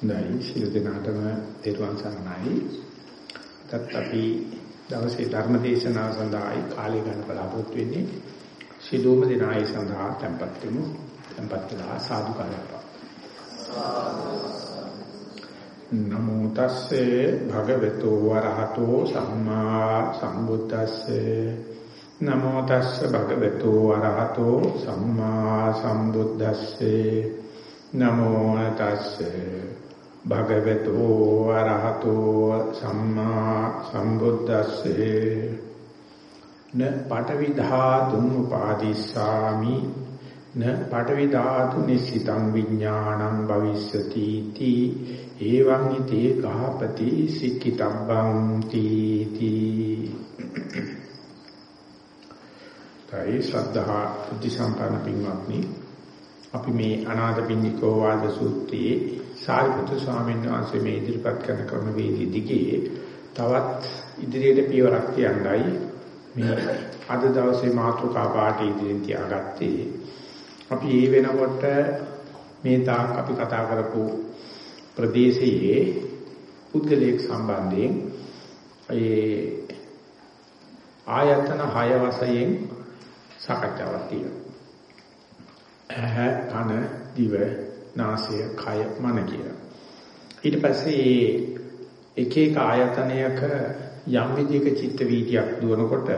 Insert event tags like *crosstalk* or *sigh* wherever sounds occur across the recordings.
හොඳයි සියලු දෙනාටම තෙරුවන් සරණයි. අදත් අපි දවසේ ධර්ම දේශනාව සඳහායි කාලය ගන්න බලාපොරොත්තු වෙන්නේ. සිළුම දිනායි සඳහා tempත් වෙමු. tempත් වෙලා සාදු කාලයක්. නමෝ තස්සේ භගවතු වරහතෝ සම්මා සම්බුද්දස්සේ නමෝ තස්සේ භගවතු වරහතෝ සම්මා සම්බුද්දස්සේ නමෝ තස්සේ භගවතු අරහතෝ සම්මා සම්බුද්දස්සේ. න පඨවි ධාතුම් උපාදිස්සාමි. න පඨවි ධාතු නිසිතං විඥානං භවිස්සති තී. එවං ඉති ගහපති සික්කිතබ්බං තීති තයි ශ්‍රද්ධා බුද්ධ සම්පන්න පින්වත්නි. අපි මේ අනාථපිණ්ඩිකෝ වාද සූත්‍රයේ සාරිපුත්‍ර ස්වාමීන් වහන්සේ මේ ඉදිරිපත් කරන ක්‍රමවේදී දිගේ තවත් ඉදිරියට පියවරක් තියන්නයි මේ අද දවසේ මාතෘකා පාඩේ ඉදිරියෙන් තියාගත්තේ. අපි ඒ වෙනකොට මේ තාක් අපි කතා කරපු ප්‍රදේශයේ පුද්ගලයෙක් සම්බන්ධයෙන් ඒ ආයතන 6 වශයෙන් සාකච්ඡාවක් තියෙනවා. ඇහැ, කන, දිව, නාසය, කය, මන කියලා. ඊට පස්සේ එක එක ආයතනයක යම් විදිහක චිත්ත වීතියක් දුවනකොට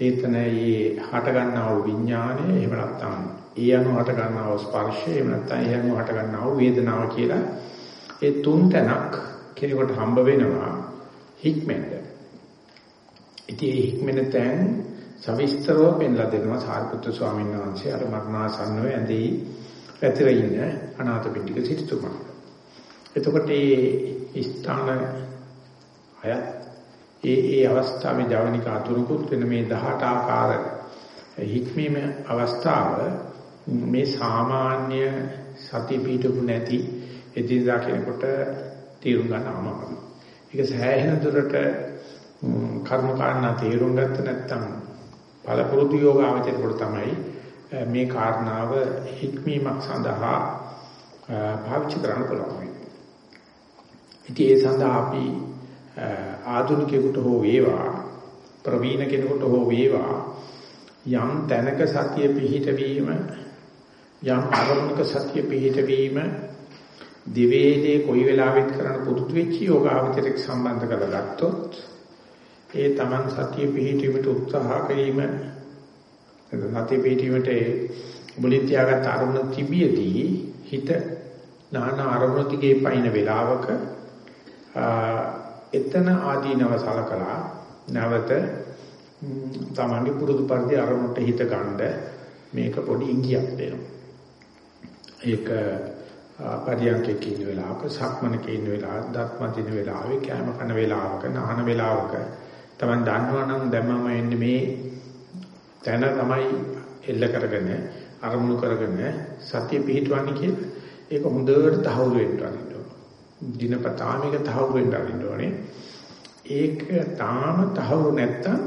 ඒතන ඒ හට ගන්නා වූ විඥානය එහෙම නැත්නම් ඒ අනුව හට ගන්නා වූ ස්පර්ශය එහෙම නැත්නම් ඒ අනුව හට ගන්නා වූ වේදනාව කියලා ඒ තුන් තැනක් කෙනෙකුට හම්බ වෙනවා හික්මෙන්ද. ඉතින් ඒ හික්මෙන තැන් සවිස්තරව පෙන්ලා දෙනවා සාරිපුත්‍ර ස්වාමීන් වහන්සේ අර මරණාසන්නව ඇඳී පැතිර ඉන්න අනාථපිණ්ඩික සිටුතුමා. එතකොට මේ ස්ථාන අය ඒ ඒ අවස්ථාවේ ජවනික අතුරුකුත් වෙන මේ 18 ආකාර හික්මීම අවස්ථාව මේ සාමාන්‍ය සති පිටුපු නැති එදිනදා කෙනෙකුට තීරු ගන්න අමාරුයි. ඒක සෑහෙන දුරට කර්ම කාරණා තීරුම් ගත්ත නැත්නම් පළපුරුදු යෝග අවචරයට තමයි මේ කාරණාව හික්මීමක් සඳහා පාවිච්චි කරන්න පුළුවන්. ඉතින් ඒ සඳහා අපි ආධුනිකයෙකුට හෝ වේවා ප්‍රවීණ කෙනෙකුට හෝ වේවා යම් තැනක සතිය පිහිටවීම යම් අරමුණක සතිය පිහිටවීම දිවේදී කොයි වෙලාවෙත් කරන්න පුරුදු වෙච්ච යෝගාවචරයක් සම්බන්ධ කරගත්තොත් ඒ Taman සතිය පිහිටීමට උත්සාහ කිරීම සතිය පිටීමට මුලින් තියාගත් අරමුණ තිබියදී හිත නාන අරමුණ දිගේ පයින් වෙලාවක එතන ආදීනව සලකලා නැවත තමන්ගේ පුරුදු පරිදි අරමුණට හිත ගන්න මේක පොඩි ඉංගියක් දෙනවා. ඒක පරියන්කේ කියන වෙලාවක සක්මනක ඉන්න වෙලාවක දත්ම දින වෙලාවේ කැම කන වෙලාවක නාන වෙලාවක තමන් දන්නවනම් දැම්මම එන්නේ මේ තැන තමයි එල්ල කරගෙන අරමුණු කරගෙන සතිය පිහිටවන්නේ කියලා. ඒක හොඳට තහවුරු වෙන්න ඕනේ. දිනපතා මේක තහවුරු වෙන්න ඕනේ. ඒක තාම තහවුරු නැත්තම්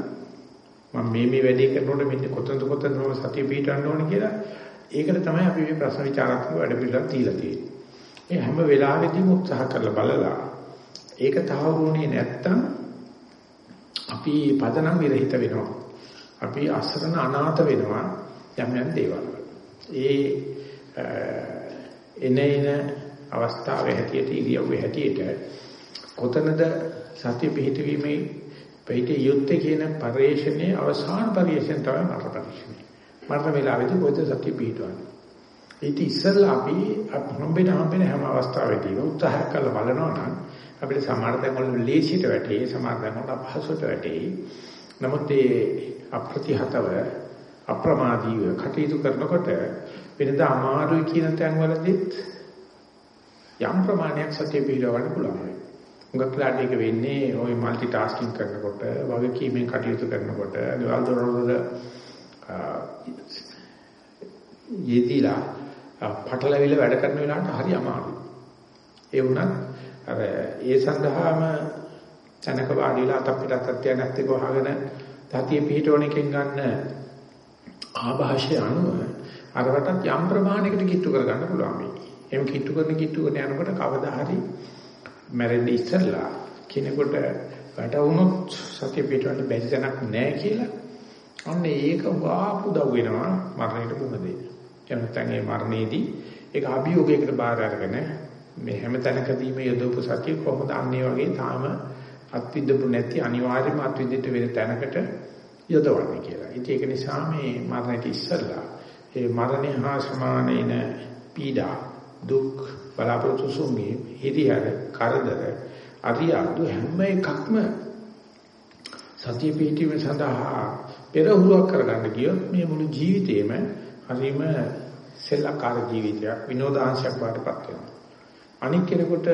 මම මේ මේ වැඩේ කරනකොට මෙන්න කොතනද කොතනද මම සතිය පිහිටවන්න ඕනේ කියලා ඒකට තමයි අපි මේ ප්‍රශ්න විචාරාත්මක වැඩ පිළිවෙලක් තියලා තියෙන්නේ. ඒ හැම වෙලාවෙදීම උත්සාහ කරලා බලලා ඒක තහවුරුුනේ නැත්තම් අපි පදනම් විරහිත වෙනවා. අපි අසරණ අනාථ වෙනවා යම් යම් දේවල්. ඒ එනේන අවස්ථාවේ හැටියට ඉරියව්වේ හැටියට කොතනද සතිය පිහිටවීමේ පිහිටිය යුත්තේ කියන පරිශ්‍රණයේ අවසාන පරිශ්‍රණ තමයි මරණ පරිශ්‍රණය. මරණ වේලාවේදී කොහෙද සතිය පිහිටවන්නේ? ඒක ඉස්සෙල්ලා අපි හම්බෙන හම්බෙන හැම අවස්ථාවෙදීම උත්සාහ කරලා බලනවා නම් අපිට සමහර තැන් වල ලේසියට වැටේ සමහර තැන් වල අපහසුට වැටේ. නමුත් ඒ අප්‍රතිහතව අප්‍රමාදීව කටයුතු කරනකොට වෙනදා අමාරුයි කියන තැන්වලදීත් යම් ප්‍රමාණයක් සතිය පිළිවන්න පුළුවන්. උඟක් ලාට එක වෙන්නේ ওই মালටි ටාස්කින් කරනකොට, වගකීමෙන් කටයුතු කරනකොට, ගෙවල් දොරවල් යෙදিলা පටලවිල වැඩ කරන වෙලාවට හරි අමාරුයි. ඒ වුණත් අර ඒ සඳහාම තනක වාඩිලා අතක් පිටත් අත්‍යනත් එක වහගෙන තතිය පිහිටවන එකෙන් ගන්න ආభాෂය අනුව අරවටත් යම් ප්‍රමාණයකට කිට්ටු කර ගන්න පුළුවන් මේ. එහෙම කිට්ටු කරන කිට්ටු කරන යනකොට කවදා හරි මැරෙන්නේ ඉස්සෙල්ලා කෙනෙකුට වැටුනොත් සතිය පිටවන්න බැරි තැනක් නැහැ කියලා අන්න ඒක වාපු දව් වෙනවා මරණයට මුහුණ දෙන්න. එහෙම නැත්නම් ඒ මරණයේදී ඒක අභියෝගයකට බාර අරගෙන මේ හැම තැනකදීම යදවපු සතිය කොහොමද අන්නේ වගේ තාම අත්විඳපු නැති අනිවාර්යම අත්විඳිට වෙන තැනකට යොදවන්නේ කියලා. ඉතින් ඒක නිසා මේ මරණයට ඉස්සෙල්ලා ඒ මරණය හා සමානයින පීඩා දුක් බලාපොරොත්තු සුන්ගේ හිරියර කරදර අරියාදු හැම එකක්ම සතිය පිහිටීම සඳහා පෙරහුරුවක් කරගන්න ගියොත් මේ මුළු ජීවිතේම හරිම සෙල්ලක්කාර ජීවිතයක් විනෝදාංශයක් වඩපත් වෙනවා. අනික් කෙනෙකුට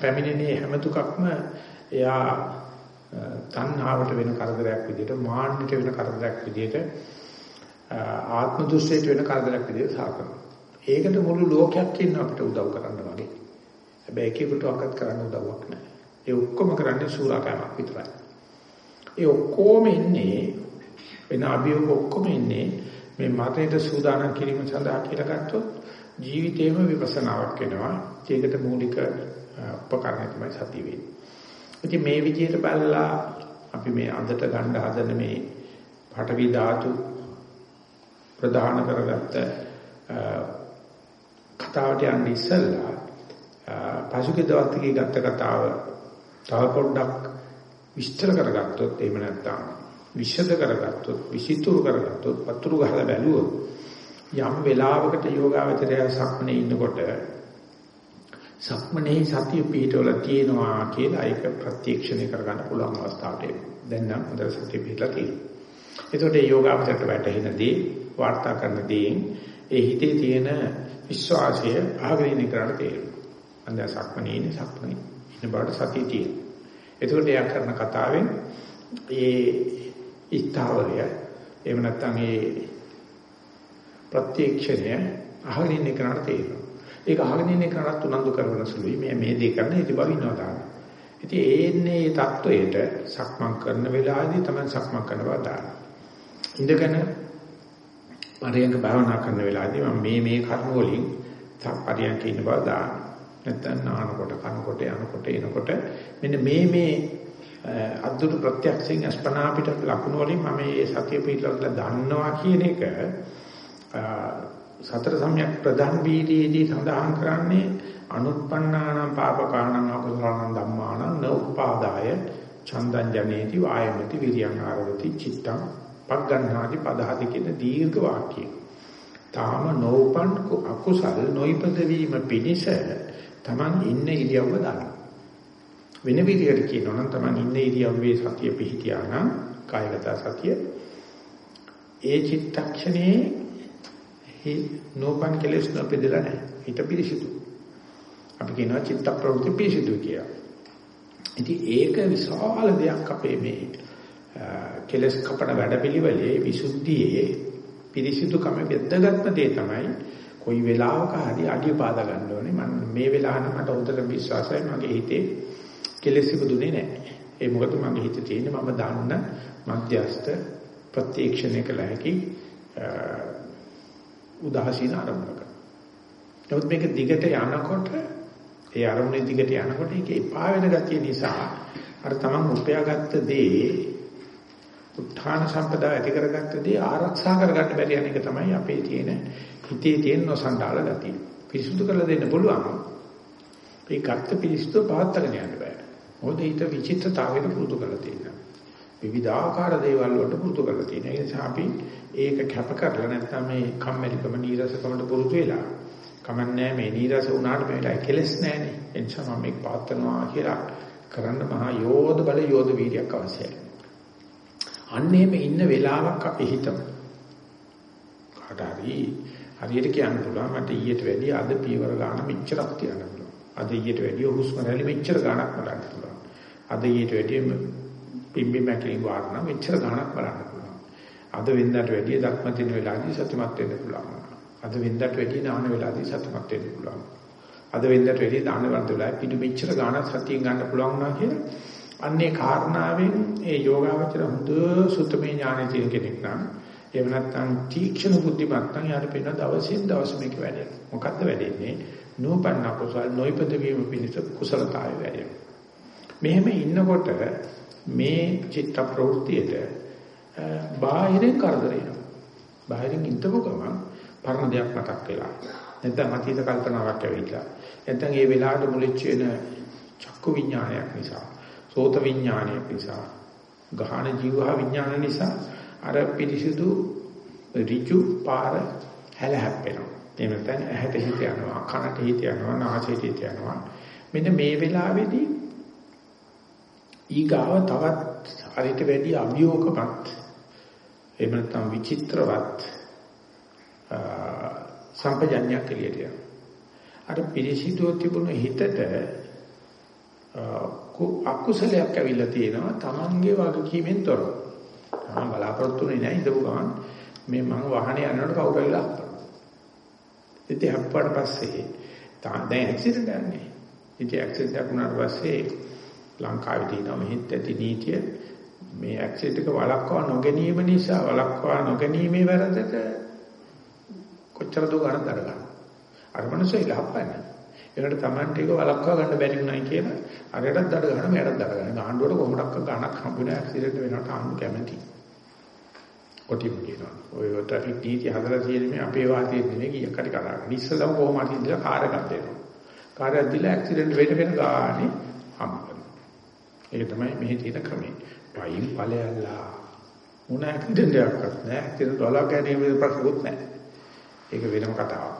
පැමිණෙනේ හැම දුකක්ම එයා තණ්හාවට වෙන කරදරයක් විදිහට මාන්නයට වෙන කරදරයක් විදිහට ආත්ම දුස්සයට වෙන කරදරයක් විදිහට සාකරනවා. ඒකට මුළු ලෝකයක් ඉන්න අපිට උදව් කරන්න වගේ. හැබැයි එකෙකුට වක්කත් කරන්න උදව්වක් නැහැ. ඒ ඔක්කොම කරන්නේ සූරාකමක් විතරයි. ඒ ඔක්කොම ඉන්නේ වෙන අභියෝග ඔක්කොම ඉන්නේ මේ මතයට සූදානම් කිරීම සඳහා කියලා ගත්තොත් ජීවිතේම විපස්සනාවක් වෙනවා. ඒකට මූලික උපකරණය තමයි සතිය වෙන්නේ. ඉතින් මේ විදිහට බලලා අපි මේ අදට ගන්න හදන මේ පඨවි ධාතු ප්‍රධාන කරගත්ත කතාවට යන්නේ ඉස්සෙල්ලා පසුගිය දවස්කේ ගත්ත කතාව තව පොඩ්ඩක් විස්තර කරගත්තොත් එහෙම නැත්නම් විෂද කරගත්තොත් විසිතුරු කරගත්තොත් පතුරු ගහලා බැලුවොත් යම් වෙලාවකට යෝගාවචරය සක්මනේ ඉන්නකොට සක්මනේ සතිය පිටවල තියෙනවා කියලා ඒක ප්‍රත්‍යක්ෂණය කරගන්න පුළුවන් අවස්ථාවට එනවා. දැන් නම් හොඳට සතිය පිටලා තියෙනවා. එතකොට මේ යෝගාවචරයට වැටහෙන දේ වාර්තා කරන දේෙන් ඒ හිතේ තියෙන විශ්වාසය ආග්‍රහණය කරන්න තේරෙනවා. අන්ද සක්මනේ ඉන්නේ සක්මනේ ඉන්න බාට සතිය තියෙනවා. එතකොට එයා කරන කතාවෙන් ඒ ඉස්තාවරය එහෙම නැත්නම් ඒ ප්‍රත්‍යක්ෂණය අහගෙන ඉන්න කෙනාට තේරෙනවා. ඒක අහගෙන ඉන්න කරත් උනන්දු කරවන සුළුයි. මේ මේ දේ කරන ඉතිබව ඉන්නවා ගන්න. ඉතින් ඒන්නේ මේ தത്വයට සක්මන් කරන වෙලාවේදී තමයි සක්මන් කරනවා දාන. ඉඳගෙන පරියන්ක භාවනා කරන වෙලාවේදී මම මේ මේ කර්ම වලින් පරියන්ක ඉන්න බව දාන. නැත්නම් නානකොට කනකොට යනකොට එනකොට මෙන්න මේ මේ අද්දුට ප්‍රත්‍යක්ෂයෙන් අස්පනා පිට ලකුණු වලින් මම මේ සතිය පිටලා දන්නවා කියන එක සතර සම්‍යක් ප්‍රධාන වීදීදී සඳහන් කරන්නේ අනුත්පන්නානම් පාපකාණං අකුසලාණං ධම්මාණං න උපාදාය චන්දං ජනේති වායමති විරියං ආරවති චිත්තං පග්ගණ්හාති පදහති කියන දීර්ඝ වාක්‍යය. තාම නෝපන් අකුසල නොයිපද වීම පිණිස Taman ඉන්න ඉරියව්ව දාන්න. වෙන විදිහට කියනවා නම් Taman ඉන්න ඉරියව්වේ සතිය පිහිටියා නම් කායගත සතිය ඒ චිත්තක්ෂණේ හි නෝපන් කෙලස් නොපෙදලා නැහැ. හිත පිරිසිදු. අපි කියනවා චිත්ත ප්‍රවෘත්ති පිරිසිදු කියලා. ඉතින් ඒක විශාල දෙයක් අපේ මේ කෙලස් කපන වැඩපිළිවෙලේ විසුද්ධියේ පිරිසිදුකම වැදගත්ම දේ තමයි කොයි වෙලාවක හරි අඩිය පාදා ගන්න ඕනේ මම මේ වෙලාවට මට හොඳට විශ්වාසයි මගේ හිතේ කෙලෙස් ඉපදුනේ නැහැ ඒ මොකද මගේ හිතේ තියෙන්නේ මම දන්න මධ්‍යස්ත ප්‍රත්‍යක්ෂණය කළ හැකි උදාසීන ආරම්භක නමුත් මේක දිගට යනකොට ඒ අරමුණේ දිගට යනකොට ඒක එපා වෙන ගතිය නිසා අර තමන් උපයාගත්ත දේ උත්හාන සම්පදා ඇති කරගත්ත දේ ආරක්ෂා කරගන්න බැරි යන එක තමයි අපේ තියෙන හිතේ තියෙන නොසන්ඩාල ගතිය. පිරිසුදු කරලා දෙන්න පුළුවන්. ඒ ගත්ත පිරිසුදු පවත්වාගෙන යන්න බෑ. මොකද හිත විචිත්‍රතාවයට පුරුදු කරලා තියෙනවා. විවිධාකාර දේවල් වලට පුරුදු කරලා තියෙනවා. ඒ නිසා අපි ඒක කැප කරලා නැත්නම් මේ කම්මැලිකම නීරසකමට පුරුදු වෙලා කමන්නේ මේ නීරස වුණාට මේලා කෙලස් නැහැනේ. ඒ නිසා මම මේක පාත්නවා කියලා කරන්න මහා යෝධ බල යෝධ වීර්යයක් අවශ්‍යයි. අන්න එහෙම ඉන්න වෙලාවක් අපි හිතමු. කාට හරි හරියට කියන්න පුළුවන් මට ඊට වැඩිය අද පියවර ගන්න මෙච්චරක් තියන්න පුළුවන්. අද ඊට වැඩිය හුස්ම රැලි මෙච්චර ගන්නක් බලන්න පුළුවන්. අද ඊට වැඩිය පිම්බි මැකිලි වාරණ මෙච්චර ගන්නක් බලන්න පුළුවන්. අද වෙනදාට වැඩිය දක්ම තින වෙලාවදී සතුටුමත් වෙන්න පුළුවන්. අද වෙනදාට වැඩිය නාන වෙලාවදී සතුටුමත් වෙන්න පුළුවන්. අද වෙනදාට වැඩිය දාන වර්ධ වෙලාවේ පිටු මෙච්චර ගන්නක් සතියෙන් ගන්න පුළුවන් වුණා කියලා අන්නේ කාරණාවෙන් ඒ යෝගාවචර හොඳ සුත්තමේ ඥානෙ තියෙන කෙනෙක් නම් එහෙම නැත්නම් තීක්ෂණ බුද්ධිමත් නම් යාට පේන දවසින් දවස මේක වැඩෙනවා. මොකද්ද වැඩෙන්නේ? නූපන්න කුසල නොයිපද වීම පිණිස කුසලතාවය වැඩි මෙහෙම ඉන්නකොට මේ චිත්ත ප්‍රවෘත්තියට බාහිරින් කරදර එනවා බාහිරින් ඉඳපු ගමන් පරණ දෙයක් මතක් වෙලා නැත්නම් අතීත කල්පනාවක් ඇවිල්ලා නැත්නම් ඒ වෙලාවට මුලිච්ච වෙන චක්කු විඥානයක් නිසා සෝත විඥානයක් නිසා ගහන ජීවහ විඥාන නිසා අර පිරිසිදු ඍජු පාර හැල හැප්පෙනවා. එහෙම නැත්නම් ඇහැට හිත යනවා, කනට හිත යනවා, නාසයට හිත යනවා. මෙන්න මේ වෙලාවේදී ඊගාව තවත් හරිට වැඩි අභියෝගමත් එහෙම නැත්නම් විචිත්‍රවත් සම්පජඤ්ඤයක් එළියට යනවා. අර පිරිසිදුව තිබුණ හිතට අකුසලයක් ඇවිල්ලා තියෙනවා Tamange වගකීමෙන් තොරව. තමන් බලාපොරොත්තු වෙන්නේ නැහැ ඉඳපු ගමන් මේ මම වාහනේ යනකොට කවුරු ඇවිල්ලා හප්පනවා. ඉතින් හප්පුවාට පස්සේ දැන් ඇක්සිඩන්ට් යන්නේ. ඉතින් ඇක්සිඩන්ට් එකක් වුණාට පස්සේ ලංකාවේ තියෙන මෙහෙත් ඇති නීතිය මේ ඇක්සිඩන්ට් එක වළක්වා නොගැනීම නිසා වළක්වා නොගැනීමේ වැරදට කොච්චර දෝ ගන්න දර ගන්න. අර මනුස්සය ඉලහපන්නේ. ඒකට Tamante එක වළක්වා ගන්න බැරි වුණයි කියන අරයටත් දඩ ගන්න මෙයටත් දඩ ගන්න. ආණ්ඩුවට කොහොමඩක්ක ගණක් හම්බුනේ ඇක්සිඩන්ට් වෙනකොට ආණ්ඩු කැමති. කොටිම කියනවා. ඔය ට්‍රැෆික් නීති හදලා තියෙන්නේ අපේ වාසියෙ නෙමෙයි කීයක් හරි කතා කරන්නේ. ඉස්සලම කොහොම හරි ඉඳලා කාර් එකක් දෙනවා. කාර් එකක් දීලා ඇක්සිඩන්ට් වෙන වෙන ගානේ හම්බ කරනවා. ඒක තමයි මෙහි තියෙන ක්‍රමය. පයින් ඵලයල්ලා. මොන ඇක්සිඩන්ට් එකක්වත් නැහැ. ඇක්සිඩන්ට් වල ගැනීමේ ප්‍රශ්නකුත් නැහැ. ඒක වෙනම කතාවක්.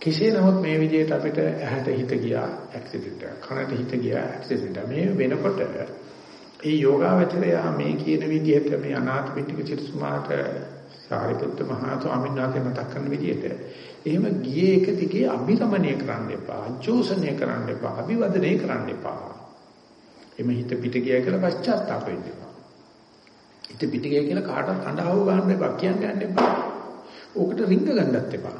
කෙසේ නමුත් මේ විදිහට අපිට ඇහැට හිත ගියා ඇක්සිඩන්ට් එකක්. කනට හිත ගියා ඇක්සිඩන්ට් එකක්. මේ වෙනකොට ඒ යෝගාවචරය මේ කියන විදිහට මේ අනාථපිණ්ඩික සිටුමාට සාරිපුත්ත මහා ස්වාමීන් වහන්සේ මතක් කරන විදිහට එහෙම ගියේ එක දිගේ අභිරමණය කරන්න එපා අජෝසනය කරන්න එපා අභිවදනය කරන්න එපා එමෙ හිත පිට ගියා කියලා පශ්චාත්තාප වෙන්න එපා හිත පිට ගියා කියලා කාටවත් අඬහව ගන්න එපා කියන්න යන්න එපා ඕකට රිංග ගන්නත් එපා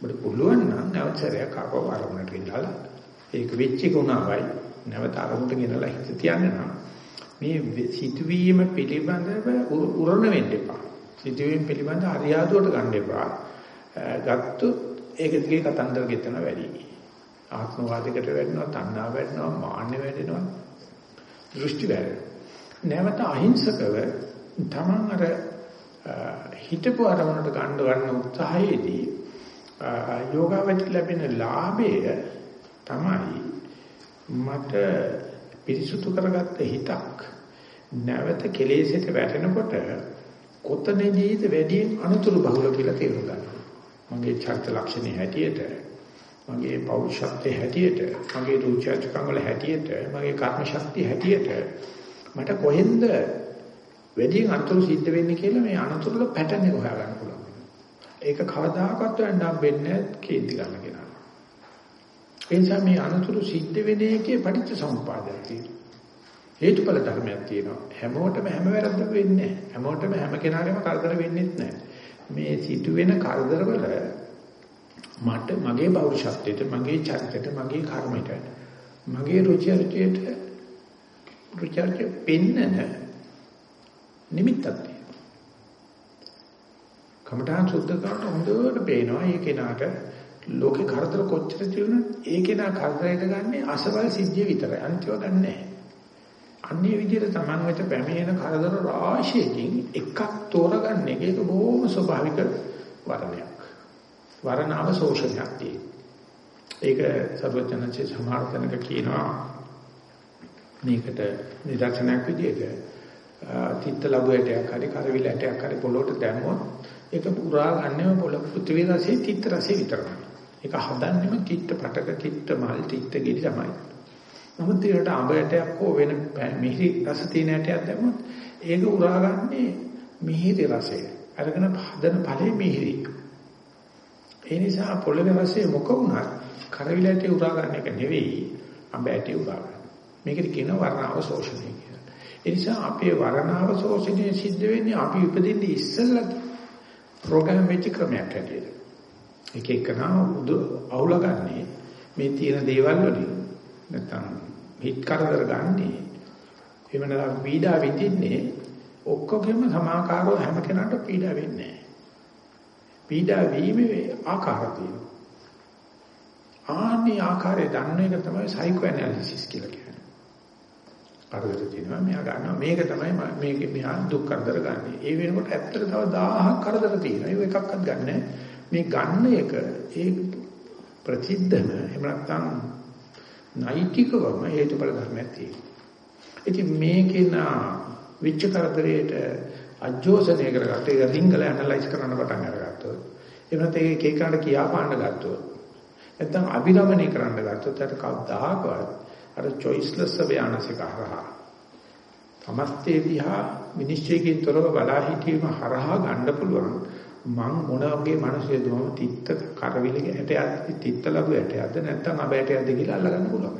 ඔබට පුළුවන් නම් නැවතරයක් ආපහු ආරමුණට ගිහලා ඒක වෙච්ච එක උනාවයි නැවත අරමුණට ගෙනලා හිත තියන්න නම් මේ සිටවීම පිළිබඳව උරණ වෙන්න එපා. සිටවීම පිළිබඳ අරියාදුවට ගන්න එපා. ගත්තොත් ඒක දිගේ කතන්දර ගෙතන වැඩි. ආත්මවාදයකට වැඩෙනවා, තණ්හා වැඩෙනවා, මාන්න වැඩෙනවා, දෘෂ්ටි වැඩෙනවා. නැවත අහිංසකව තමන් අර හිතපු අරමුණට ගන්න ගන්න උත්සාහයේදී යෝගාවචර ලැබෙන ලාභය තමයි මට පිරිසුදු කරගත්ත හිතක් නැවත කෙලෙසට වැටෙනකොට කොතනදීද වැඩියෙන් අනුතුරු බහුල කියලා තේරුම් ගන්නවා. මගේ චර්ත ලක්ෂණේ හැටියට, මගේ පෞරුෂත්වයේ හැටියට, මගේ රුචර්ජකම් වල හැටියට, මගේ කර්ම ශක්තිය හැටියට මට කොහෙන්ද වැඩියෙන් අනුතුරු සිද්ධ වෙන්නේ කියලා මේ අනුතුරු වල පැටර්න් එක හොයාගන්න පුළුවන්. ඒක කවදාකවත් වෙන්න හම්බෙන්නේ නැහැ කේන්ති ගන්න කෙනා. ඒ නිසා මේ අනුතුරු සිද්ධ වෙන එකේ පටිච්ච සමුපාදයක් තියෙනවා. හේතුඵල ධර්මයක් තියෙනවා. හැමෝටම හැම වැරද්දක් වෙන්නේ නැහැ. හැමෝටම හැම කෙනාගේම කරදර වෙන්නේත් නැහැ. මේ සිදුවෙන කරදරවල මට මගේ පෞරුෂත්වයට, මගේ චරිතයට, මගේ කර්මයට, මගේ රුචි අරුචියට රුචි අරුචි පෙන්නන නිමිත්තක් තියෙනවා. කමඨාන් සුද්ධ කරනකොට හොඳට පේනවා මේ කෙනාට ලෝකේ කරදර කොච්චර තියුණත් ඒකේ නා කරදරයට ගන්නේ අසවල් සිද්ධිය විතරයි. අන්තිව ගන්නෑ. අන්නේ විදිහට Taman වෙත පැමිණෙන කරදර රාශියකින් එකක් තෝරගන්න එක ඒක බොහොම ස්වභාවික වරණයක්. වරණාව ශෝෂණයක් තියෙනවා. ඒක සර්වඥාන්සේ සමාර්ථනක කියනවා මේකට නිදර්ශනයක් විදිහට තිත්ත ලැබුවටයක් හරි කරවිල ඇටයක් හරි පොළොට දැම්මොත් ඒක පුරා ගන්නව පොළ පෘථිවි රසයේ තිත්ත රසයේ විතරයි. ඒක හදන්නෙම කිට්ට පටක කිට්ට මල් තිත්ත ගෙඩි තමයි. නමුත් ඒකට අඹ ඇටයක් හෝ වෙන මිහිරි රස තියෙන ඇටයක් දැම්මොත් ඒක උරාගන්නේ මිහිරි රසය. අරගෙන හදන ඵලෙ මිහිරි. ඒ නිසා පොළවේ රසය මොක වුණත් කරවිල ඇටේ උරා ගන්න එක නෙවෙයි අඹ ඇටේ උරා ගන්න. මේකට කියනවා වර්ණාව ශෝෂණය කියලා. ඒ නිසා අපේ වර්ණාව ශෝෂණය සිද්ධ වෙන්නේ අපි උපදින්නේ ඉස්සෙල්ලා ප්‍රෝග්‍රෑම් වෙච්ච ක්‍රමයක් හැටියට. එක එකනා අවුලගන්නේ මේ තියෙන දේවල් වලින් නැත්තම් හිත් කරදර ගන්නේ එහෙම නැත්නම් පීඩා විඳින්නේ ඔක්කොගෙම සමාකාරව හැම කෙනාට පීඩා වෙන්නේ නැහැ. පීඩා වීමේ ආකාර තියෙනවා. ආනි ආකාරය දන්න එක තමයි සයිකෝ ඇනලිසිස් කියලා කියන්නේ. කරදර තියෙනවා මෙයා ගන්නවා මේක තමයි මේක මෙහා දුක් කරදර ගන්න. ඒ වෙනකොට ඇත්තට තව 1000ක් කරදර තියෙනවා. ඒක එකක්වත් ගන්න මේ ගන්න එක ඒ ප්‍රතිද්දම එහෙම නැත්නම් නෛතිකවම හේතුඵල ධර්මයක් තියෙනවා. ඉතින් මේකේන විච්ච කරදරේට අජෝසනය කරගත්ත ඒ රිංගල ඇනලයිස් කරන්න පටන් අරගත්තොත් එහෙම නැත්නම් ඒක කේකාට කියා පාන්න ගත්තොත් නැත්නම් අභිරමණය කරන්න ගත්තොත් අර කවදාකවත් අර choiceless අවයනසික හරහා තමස්තේ දිහා විනිශ්චයකින් තොරව බලා හිටීම හරහා ගන්න පුළුවන් මං මොන වගේ මිනිස්සෙද මම තිත්ත කරවිලක හැටයක් තිත්ත ලබු හැටයක්ද නැත්නම් අබ හැටයක්ද කියලා අල්ලගන්න පුළුවන්.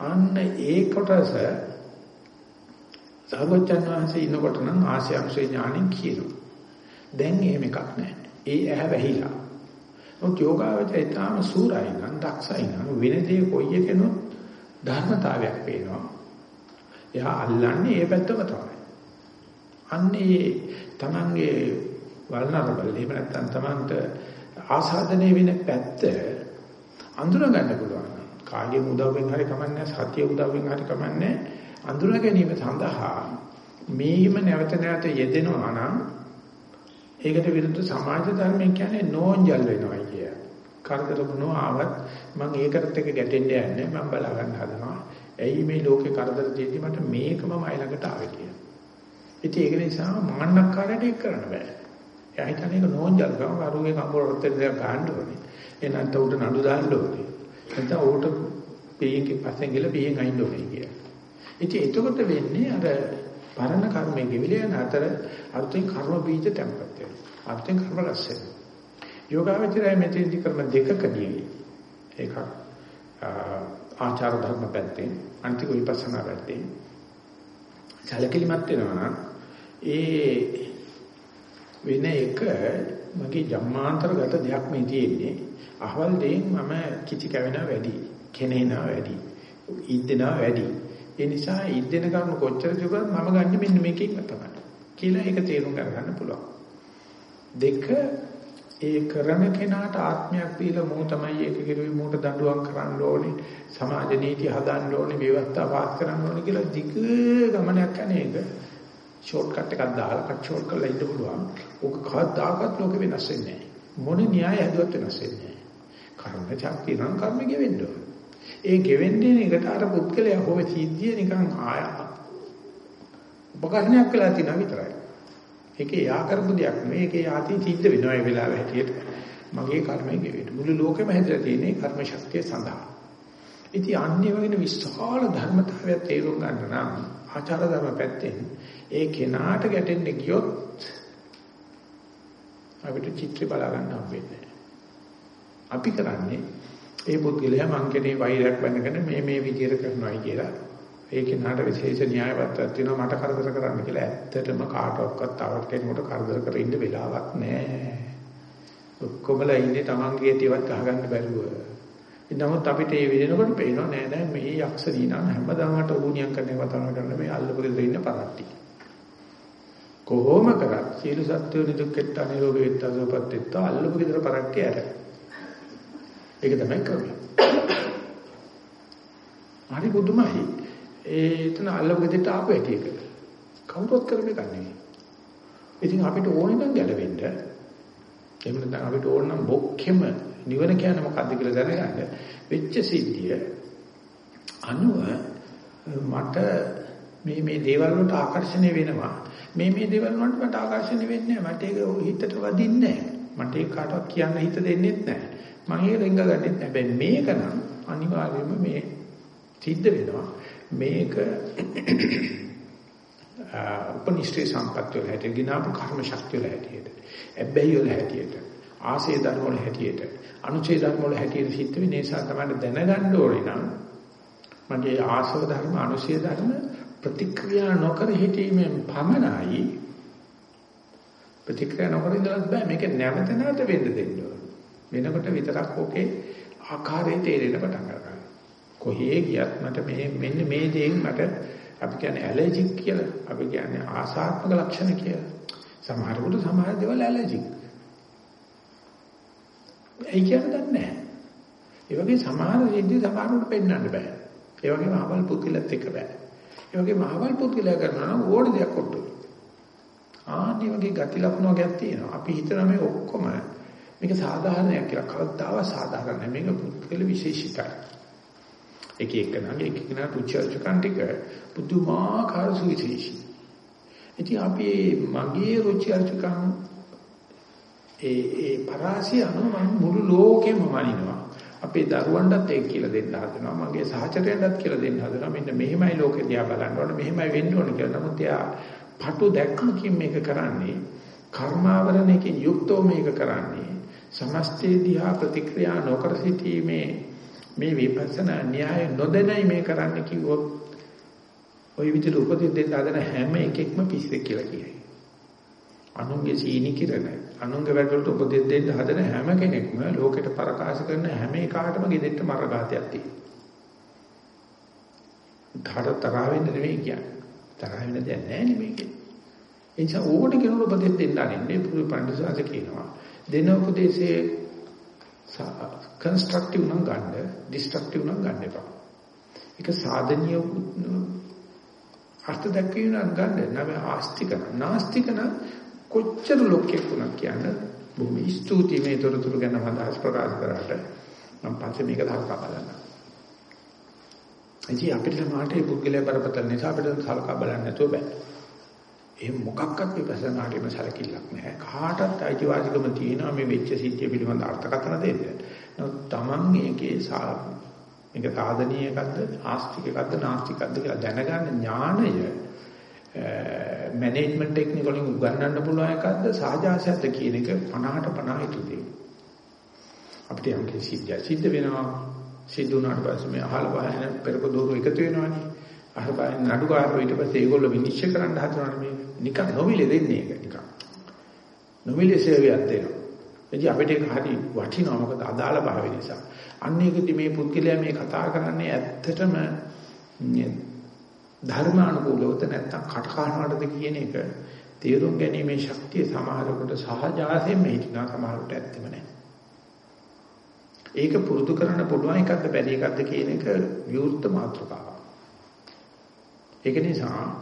අන්න ඒ කොටස සර්වචන් වහන්සේ ඉන්නකොට නම් ආශ්‍රයංශේ ඥාණයෙන් කියනවා. දැන් එහෙම එකක් නැහැ. ඒ ඇහැ වැහිලා. මොකද යෝගාවචරය තාම සූරයි නම් දක්ෂයි නම් වෙනදී කොයි එකනොත් ධර්මතාවයක් පේනවා. එයා අල්ලන්නේ ඒ පැත්තම තමයි. අන්නේ තමන්ගේ වල්නරබල් එහෙම නැත්නම් තමන්ට ආසාදනය වෙන පැත්ත අඳුර ගන්න පුළුවන්. කාගේ උදව්වෙන් හරි කමන්නේ සත්‍ය උදව්වෙන් හරි කමන්නේ අඳුර ගැනීම සඳහා මේහිම නැවත නැවත යෙදෙනවා නම් ඒකට විරුද්ධ සමාජ ධර්මයෙන් කියන්නේ නෝන්ජල් වෙනවා කිය. කරදර මොනවා ආවත් මම ඒකට එක ගැටෙන්න යන්නේ මම බලා ගන්න හදනවා. ඇයි මේ ලෝකේ කරදර තියෙදි මට මේකම මයි ළඟට ආවේ කියලා. ඉතින් ඒක නිසා මාන්නක්කාරයට ඒක කරන්න බෑ. එයා හිතන්නේ ඒක නෝන්ජල් ගම වරුවේ කම්බරොත් දෙයක් ගන්න ඕනේ. එනන්ට උඩ නඩු දාන්න ඕනේ. නැත්නම් උඩ පීයකින් පස්සෙන් ගිහලා පීයෙන් අයින්න ඕනේ කියලා. ඉතින් එතකොට වෙන්නේ අර පරණ කර්මයේ ගෙවිල යන අතර අර්ථයෙන් කර්ම බීජ තැම්පත් වෙනවා. අර්ථයෙන් කර්ම රැස් වෙනවා. යෝගාවචරය මෙතෙන්දි කර්ම දෙකකදී එකක් ආචාර ධර්ම පැත්තෙන් අන්තික විපස්සනා පැත්තෙන් සැලකිලිමත් වෙනවා නම් ඒ වෙන එක මගේ ජම්මාන්තරගත දෙයක් මේ තියෙන්නේ අහවල් දෙයින් මම කිචි කැවෙනවා වැඩි කෙනේනවා වැඩි ඉද්දෙනවා වැඩි ඒ නිසා ඉද්දෙන කරුණු කොච්චර තිබුණත් මම ගන්න මෙන්න මේකෙන් තමයි කියලා ඒක තේරුම් ගන්න පුළුවන්. දෙක ඒ කරන කෙනාට ආත්මයක් දීලා මෝ තමයි ඒක කිරුවේ. මෝට දඬුවම් කරන්න ඕනේ සමාජ නීති හදන්න ඕනේ ව්‍යවස්ථා පාස් කරන්න ඕනේ කියලා දිග ගමනක් යන එක ෂෝට් කට් එකක් දාලා කට් ෂෝට් කරලා ඉන්න පුළුවන්. ඕක කවදාකවත් ලෝකෙ වෙනස් වෙන්නේ නැහැ. මොන න්‍යාය හැදුවත් වෙනස් වෙන්නේ නැහැ. කර්ම ශක්තිය නම් කර්ම ගෙවෙන්න ඕනේ. ඒ ගෙවෙන්නේ එකට අර පුද්ගලයා හොව සිද්ධිය නිකන් ආය උපකරණයක් වෙලා තියෙනවා විතරයි. ඒකේ යා කරපු දෙයක් නෙවෙයි. ඒකේ යාති සිද්ධ වෙනවා ඒ වෙලාව හැටියට. මගේ කර්මය ගෙවෙන්න. මුළු ලෝකෙම හැදලා තියෙන්නේ කර්ම ශක්තිය සඳහා. ඉතින් අන්නේ වගේ විශාල ධර්මතාවය තේරුම් ගන්න නම් ආචාර ධර්ම පැත්තෙන් ඒ කෙනාට ගැටෙන්න ගියොත් අපිට චිත්‍රය බලා ගන්න හම්බෙන්නේ අපි කරන්නේ ඒ පුද්ගලයා මං කෙනේ වෛරයක් බඳගෙන මේ මේ විදියට කරනවායි කියලා ඒ කෙනාට විශේෂ න්‍යායපත්‍යක් තියෙනවා මට කරදර කරන්න කියලා ඇත්තටම කාටවත් තවත් කෙනෙකුට කරදර කර ඉන්න වෙලාවක් නැහැ ඔක්කොමලා ඉන්නේ Tamange තියවත් අහගන්න බැරුව නමුත් අපිට මේ විදිනකොට පේනවා නෑ නෑ මේ යක්ෂ දීනා හැමදාමට ඌණියම් කරන එක තමයි කරන්නේ මේ අල්ලපු ගෙදර ඉන්න පරට්ටි. කොහොම කරත් සීල සත්‍යෝ නිදුක්කෙත්ත නිරෝගීත්ත සෝපත්ත්ත අල්ලපු ගෙදර පරට්ටි ඇර. ඒක තමයි කරන්නේ. හරි බුදුමයි ඒ එතන අල්ලපු ගෙදරට ආපු ඇටි එක. කවුරුත් කරන්නේ කන්නේ. ඉතින් අපිට ඕනේ නම් ගැලවෙන්න. එහෙම නැත්නම් අපිට ඕන නම් බොක්කෙම නිවන කියන්නේ මොකක්ද කියලා දැනගන්න වෙච්ච සිද්ධිය අනුව මට මේ මේ දේවල් වලට ආකර්ෂණය වෙනවා මේ මේ දේවල් වලට මට ආකර්ෂණය වෙන්නේ නැහැ මට ඒක හිතට වදින්නේ නැහැ මට ඒක කාටවත් කියන්න හිත දෙන්නෙත් නැහැ මම ඒක රිංග ගන්නෙත් නැහැ. හැබැයි මේක නම් අනිවාර්යයෙන්ම මේ සිද්ධ වෙනවා. මේක *coughs* උපනිෂ්ඨේ සම්පත්‍ය වල හැටියට ගිනාපු කර්ම ශක්තිය වල හැටියට ඇබ්බැහි වල හැටියට ආසේ ධර්ම වල හැටියට අනුචේ ධර්ම වල හැටියට සිද්ධ වෙන නිසා තමයි දැනගන්න ඕනේ නම් මගේ ආසව ධර්ම අනුශේ ධර්ම ප්‍රතික්‍රියා නොකර හිටීමෙන් පමණයි. ප්‍රතික්‍රියා නොකර ඉඳලා බෑ. මේක නැවත නැවත වෙන්න දෙන්න ඕන. වෙනකොට විතරක් ඕකේ ආකාරයේ තේරෙන්න පටන් ගන්නවා කොහේ ගියත් මට මේ මෙන්න මේ දේෙන් මට අපි කියන්නේ ඇලර්ජික් කියලා අපි කියන්නේ ආසාත්මක ලක්ෂණ කියලා සමහරකට සමහර දේවල් ඇලර්ජික්. ඒ කියන්නේ දන්නේ නැහැ. ඒ වගේ සමහර සිද්ධි සමහරුන්ට පෙන්වන්න බෑ. ඒ වගේම අහවල් පුද්ගලත් එක්ක බෑ. ඒ වගේම අහවල් පුද්ගලයා කරනවා නම් ඕන දෙයක් කොට්ටුයි. ආන්නේ වගේ ගති ලක්ෂණ වර්ගයක් තියෙනවා. අපි හිතන මේ ඔක්කොම මේක සාධාරණයක් කියලා කවදාව සාධාරණ නැහැ. මේක පුද්ගල විශේෂිතයි. එක එකනාගේ එක එකනා රුචර්චකන් ටික පුදුමාකාර සුවිශේෂී. ඉතින් අපි මගේ රුචර්චකන් ඒ ඒ පරාසය අනුව මුළු ලෝකෙම මනිනවා. අපේ දරුවන්ටත් ඒක කියලා දෙන්න හදනවා. මගේ සහචරයන්ටත් කියලා දෙන්න හදනවා. මෙන්න මෙහෙමයි ලෝකෙ දිහා බලන්න ඕනේ. මෙහෙමයි වෙන්න ඕනේ කියලා. නමුත් එයා පටු දැක්මකින් මේක කරන්නේ. කර්මාවරණයකින් යුක්තව මේක කරන්නේ. සමස්තේ දිහා ප්‍රතික්‍රියා නොකර සිටීමේ මේ විපස්සනා න්‍යාය නොදැනයි මේ කරන්න කිව්වොත් ওই විදිහට උපදෙස් දෙන්න හදන හැම එකෙක්ම පිස්සෙක් කියලා කියයි. අනුන්ගේ සීනි කිරණ අනුන්ගේ වැඩවලට උපදෙස් දෙන්න හදන හැම කෙනෙක්ම ලෝකෙට ප්‍රකාශ කරන හැම එකාටම ගෙදෙට්ට මරගාතයක් තියෙනවා. ධාර තරහ වෙන්න නෙවෙයි කියන්නේ. තරහ වෙන්න දෙයක් නැහැ නේ මේකේ. ඒ නිසා ඕකට කෙනෙකුට උපදෙස් දෙන්න අරින්නේ පුරු පඬිසාස කියනවා. දෙන උපදේශයේ කන්ස්ට්‍රක්ටිව් නම් ගන්න, ඩිස්ට්‍රක්ටිව් නම් ගන්න එපා. ඒක සාධනීය අර්ථ දැක්වීම නම් ගන්න. නම ආස්තික නාස්තික නම් කොච්චර ලොක්කෙක් වුණා කියන්නේ බොහොම ස්තුතියි මේ තොරතුරු ගැන අදහස් ප්‍රකාශ කරාට මම පස්සේ මේක දාලා බලන්න. ඉතින් අපිට මාතේ පුද්ගලයා බරපතල නිසා අපිට සලකා බලන්න නැතුව බෑ. එහෙම මොකක්වත් විපස්සනාටම සැලකිල්ලක් නැහැ. කාටත් අයිතිවාසිකම තියෙනවා මේ වෙච්ච සිද්ධිය පිළිබඳ අර්ථකථන දෙන්න. නමුත් Taman මේකේ මේක සාධනීයකද්ද, ආස්තිකකද්ද, නාස්තිකකද්ද කියලා දැනගන්න ඥාණය මැනේජ්මන්ට් ටෙක්නික් වලින් උගන්වන්න පුළුවන් එකක්ද සාජාසයක්ද කියන එක 50ට 50 හිතු දෙයි. අපිට යම් කිසි සිද්ධිය සිද්ධ වෙනවා. සිද්ධ වුණාට පස්සේ මේ අහල බහින පෙරක දෝරු එකතු වෙනවනේ. අහල බහින නඩුකාරෝ ඊට පස්සේ ඒගොල්ලෝ විනිශ්චය කරන්න හදනවනේ මේ. නිකන් නොමිලේ දෙන්නේ ඒක නිකන්. නොමිලේ සේවයක් දෙනවා. එදී අපිට ඒක හරි වටිනවා මොකද අදාළ භාවය නිසා. අන්න ඒකදී මේ පුද්ගලයා මේ කතා කරන්නේ ඇත්තටම ධර්මානුකූලවද නැත්නම් කටකහනවටද කියන එක තේරුම් ගැනීමේ ශක්තිය සමහරකට සහජාසයෙන්ම හිටිනා සමහරකට ඇත්තෙම නැහැ. ඒක පුරුදු කරන්න පුළුවන් එකක්ද බැරි එකක්ද කියන එක විවෘත මාතෘකාවක්. ඒක නිසා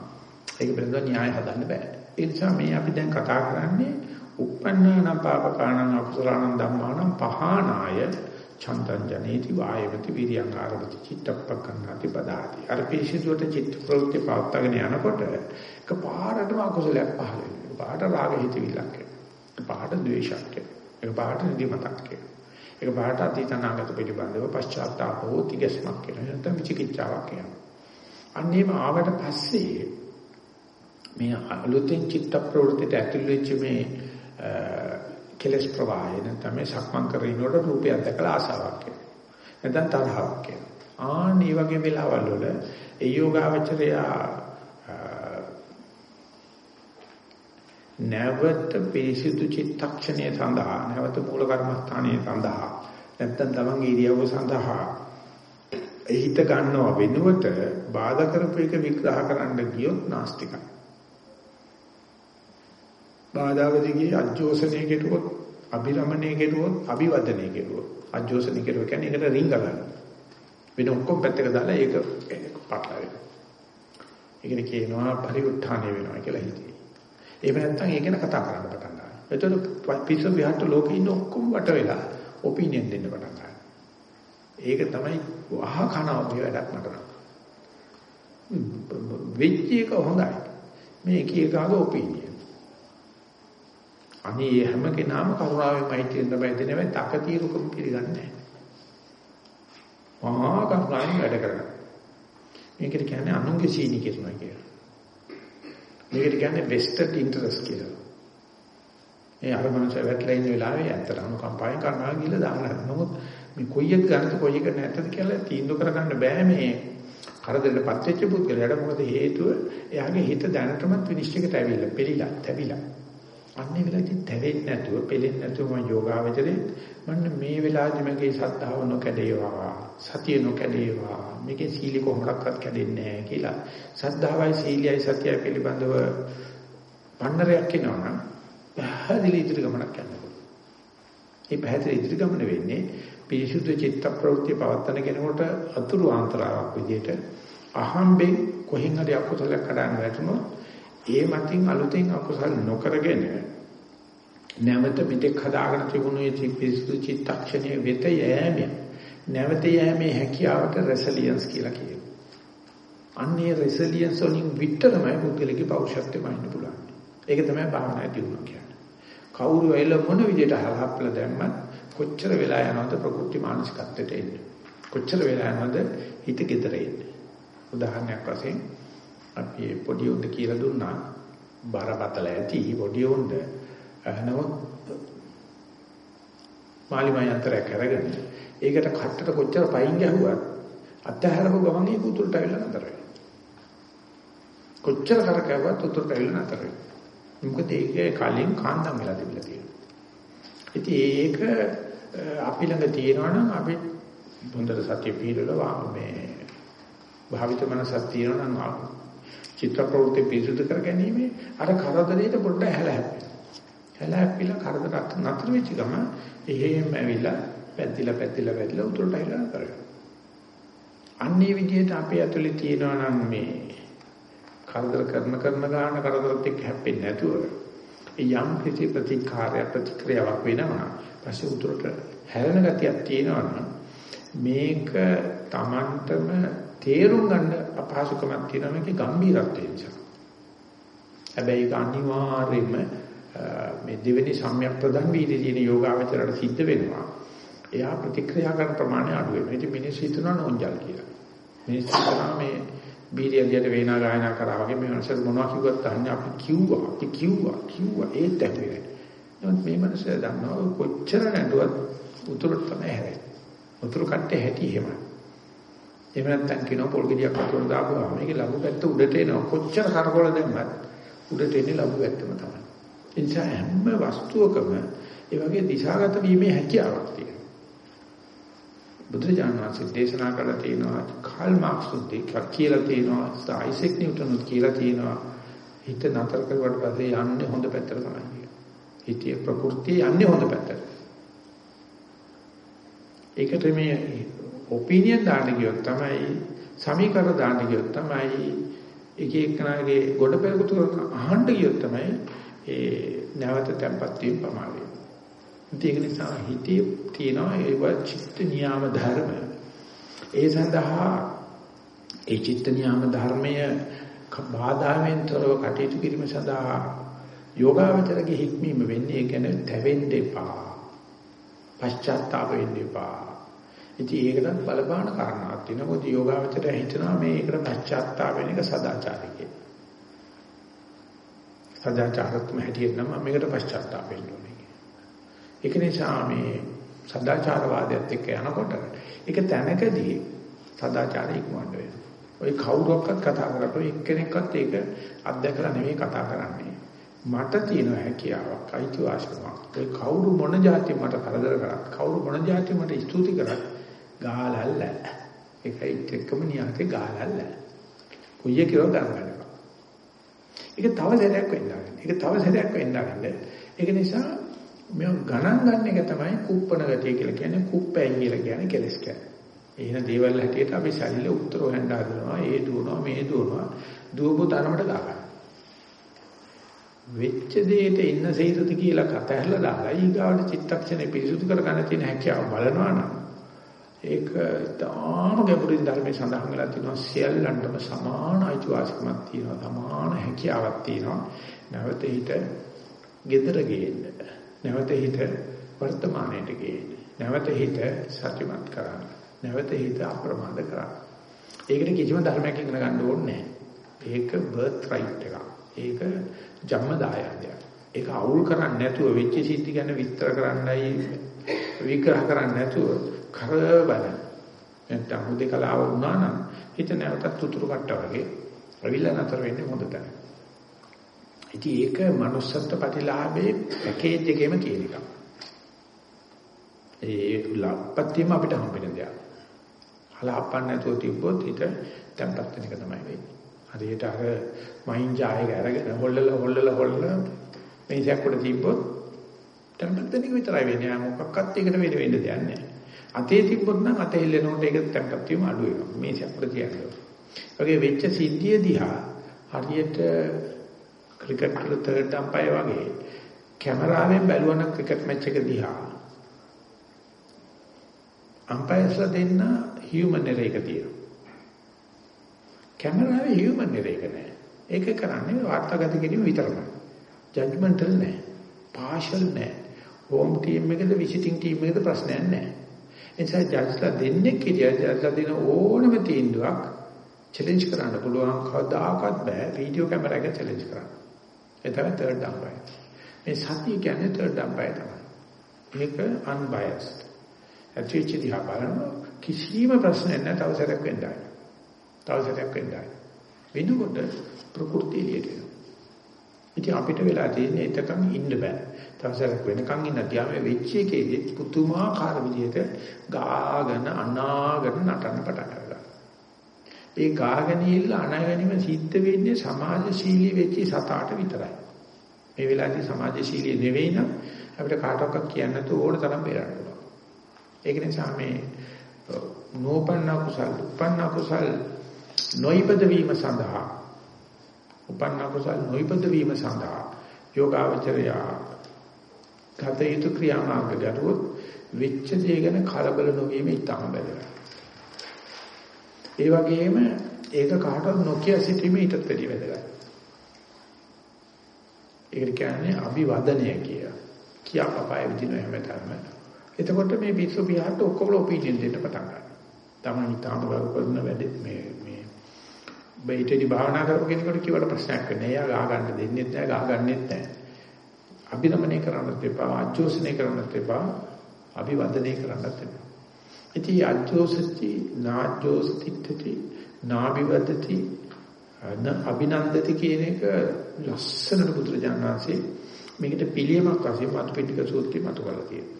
ඒක පිළිබඳව න්‍යාය හදන්න බෑ. ඒ නිසා මේ අපි දැන් කතා කරන්නේ uppannāna pāpakānaṁ akusalaṇaṁ dhammānaṁ pahānāya චන්දං ජනේති වායවති විරියං ආරවති චිත්තප්පකන්නාති පදාති අර පිරිසිදුවට චිත්ත ප්‍රවෘත්ති පවත්වාගෙන යනකොට එක පාරටම අකුසලයක් පහළ වෙනවා. පාට රාග හිතවිලක් එක පාට ද්වේෂයක් එක පාට නිදිමතක් එක පාට අතීතනාගත පිළිබඳව පශ්චාත්තාපෝ තිගස්මක් කියන නැත්නම් විචිකිච්ඡාවක් කියනවා අන්නේම ආවට පස්සේ මේ අලුතෙන් චිත්ත ප්‍රවෘත්තිට ඇතුල් වෙච්ච මේ කෙලස් ප්‍රවාහය නැත්නම් මේ සක්මන් කරනකොට රූපයක් දැකලා ආසාවක් එනවා. නැත්නම් තරහක් එනවා. ආන් මේ වගේ වෙලාවල් වල ඒ යෝගාවචරය නැවත පිරිසිදු චිත්තක්ෂණය සඳහා නැවත මූල කර්මස්ථානයේ සඳහා නැත්නම් තමන්ගේ ඉරියව්ව සඳහා හිත ගන්නව වෙනුවට බාධා කරපු එක විග්‍රහ කරන්න ගියොත් නාස්තිකයි. බාධාවදී අජෝසනයේ කෙරුවොත් අභිරමණයේ කෙරුවොත් අභිවදනයේ කෙරුවොත් අජෝසනයේ කෙරුව කියන්නේ ඒකට රිංග ගන්න. වෙන ඔක්කොම පැත්තක දාලා ඒක පටල වෙනවා. ඒකනේ කියනවා පරිඋත්ථානය වෙනවා කියලා හිතේ. ඒක නැත්තම් ඒක ගැන කතා කරන්න පටන් ගන්නවා. එතකොට පිස්සු විහාරට ලෝකේ ඉන්න ඔක්කොම වට වෙලා ඔපිනියන් දෙන්න පටන් ගන්නවා. ඒක තමයි වහ කනවා මේ වැඩක් නතර. වෙච්ච එක හොඳයි. මේ එක එකාගේ ඔපිනියන්. අනේ හැම කෙනාම කරුණාවෙන් මෛත්‍රියෙන් තමයි දෙන්නේ වෙයි තකතිරුකම පිළිගන්නේ නැහැ. මහා කරුණාවෙන් වැඩ කරනවා. මේකට කියන්නේ අනුන්ගේ සීනි කියනවා කියලා. මේකට කියන්නේ vested interest කියලා. ඒ අර මනස වැටලා ඉන්න වෙලාවේ ඇත්තට අනුකම්පාවෙන් කරනවා කියලා දානවා. නමුත් මේ කොයි එක ගන්නද කොයි එක නැත්තද කියලා තීන්දුව කරගන්න බෑ මේ කරදරට පත් වෙච්ච පුද්ගලයාට මොකද හේතුව එයාගේ හිත දැනටමත් විනිශ්චයකට ඇවිල්ලා පිළිලා තැවිලා අන්නේ වෙලාවදී තැවෙන්නේ නැතුව පෙලෙන්නේ නැතුව මම යෝගාවචරේ මන්න මේ වෙලාවදී මගේ ශ්‍රද්ධාව නොකඩේවා සතිය නොකඩේවා මේකේ සීල කොහොමඩක්වත් කැඩෙන්නේ නැහැ කියලා ශ්‍රද්ධාවයි සීලයයි සතියයි පිළිබඳව පන්නරයක් එනවනම් පැහැදිලි ඉදිරි ගමනක් යනවා. මේ පැහැදිලි ඉදිරි ගමන වෙන්නේ පිරිසුදු චිත්ත ප්‍රවෘත්ති පවත්තන කෙනෙකුට අතුරු ආන්තරාවක් විදිහට අහම්බෙන් කොහෙන් හරි අකුසලයක් කඩන්න වැටුණොත් ඒ මතින් අලුතෙන් අකුසල නොකරගෙන නැවත මෙතෙක් හදාගෙන තිබුණු ඒ පිරිසුදු චිත්තක්ෂණයේ වෙත යෑමේ නැවත යෑමේ හැකියාවට රෙසිලියන්ස් කියලා කියනවා. අන්නේ රෙසිලියන්ස් වලින් විතරමයි පුද්ගලික පෞරුෂත්වෙ මනින්න පුළුවන්. ඒක තමයි භාවනාවේ දියුණුව කියන්නේ. කවුරු එළ මොන විදිහට හලහප්පල දැම්මත් කොච්චර වෙලා යනවද ප්‍රකෘති මානසිකත්වයට එන්නේ. කොච්චර වෙලා යනවද හිත ගෙදර එන්නේ. උදාහරණයක් වශයෙන් අපි පොඩි උන්ට කියලා දුන්නා බරපතල ඇති පොඩි උන්ට නමුත් මාලිමය අතරයක් අරගෙන ඒකට කට්ටට කොච්චර පයින් ගැහුවත් අත්හැරපු ගමන් ඒක උතුරට ඇවිල්ලා නතර වෙනවා. කොච්චර කරකැවුවත් උතුරට ඇවිල්ලා නතර වෙනවා. මොකද ඒකේ කලින් කාන්දම් වෙලා තිබිලා තියෙනවා. ඉතින් ඒක අපි ළඟ තියෙනවා නම් අපි හොඳට සතිය පිළිවෙල මේ භාවිත මනසක් තියෙනවා නම් චිත්ත ප්‍රවෘත්ති පිරිසුදු කර ගැනීම අර කරදරේට පොඩ්ඩක් හැල හැප්පෙනවා. හැල හැප්පිලා කරදරات නතර වෙච්ච ගම එහෙම ඇවිල්ලා පැද්දිලා පැද්දිලා පැද්දිලා උතුරට ඇවිල්ලා කරගන්නවා. අන්නේ විදිහට අපේ ඇතුලේ තියෙනවා නම් මේ කරදර කරන කරන ගාන කරදරත් එක්ක හැප්පෙන්නේ නැතුව යම් කිසි ප්‍රතිකාරය ප්‍රතික්‍රියාවක් වෙනවා. පස්සේ උතුරට හැරෙන ගතියක් තියෙනවා මේක Tamanටම තේරුම් ගන්න අපහසුකමක් තියෙනවා මේකේ ගැඹීරත්වය නිසා. හැබැයි ඒක අනිවාර්යයෙන්ම මේ දෙවෙනි සම්‍යක් ප්‍රධාන වීදී තියෙන යෝගාවචරයට සිද්ධ වෙනවා. එයා ප්‍රතික්‍රියා කරන ප්‍රමාණය අඩු වෙනවා. ඉතින් මිනිස්සු හිතනවා නෝන්ජල් කියලා. මිනිස්සු හිතනවා මේ බීරියලියට වේනා ගායනා කරා වගේ මේ මනසට මොනවා කිව්වත් අහන්නේ අපි කිව්වා අපි කිව්වා කිව්වා ඒත් ඇහුවේ නමුත් මේ මනස දන්නවා කොච්චර නැඩුවත් උතුරට තමයි හැරෙන්නේ උතුරු කට්ටේ හැටි එහෙමයි එහෙම නැත්නම් කියනවා පොල් ගෙඩියක් වතුර දාපුවාම මේකේ ලබු පැත්ත උඩට එනවා. කොච්චර කරකවල දැම්මත් උඩට එන්නේ ලබු පැත්තම තමයි. ඒ නිසා හැම වස්තුවකම ඒ වගේ දිශාගත වීමේ හැකියාවක් තියෙනවා. බුදුරජාණන් වහන්සේ දේශනා කළා තියෙනවා කාල් මාක්ස් උත් කියලා තියෙනවා ආයිසෙක් නිව්ටන් උත් කියලා තියෙනවා. හිත නතර කරුවට පස්සේ යන්නේ හොඳ පැත්තට තමයි හිතේ ප්‍රകൃතිය යන්නේ හොඳ පැත්තට. ඒකට මේ ඔපිනියන් දාන්න ගියොත් තමයි සමීකරණ දාන්න ගියොත් තමයි එක එකනාගේ ගොඩ පෙරකුතු අහන්න ගියොත් තමයි ඒ නැවත tempat වීම ප්‍රමාණය ඒක නිසා හිතේ තියෙනවා ඒව චිත්ත නියාම ධර්ම. ඒ සඳහා ඒ චිත්ත නියාම ධර්මය බාධාවෙන් තොරව කටයුතු කිරීම සඳහා යෝගාවචරගේ හික්මීම වෙන්නේ ඒ කියන්නේ තැවෙන්න එපා. පශ්චාත්තාප වෙන්න එපා. ඉතින් ඒකට බලපාන කාරණාවක් තියෙනවා. මොකද යෝගාවචරය හිතනවා මේකට පශ්චාත්තාප වෙන එක සදාචාරය කියලා. සදාචාරත්ම හැටියට නම් මේකට පශ්චාත්තාප වෙන්න ඕනේ. ඒක නිසා මේ සදාචාරවාදයත් එක්ක යනකොට ඒක තැනකදී සදාචාරය ඉක්මවන්න වෙනවා. ඔය කවුරක්වත් කතා කරලා එක්කෙනෙක්වත් ඒක අත්දැකලා නෙමෙයි කතා කරන්නේ. මට තියෙන හැකියාවක් අයිතිවාසිකමක්. ඒ කවුරු මොන જાති මට කරදර කරත් කවුරු මොන જાති මට ස්තුති කරත් ගාලල්ල. ඒකයි එක්කම නියතේ ගාලල්ල. කොయ్య කියලා ගන්නවා. ඒක තව සැරයක් වෙන්න ඒක තව සැරයක් වෙන්න ඒක නිසා මේ ගණන් ගන්න එක තමයි කුප්පන ගතිය කියලා කියන්නේ කුප්පැයි කියලා කියන්නේ කෙලස් කියන්නේ. එහෙන දේවල් හැටියට අපි ශරීරේ උත්තර හොයන්න හදනවා, ඒ දුවනවා, මේ දුවනවා, දුවපු තරමට ගන්න. වෙච්ච දෙයට ඉන්න සේතද කියලා කතා ඇහලා දාලා ඊගාවට චිත්තක්ෂණේ පිරිසුදු කරගන්න තියෙන හැකියාව බලනවා නම් ඒක තාම ගැඹුරින් ධර්මයේ සඳහන් වෙලා තියෙනවා සියල්ලන්ටම සමාන අයිතිවාසිකමක් තියෙනවා, සමාන හැකියාවක් තියෙනවා. නැවත හිත gedara ගේන්න. නැවත හිත වර්තමානයට ගේන්න. නැවත හිත සත්‍යමත් කරන්න. නැවත හිත අප්‍රමාද කරන්න. ඒකට කිසිම ධර්මයක් ඉගෙන ගන්න ඕනේ ඒක බර්ත් රයිට් එකක්. ඒක ජන්ම දායාදයක්. ඒක අවුල් කරන්නේ නැතුව වෙච්ච සිද්ධි ගැන විස්තර කරන්නයි විග්‍රහ කරන්නේ නැතුව කරබල නැත්නම් හුදේකලාව වුණා නම් හිත නැවතත් උතුරු කට්ට වගේ අවිල්ල නතර වෙන්නේ හොඳ තැන. ඉතින් ඒක manussත්ව ප්‍රතිලාභේ පැකේජ් එකේම තියෙන එකක්. ඒ ලප්පත්තියම අපිට හම්බෙන දෙයක්. හලහප්පන්න නැතුව තිබ්බොත් හිත තැම්පත් වෙන එක තමයි වෙන්නේ. හරියට අර මයින් ජායක අරගෙන හොල්ලලා හොල්ලලා හොල්ලලා මේසයක් උඩ තිබ්බොත් තැම්පත් වෙන එක විතරයි වෙන්නේ. මොකක්වත් ඒකට වෙන වෙන්න දෙයක් නැහැ. අතේ තිබ්බොත් නම් අතේ හෙල්ලෙනකොට ඒක තැම්පත් වීම අඩු වෙනවා. මේ අපිට කියන්නේ. වගේ වෙච්ච සිද්ධිය දිහා හරියට ක්‍රිකට් වල තර්ඩ් අම්පයර් වගේ කැමරාවෙන් බලවන ක්‍රිකට් මැච් එක දිහා අම්පයර්ස්ලා දෙන්න හියුමන් එරර් එක තියෙනවා. කැමරාවේ හියුමන් එරර් එක නෑ. ඒක කරන්නේ වාර්තාගත කිරීම විතරයි. ජජ්මන්ටල් නෑ. පාෂල් නෑ. හෝම් ටීම් එකද විසිටින් ටීම් එකද ප්‍රශ්නයක් නෑ. එනිසා ජජ්ලා දෙන්නේ කිරියා ජජ්ලා දෙන ඕනම තීන්දුවක් චැලෙන්ජ් කරන්න පුළුවන් කවදාකවත් බෑ වීඩියෝ කැමරා එක චැලෙන්ජ් කරන්න. ඒ තමයි තර්ඩ් අම්පයර්. මේ සතිය කියන්නේ තර්ඩ් අම්පයර් තමයි. මේක unbiased. ඇතුල්චි දිහා බලන කිසිම ප්‍රශ්නයක් නැහැ තව සැරයක් වෙන්නයි. තව සැරයක් වෙන්නයි. වෙනකොට ප්‍රകൃතිය එළියට එනවා. ඉතින් අපිට වෙලා තියෙන්නේ එතකන් ඉන්න බෑ. තව සැරයක් වෙනකන් ඉන්න තියාම වෙච්ච එකේදී පුතුමාකාර විදිහට ගාගෙන අනාගෙන නටන්න පටන් ගන්නවා. ඒ ගාගෙන ඉල්ල අනාගැනීම සිද්ධ වෙන්නේ සමාජශීලී වෙච්ච සතාට විතරයි. මේ වෙලාවේදී සමාජශීලී නෙවෙයි නම් අපිට කාටවත් කියන්න නැතුව ඕන තරම් බේරන්න ඒක නිසා මේ නෝපන්න කුසල් උපන්න කුසල් නොයිපද වීම සඳහා උපන්න කුසල් නොයිපද වීම සඳහා යෝගාවචරය ගත යුතු ක්‍රියාමාර්ග ගැටුවොත් වෙච්ච දේ ගැන කලබල නොවීම ඉතාම වැදගත්. ඒ වගේම ඒක කාටවත් නොකිය සිටීම ඊටත් වැඩි වැදගත්. ඒකට කියන්නේ අභිවදනය කිය. කියා පපාය විදින හැමතැනම එතකොට මේ පිස්සු පියාට ඔක්කොම ඔපිනියන් දෙන්න පටන් ගන්නවා. තමයි තාම කරන වැඩේ මේ මේ බයිටේදි භාවනා කරපු කෙනෙකුට කිව්වට ප්‍රශ්නයක් නැහැ. එයා ගා ගන්න දෙන්නේ නැහැ, ගා ගන්නෙත් නැහැ. අභිරමණය කරන්නත් එපා, අජෝසනය කරන්නත් එපා, අභිවදනය කරන්නත් එපා. ඉතින් අජෝසති, නාජෝසතිත්‍ති, නාභිවදති, න අභිනන්දති කියන එක ලස්සනට බුදුරජාණන් වහන්සේ මේකට පිළියමක් වශයෙන් මතු පිටික සූත්‍රය මතු කරලා තියෙනවා.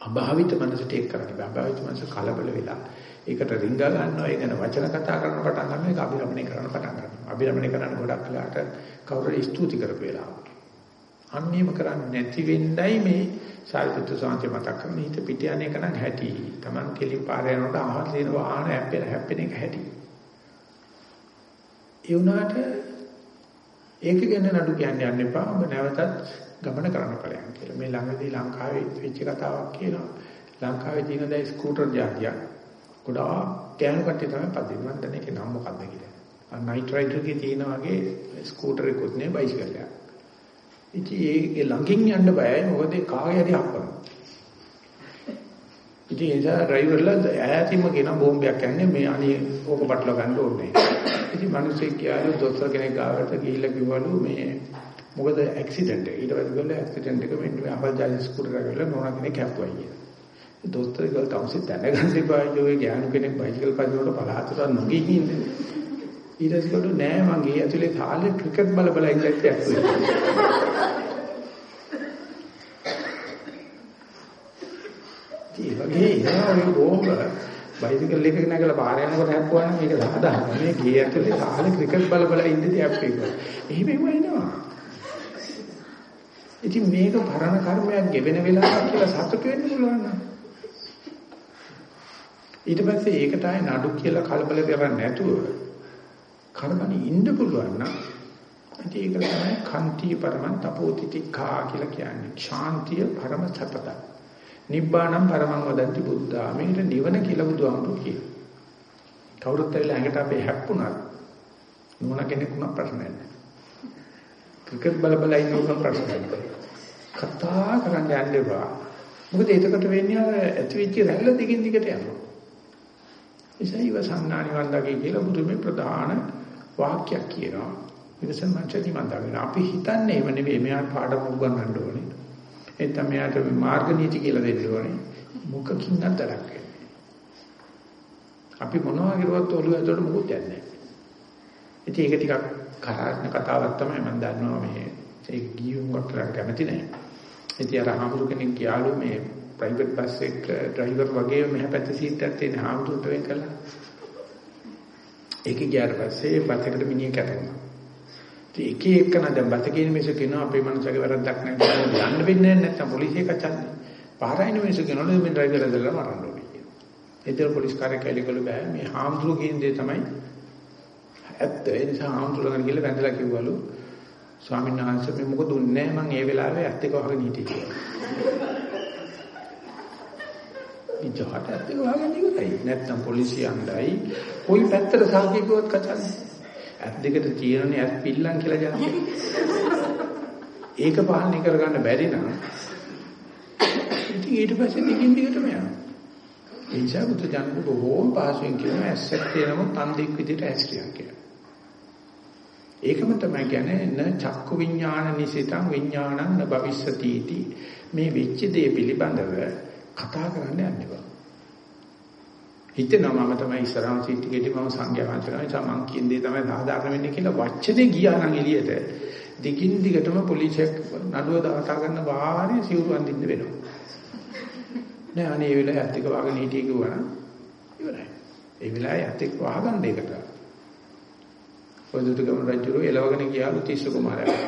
අභාවිත මනසට ඒක කරන්න බෑ. අභාවිත මනස කලබල වෙලා ඒකට රිංග ගන්නවා, ඒ ගැන වචන කතා කරන පටන් ගන්නවා, ඒක අභිරමණය කරන්න පටන් ගන්නවා. අභිරමණය කරන්න ගොඩක් වෙලාට කවුරුහරි ස්තුති කරපු වෙලාව. අන්නේම කරන්නේ නැති වෙන්නයි මේ සාරිපුත්‍ර සාන්ති මතක් කරන හිත පිට යන එක නම් හැටි. Taman කෙලි පාර යනකොට ආහාර දෙන වාහන හැප්පෙන හැප්පෙන එක හැටි. ඒ වුණාට ඒක ගැන නඩු කියන්න යන්න එපා. ඔබ නැවතත් ගමන කරන්න ඵලයන් කියලා. මේ ළඟදී ලංකාවේ වෙච්ච කතාවක් කියනවා. ලංකාවේ තියෙන දැන් ස්කූටර් ජාතිය ගොඩාක් ගෑනු කට්ටිය තමයි පදින්න. මම දන්නේ ඒක නම මොකක්ද කියලා. අර නයිට් රයිඩර් එකේ තියෙන වගේ ස්කූටර් එකකුත් නේ බයිසිකල් එකක්. ඉතින් ඒ ළඟින් යන්න බයයි මොකද ඒ කාගේ හරි හප්පනවා. ඉතින් ඒ නිසා ඩ්‍රයිවර්ලා ඈතින්ම කියන බෝම්බයක් යන්නේ මේ අනේ ඕක පටල ගන්න ඕනේ. ඉතින් මිනිස්සෙක් කියාලු දොස්තර කෙනෙක් ගාවට ගිහිල්ලා කිව්වලු මේ මොකද ඇක්සිඩන්ට් එක. ඊට පස්සේ ගොල්ලෝ ඇක්සිඩන්ට් එක මෙන්න මේ අපජාජි ස්කූටර් එක ගිහලා නෝනා කෙනෙක් කැප්පුවා කියලා. දොස්තර ගල් තවසේ දැනගන්න ඉපා යෝගේ ගෑනු කෙනෙක් බයිසිකල් පදිනකොට පළාතට නොගී ඉන්නේ. ඊට පස්සේ ගොල්ලෝ නෑ මං ගේ ඇතුලේ තාලේ ක්‍රිකට් බල බල ඉඳලා ඇක්කුවා. ඒ වගේ ඒවා බෝම්බ බයිසිකල් එකක නැගලා පාර යනකොට හැප්පුවා නම් මේක සාධාරණ. මේ ගේ ඇතුලේ තාලේ ක්‍රිකට් බල බල ඉඳදී හැප්පෙනවා. එහෙම වෙනවා. ඉතින් මේක පරණ කර්මයක් ගෙවෙන වෙලාවක් කියලා සතුට වෙන්න පුළුවන් නේද? ඊට පස්සේ ඒකට ආයේ නඩු කියලා කලබල කරන්නේ නැතුව කර්මණි ඉන්න පුළුවන් නම් ඉතින් ඒක තමයි කන්ති පරමං තපෝතිතිකා කියලා කියන්නේ. ශාන්තිය පරම සතත. නිබ්බාණං පරමං වදන්ති බුද්ධා. මේකට නිවන කියලා බුදුහාමුදුරු කියනවා. කවුරුත් ඇවිල්ලා ඇඟට අපේ හැප්පුණත් නෝන කෙනෙක් උනා ප්‍රශ්නයක් නැහැ. ක්‍රිකට් බල බල ඉන්න උන ප්‍රශ්නයක් නැහැ. කතා කරන්න යන්න එපා. මොකද එතකොට වෙන්නේ අර ඇතිවිච්ච රැල්ල දිගින් දිගට යනවා. ඒසයිව සම්නානි වන්දගේ කියලා බුදුමේ ප්‍රධාන වාක්‍යයක් කියනවා. විදසන් මංචති මන්දගෙන අපි හිතන්නේ එහෙම නෙවෙයි මෙයාට පාඩම උගන්වන්න ඕනේ. එතන මෙයාට මාර්ග නීති කියලා දෙන්න ඕනේ. මොකකින් අතරක් අපි මොනවා කරුවත් ඔළුව ඇතුලට මොකුත් යන්නේ නැහැ. ඉතින් ඒක ටිකක් කරාන කතාවක් තමයි මම දන්නවා මේ ඒක ගියුම්ක් කරලා කැමති නැහැ. ඉතින් අර හාමුදුර කෙනෙක් ගියාලු මේ ප්‍රයිවට් බස් එක ඩ්‍රයිවර් වගේ මෙහා පැත්තේ සීට් එකක් තියෙන හාමුදුරට වෙන් කළා. ඒකේ ගියාට පස්සේ බස් එකට මිනිහ කැටුණා. ඉතින් එක එකන දැන් බස් එකේ මිනිස්සු කියනවා අපේ මනුස්සගේ වැරද්දක් නැහැ යන්න වෙන්නේ නැත්නම් පොලිසිය කචන්නේ. පාරයින මිනිස්සු කෙනෙකුට මේ ඩ්‍රයිවර් ඇදලා මරන්න ඕනේ කියලා. ඒතර පොලිස් කාර්යය කැලිකල බෑ මේ හාමුදුරුවෝ කියන දේ තමයි ඇත්ත. ඒ නිසා හාමුදුරුවෝ ගිහලා වැඳලා කිව්වලු ස්වාමීන් වහන්සේ මේ මොකද දුන්නේ මම ඒ වෙලාවේ ඇත්ත එක වහගෙන හිටියේ කියලා. ඉතහට ඇත්ත එක වහගෙන ඉවරයි. නැත්තම් පොලිසිය යන්නයි කොයි පැත්තට සාකේකුවත් කචන්නේ. ඇත් දෙකට තියෙනනේ ඇත් පිල්ලම් කියලා ජාතිය. ඒක පාලනය කරගන්න බැරි නම් ඉතින් ඊට පස්සේ දිගින් දිගටම යනවා. ඒ නිසා බුදු දන්පු බොහෝම පාසුවෙන් කියන ඇස්සක් තියෙනම තන්දෙක් විදිහට ඇස්ටියක් කියලා. ඒකම තමයි කියන්නේ න චක්කු විඥාන නිසිතං විඥානං න භවිස්සති इति මේ වෙච්ච දේ පිළිබඳව කතා කරන්න යන්න බෑ. හිතෙනවා මම තමයි ඉස්සරහම සීට් එකේදී මම සංඝයා වහන්සේලා නිසා මං කියන දේ තමයි සාධාරණ වෙන්නේ කියලා වචනේ ගියා නම් එළියට දිගින් දිගටම පොලිසියක් නඩුව දාලා ගන්න වාරේ සිවුරු අඳින්න වෙනවා. නෑ අනේ ඒ වෙලාවේ ඇත්තික වහගෙන හිටියේ කිව්වා නම් ඉවරයි. ඒ වෙලාවේ ඇත්තික වහගන්න එකට. ඔය දුටුගම රජුරු එලවගෙන ගියාලු තිස්ස කුමාරයා.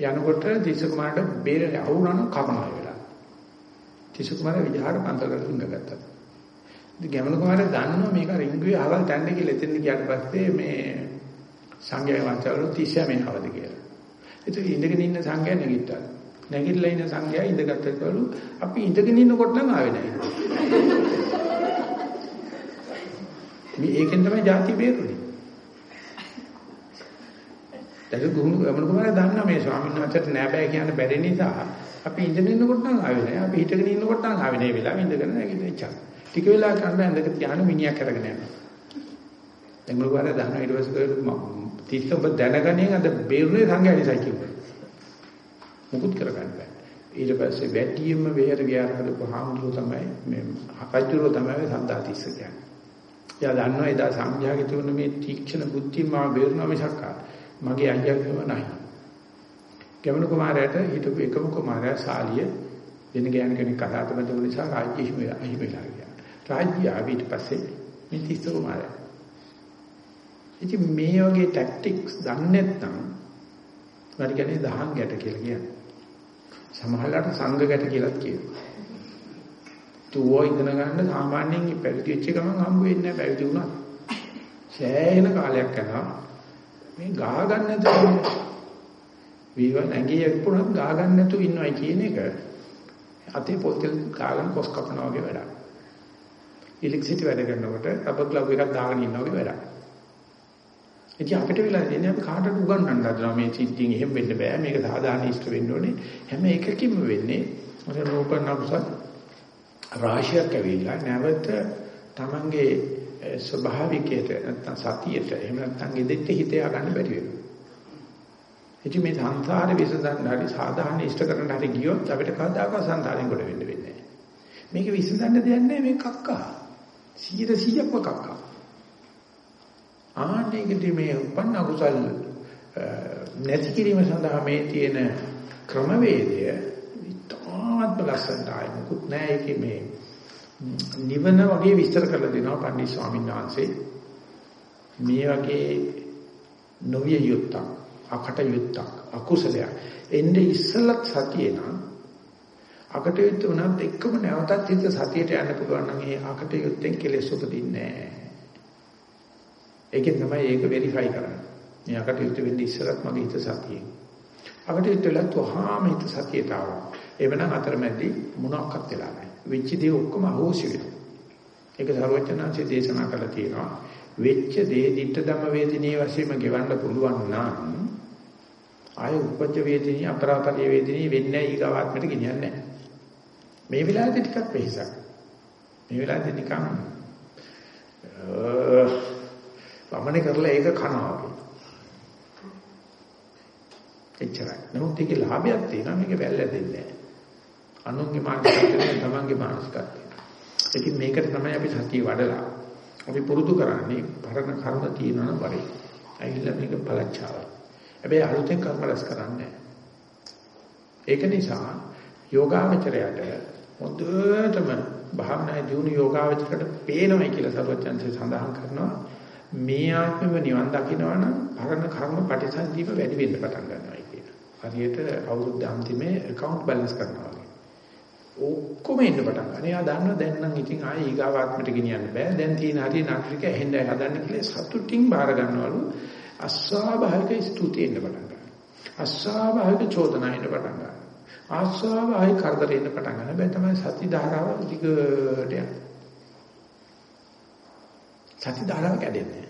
යනකොට තිස්ස කුමාරට බේර අවුනන කපනවා වෙලා. තිස්ස කුමාරයා විජහාට පන්සලකට ඉඳගත්තා. ඉතින් ගැමන කුමාරයා දන්නවා මේක රින්ගුවේ අහවල් තැන්න කියලා එතෙන් ගියාට පස්සේ මේ සංඝයා වහන්සේවරු තිස්සා මේ හවද කියලා. ඉතින් ඉඳගෙන ඉන්න සංඝයා නැගිට්ටා. නැගිටලා ඉන්න සංඝයා ඉඳගත්තකලු අපි ඉඳගෙන ඉන්නකොට නම් ආවේ නැහැ. මේ ඒකෙන් තමයි ಜಾති බේරුනේ. දැන් ගුණ ගමන කුමාරයා දන්නා මේ ස්වාමීන් වහන්සේට නෑ බෑ කියන්න බැරි නිසා අපි ඉඳගෙන ඉන්නකොට නම් ආවේ නැහැ. අපි හිටගෙන ඉන්නකොට නම් ආවේ නැහැ. වෙලාව ඉඳගෙන නැගිටිච්චා. ටික වෙලා කරන ඇඳක තියාන මිනිහා කරගෙන යනවා. දැන් ගුණ කුමාරයා දන්නා ඊට පස්සේ තිස්ස ඔබ දැනගන්නේ අද බේරුනේ සංඝයා නිසා කිව්වා. මුකුත් කරගන්න බෑ. ඊට පස්සේ වැටියෙම වෙහෙර ගියාට හාමුදුරුවෝ තමයි මේ හකච්චුරෝ තමයි සන්දාතිස්ස කියන්නේ. එයා දන්නවා එදා සංඝයාගේ තිබුණ මේ තීක්ෂණ බුද්ධිය මාව බේරුණා මිසක් මගේ අයියාගේම නැහැ. ගමන කුමාරයාට හිටපු එකම කුමාරයා සාලිය වෙන ගෑනු කෙනෙක් කතා කරන තිබුණ නිසා රාජ්‍ය හිමිලා ගියා. රාජ්‍ය ආවිත් පස්සේ මේ තිස්ස කුමාරයා. ඉතින් මේ වගේ ටැක්ටික්ස් දන්නේ නැත්නම් වැඩි කියන්නේ දහං ගැට කියලා කියන්නේ. සමහරවිට සංඝ ගැට කියලාත් කියනවා. තුෝ ඉගෙන ගන්න සාමාන්‍යයෙන් පැවිදි වෙච්ච ගමන් හම්බ වෙන්නේ නැහැ පැවිදි වුණා. සෑහෙන කාලයක් යනවා. මේ ගා ගන්න නැතුව වීව නැගී එක්පුණත් ගා ගන්න නැතුව ඉන්නවයි කියන එක අතේ පොතල් ගාගෙන කොස් කපනවා වගේ වැඩක්. ඉලෙක්ට්‍රිසිටි වැඩ කරනකොට රබර් ග්ලව් එකක් දාගෙන ඉන්නවා වගේ වැඩක්. ඉතින් අපිට වෙලා ඉන්නේ අපි කාටද උගන්වන්න හදනවා මේ සිද්ධියෙන් එහෙම වෙන්න බෑ මේක සාධාරණ ඉෂ්ට වෙන්න ඕනේ හැම එකකින්ම වෙන්නේ අර රූපන කුසල රාශියක් ඇවිල්ලා නැවත තමන්ගේ ස්වභාවිකයට නැත්නම් සතියට එහෙම නැත්නම් ඉදෙට හිත ය아가න්න බැරි වෙනවා. ඉතින් මේ සංසාර විසඳන්න හරි සාධාරණ ඉෂ්ට කරන්න හරි ගියොත් අපිට කවදාකවත් සංසාරයෙන් ගොඩ වෙන්න වෙන්නේ නැහැ. මේක විසඳන්න දෙයක් නැහැ මේ කක්කා. 100 100ක්ම කක්කා. ආන්නේකදී මේ උපන්න කුසල් නැති කිරීම සඳහා මේ තියෙන ක්‍රමවේදය ඉතාමත් ලස්සනට ආයි මුකුත් නෑ ඒකේ මේ නිවන වගේ විස්තර කරලා දෙනවා පණ්ඩිත ස්වාමීන් වහන්සේ මේ වගේ නොවිය යුත්තක් අකට යුත්තක් අකුසලයක් එන්නේ ඉස්සලත් සතියේ නම් අකට යුත්ත උනත් එක්කම නැවතත් හිත සතියට යන්න පුළුවන් නම් ඒ අකට යුත්තෙන් කෙලෙස් උපදින්නේ නැහැ ඒකෙන් තමයි ඒක වෙරිෆයි කරන්නේ. මේ අකටයුතු වෙන්නේ ඉස්සරත් මගේ හිත සතියේ. අකටයුතු වෙලත් වහාම හිත සතියට ආවා. එවනම් අතරමැදි මොනක්වත් වෙලා නැහැ. වෙච්ච දේ ඔක්කොම අහෝසි වෙනවා. ඒක සර්වඥාන්සේ දේශනා කළා තියෙනවා. වෙච්ච දේ ditta ධම්ම වේදිනිය වශයෙන්ම ගෙවන්න පුළුවන් නම් ආය උපජ්ජ වේදිනිය අපරාපරිය වේදිනිය වෙන්නේ ඊගාවාත්මයට ගෙනියන්නේ නැහැ. මේ වෙලාවේදී ටිකක් වෙහසක්. මේ වෙලාවේදී නිකන් වමනේ කරලා ඒක කනවා වගේ. එච්චරයි. නමුත් ඒකේ ලාභයක් තියෙනවා මේක වැල්ල දෙන්නේ නැහැ. අනුන්ගේ මානසිකත්වයෙන් තමන්ගේ මානසිකත්වය. ඉතින් මේකට තමයි අපි සතිය වඩලා අපි පුරුදු කරන්නේ පරණ කර්ම තියෙනවා නම් වරේ. ඇවිල්ලා මේක පළච්චාවයි. හැබැයි අලුතෙන් කර්ම රැස් කරන්නේ ඒක නිසා යෝගාවචරයට හොඳටම භාවනායේ දිනු යෝගාවචරයට පේනවයි කියලා සරුවචන්සේ සඳහන් කරනවා. මේ ආත්මෙම නිවන් දකිනවා නම් පරණ කර්ම ප්‍රතිසන්දීප වැඩි වෙන්න පටන් ගන්නවා කියන. හරියට අවුරුද්ද අන්තිමේ account balance කරනවා වගේ. ඔක්කොම එන්න පටන් ගන්නවා. එයා දන්නවා දැන් නම් ඉතින් ආයේ ඊගාවාත්මට ගෙනියන්න බෑ. දැන් තියෙන හරිය නාට්‍රික ඇහෙන්නයි හදන්න කියලා සතුටින් බාර ගන්නවලු. අස්වාභාවික ස්තුති එන්න පටන් ගන්නවා. අස්වාභාවික චෝදනා එන්න පටන් ගන්නවා. ආස්වාභාවික කරදර එන්න පටන් ගන්නවා. බෑ තමයි සති ධාරාව දිගට යනවා. සති ධාරාව කැඩෙන්නේ.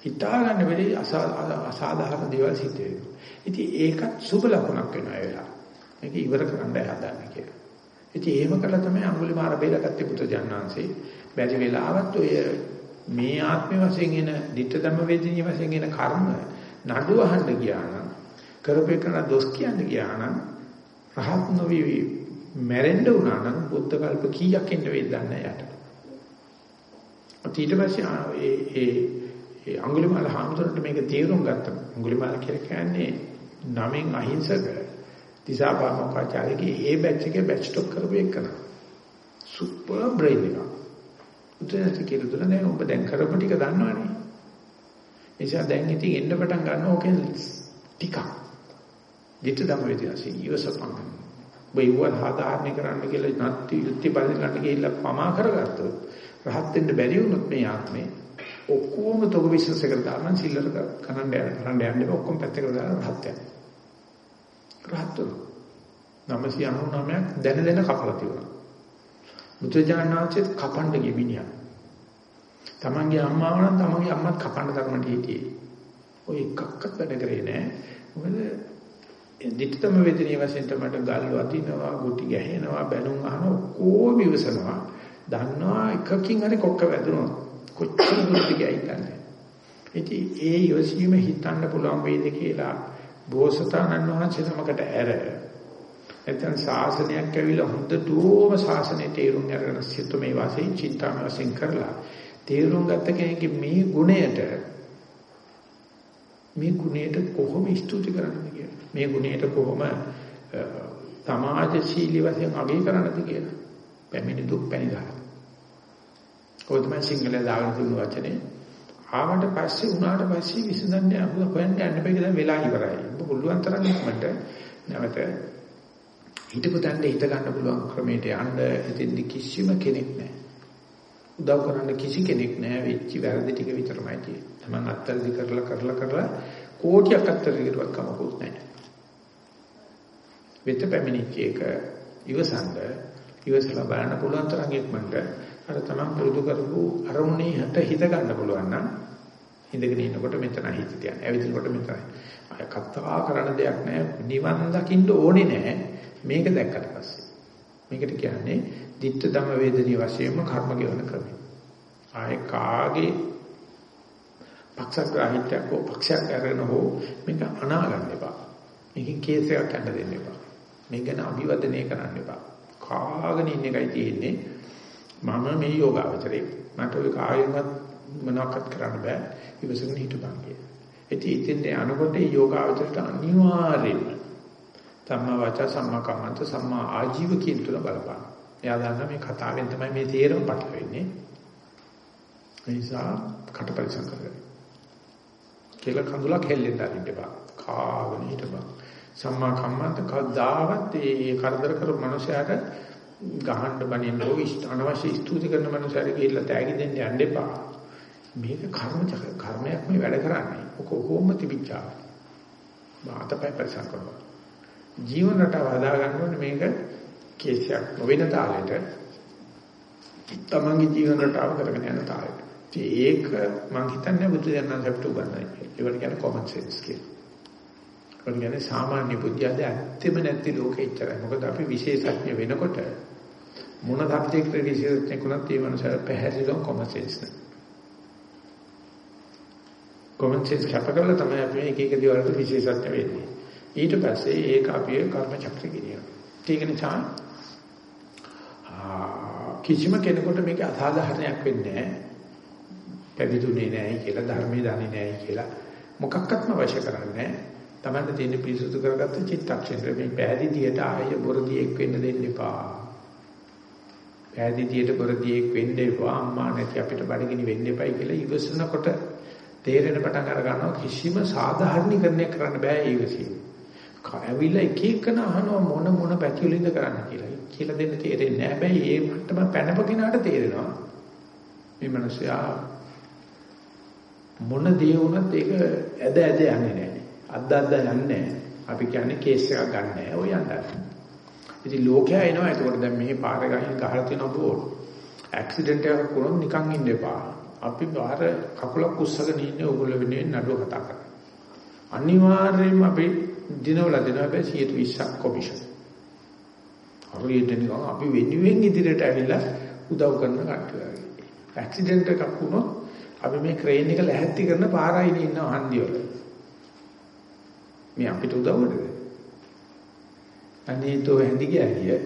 හිතා ගන්න වෙලේ අසාධාරණ දේවල් සිද්ධ වෙනවා. ඉතින් ඒකත් සුබ ලකුණක් වෙනවා ඒ වෙලාව. මේක ඉවර කරන්න හදන්න කියලා. ඉතින් එහෙම කළා තමයි අඟුලිමාර බේරගත්තේ පුත්‍රජානංශේ. බැරි වෙලාවත් ඔය මේ ආත්ම වශයෙන් එන ditta ධම්ම වේදිනිය වශයෙන් එන කර්ම නඩු අහන්න ගියා නම් කරපේකන දොස් කියන්න ගියා නම් රහත් නොවි මැරෙන්න වුණා නම් බුද්ධ කල්ප කීයක් ඉන්න වෙයිද දන්නේ යට. ඊට පස්සේ ඒ ඒ ඒ අඟුලිමාල හාමුදුරන්ට මේක තේරුම් ගත්තා. අඟුලිමාල කියලා කියන්නේ නමෙන් අහිංසක දිසාපාමෝකාචාර්යගේ ඒ බැච් එකේ බැච් ටොක් කරපු එකන. සුපර් බ්‍රේන් එක. උදේට කියලා දුන්න දැන් ඔබ දැන් කරපු ටික දන්නවනේ. එනිසා දැන් ඉතින් එන්න පටන් ගන්න ඕකෙන් ටිකක්. ditta ධම්ම වේදිනාසී ඉවසපන්. බයිවල් හදාන්නේ කරන්න කියලා නැත්ති යුක්ති බලන්න ගන්න ගිහිල්ලා පමා කරගත්තොත් රහත් වෙන්න බැරි වුණොත් මේ ආත්මේ ඔක්කොම තොග විශ්වාස කරලා දාන්න සිල්ලර කරන්න යන කරන්න යන්නේ ඔක්කොම පැත්තකට දාලා රහත් වෙනවා. රහත්තුරු 999ක් දැන දැන කපලා තිබුණා. බුදුජානනාංශෙත් කපන්න ගිය මිනිහා. තමන්ගේ අම්මාව නම් තමන්ගේ අම්මත් කපන්න තරමට හිටියේ. ඔය එකක්වත් වැඩ කරේ නෑ. මොකද දිට්ඨම වේදනීය වශයෙන් තමයි ගල් වදිනවා, ගුටි ගැහෙනවා, බැලුම් අහන ඔක්කොම ඉවසනවා. දන්නවා එකකින් හරි කොක්ක වැදුනොත් කොච්චර දුරට ගියයි දන්නේ. ඉතින් ඒ යොසීම හිතන්න පුළුවන් වේද කියලා බෝසතාණන් වහන්සේ නමකට ඇර නැත්නම් ශාසනයක් ඇවිල්ලා හොඳටම ශාසනයේ තේරුම් අරගෙන සිත මේ වාසයෙන් චින්තාම වශයෙන් කරලා තේරුම් ගත්ත කෙනෙක්ගේ මේ ගුණයට මේ ගුණයට කොහොම ස්තුති කරන්නද කියලා. මේ ගුණයට කොහොම සමාජශීලී වශයෙන් අගය කරන්නද කියලා. පැමිණි දුක් පැනිදා කොහොමද මම සිංහලෙන් දාගෙන තුන වචනේ? ආවට පස්සේ උනාට පස්සේ විසඳන්නේ අහුව හොයන්න යන්න බෑ කියලා වෙලා ඉවරයි. ඔබ පුළුවන් තරම් ඉක්මනට නැවත හිතපු තැනට හිත ගන්න පුළුවන් ක්‍රමයට යන්න ඉතින්දි කිසිම කෙනෙක් නැහැ. උදව් කරන්න කිසි කෙනෙක් නැහැ වෙච්ච වැරදි ටික විතරමයි තියෙන්නේ. Taman අත්තරදි කරලා කරලා කරලා කෝටියක් අත්තරදි කරුවක් කමකුත් නැහැ. වෙත පැමිණිච්ච එක ඉවසන්න ඉවසලා බලන්න පුළුවන් තරම් ඉක්මනට අර තමන් පුරුදු කරපු අරමුණේ හිත හිත ගන්න පුළුවන් නම් ඉඳගෙන ඉන්නකොට මෙතන හිත තියන්න. ඇවිදිනකොට මෙතනයි. අය කතා කරන දෙයක් නැහැ. නිවන් දකින්න ඕනේ නැහැ. මේක දැක්කට පස්සේ. මේකට කියන්නේ ditta ධම්ම වේදනී වශයෙන්ම කර්ම ගෙවන ක්‍රමය. ආය කාගේ පක්ෂග්‍රාහීත්වයක් හෝ පක්ෂයක් අරගෙන හෝ මේක අනා ගන්න එපා. මේකේ කේස් එකක් ගන්න දෙන්න එපා. මේක ගැන අභිවදනය කරන්න එපා. කාගෙන ඉන්න එකයි තියෙන්නේ. මම මේ යෝගාවචරේ මට ඔය කායෙන්වත් මොනවක්වත් කරන්න බෑ ඉවසගෙන හිටපන් කියලා. ඉතින් ඉතින් යනකොට මේ යෝගාවචරයට අනිවාර්යයෙන්ම සම්මා වාචා සම්මා කම්මන්ත සම්මා ආජීව කියන තුන බලපාන. එයා දන්නා මේ කතාවෙන් තමයි මේ තේරම පටල වෙන්නේ. ඒ නිසා කට පරිසම් කරගන්න. කියලා කඳුලක් හෙල්ලෙන්න අරින්න එපා. කාගෙන හිටපන්. සම්මා කම්මන්ත කවදාවත් මේ කරදර කරු මනුස්සයාට ගහන්න බනින්න ඕ අනවශ්‍ය ස්තුති කරන මනුස්සයෙක් ගිහිල්ලා තෑගි දෙන්න යන්න එපා. මේක කර්ම කර්මයක් මේ වැඩ කරන්නේ. ඔක කොහොම තිබිච්චා. මාතපය පරිසම් කරනවා. ජීවන රටාව හදා ගන්න ඕනේ මේක කේසයක් නොවන තාලෙට. තමන්ගේ ජීවන රටාව කරගෙන යන තාලෙට. ඒක මම හිතන්නේ බුදු දනන් අපිට උගන්වන්නේ. ඒකට කියන්නේ common sense කියලා. ඒකට කියන්නේ සාමාන්‍ය බුද්ධියද ඇත්තෙම නැති ලෝකෙ ඉච්චරයි. මොකද අපි විශේෂඥ වෙනකොට මොන සබ්ජෙක්ට් එක විශේෂඥයෙකුණත් ඒ මනුස්සයා පැහැදිලිව common sense නෑ. common sense කැපකරලා තමයි අපි එක එක දේවල්ට විශේෂඥ වෙන්නේ. ඊට පස්සේ ඒක අපි කර්ම චක්‍ර කියනවා. ඒක නිසා කිසිම කෙනෙකුට මේක අසාධාරණයක් වෙන්නේ නැහැ. පැවිදුනේ නැහැ කියලා ධර්මයේ දන්නේ නැහැ කියලා මොකක්වත්ම අවශ්‍ය කරන්නේ නැහැ. Tamanda තියෙන පිරිසුදු කරගත්ත චිත්තක්ෂණය මේ පෑදීදියට ආය බොරදියෙක් වෙන්න දෙන්න එපා. පෑදීදියට බොරදියෙක් වෙන්න එපා. අම්මා නැති අපිට බඩගිනි වෙන්න එපයි කියලා ඉවසනකොට තේරෙන පටන් අර ගන්නවා කිසිම සාධාරණීකරණයක් කරන්න බෑ ඊවසීම. ඇවිල්ලා එක එකන අහනවා මොන මොන පැතිවලින්ද කරන්න කියලා. කියලා දෙන්න තේරෙන්නේ නැහැ. හැබැයි ඒ මට්ටම පැනපකිනාට තේරෙනවා. මේ මිනිස්සයා මොන දේ වුණත් ඒක ඇද ඇද යන්නේ නැහැ. අද්ද අද්ද යන්නේ නැහැ. අපි කියන්නේ කේස් එකක් ගන්න නැහැ. ඔය යන්න. ඉතින් ලෝකයා එනවා. එතකොට දැන් මෙහි පාර ගහින් ගහලා තියෙන බෝඩ්. ඇක්සිඩන්ට් එකක් වුණොත් නිකන් ඉන්න එපා. අපි බාහිර කකුලක් උස්සගෙන ඉන්නේ ඕගොල්ලෝ වෙනුවෙන් නඩුව කතා කරා. අනිවාර්යයෙන්ම අපි දිනවල දෙනවා හැබැයි 120ක් කොමිෂන්. හරියට නිකන් අපි වෙනුවෙන් ඉදිරියට ඇවිල්ලා උදව් කරන කට්ටිය වගේ. ඇක්සිඩන්ට් එකක් වුණොත් අපි මේ ක්‍රේන් එක ලැහැත්ති කරන පාරයි ඉන්න හන්දිවල. මේ අපිට උදව්වද? අනේ තෝ හැඳි ගියා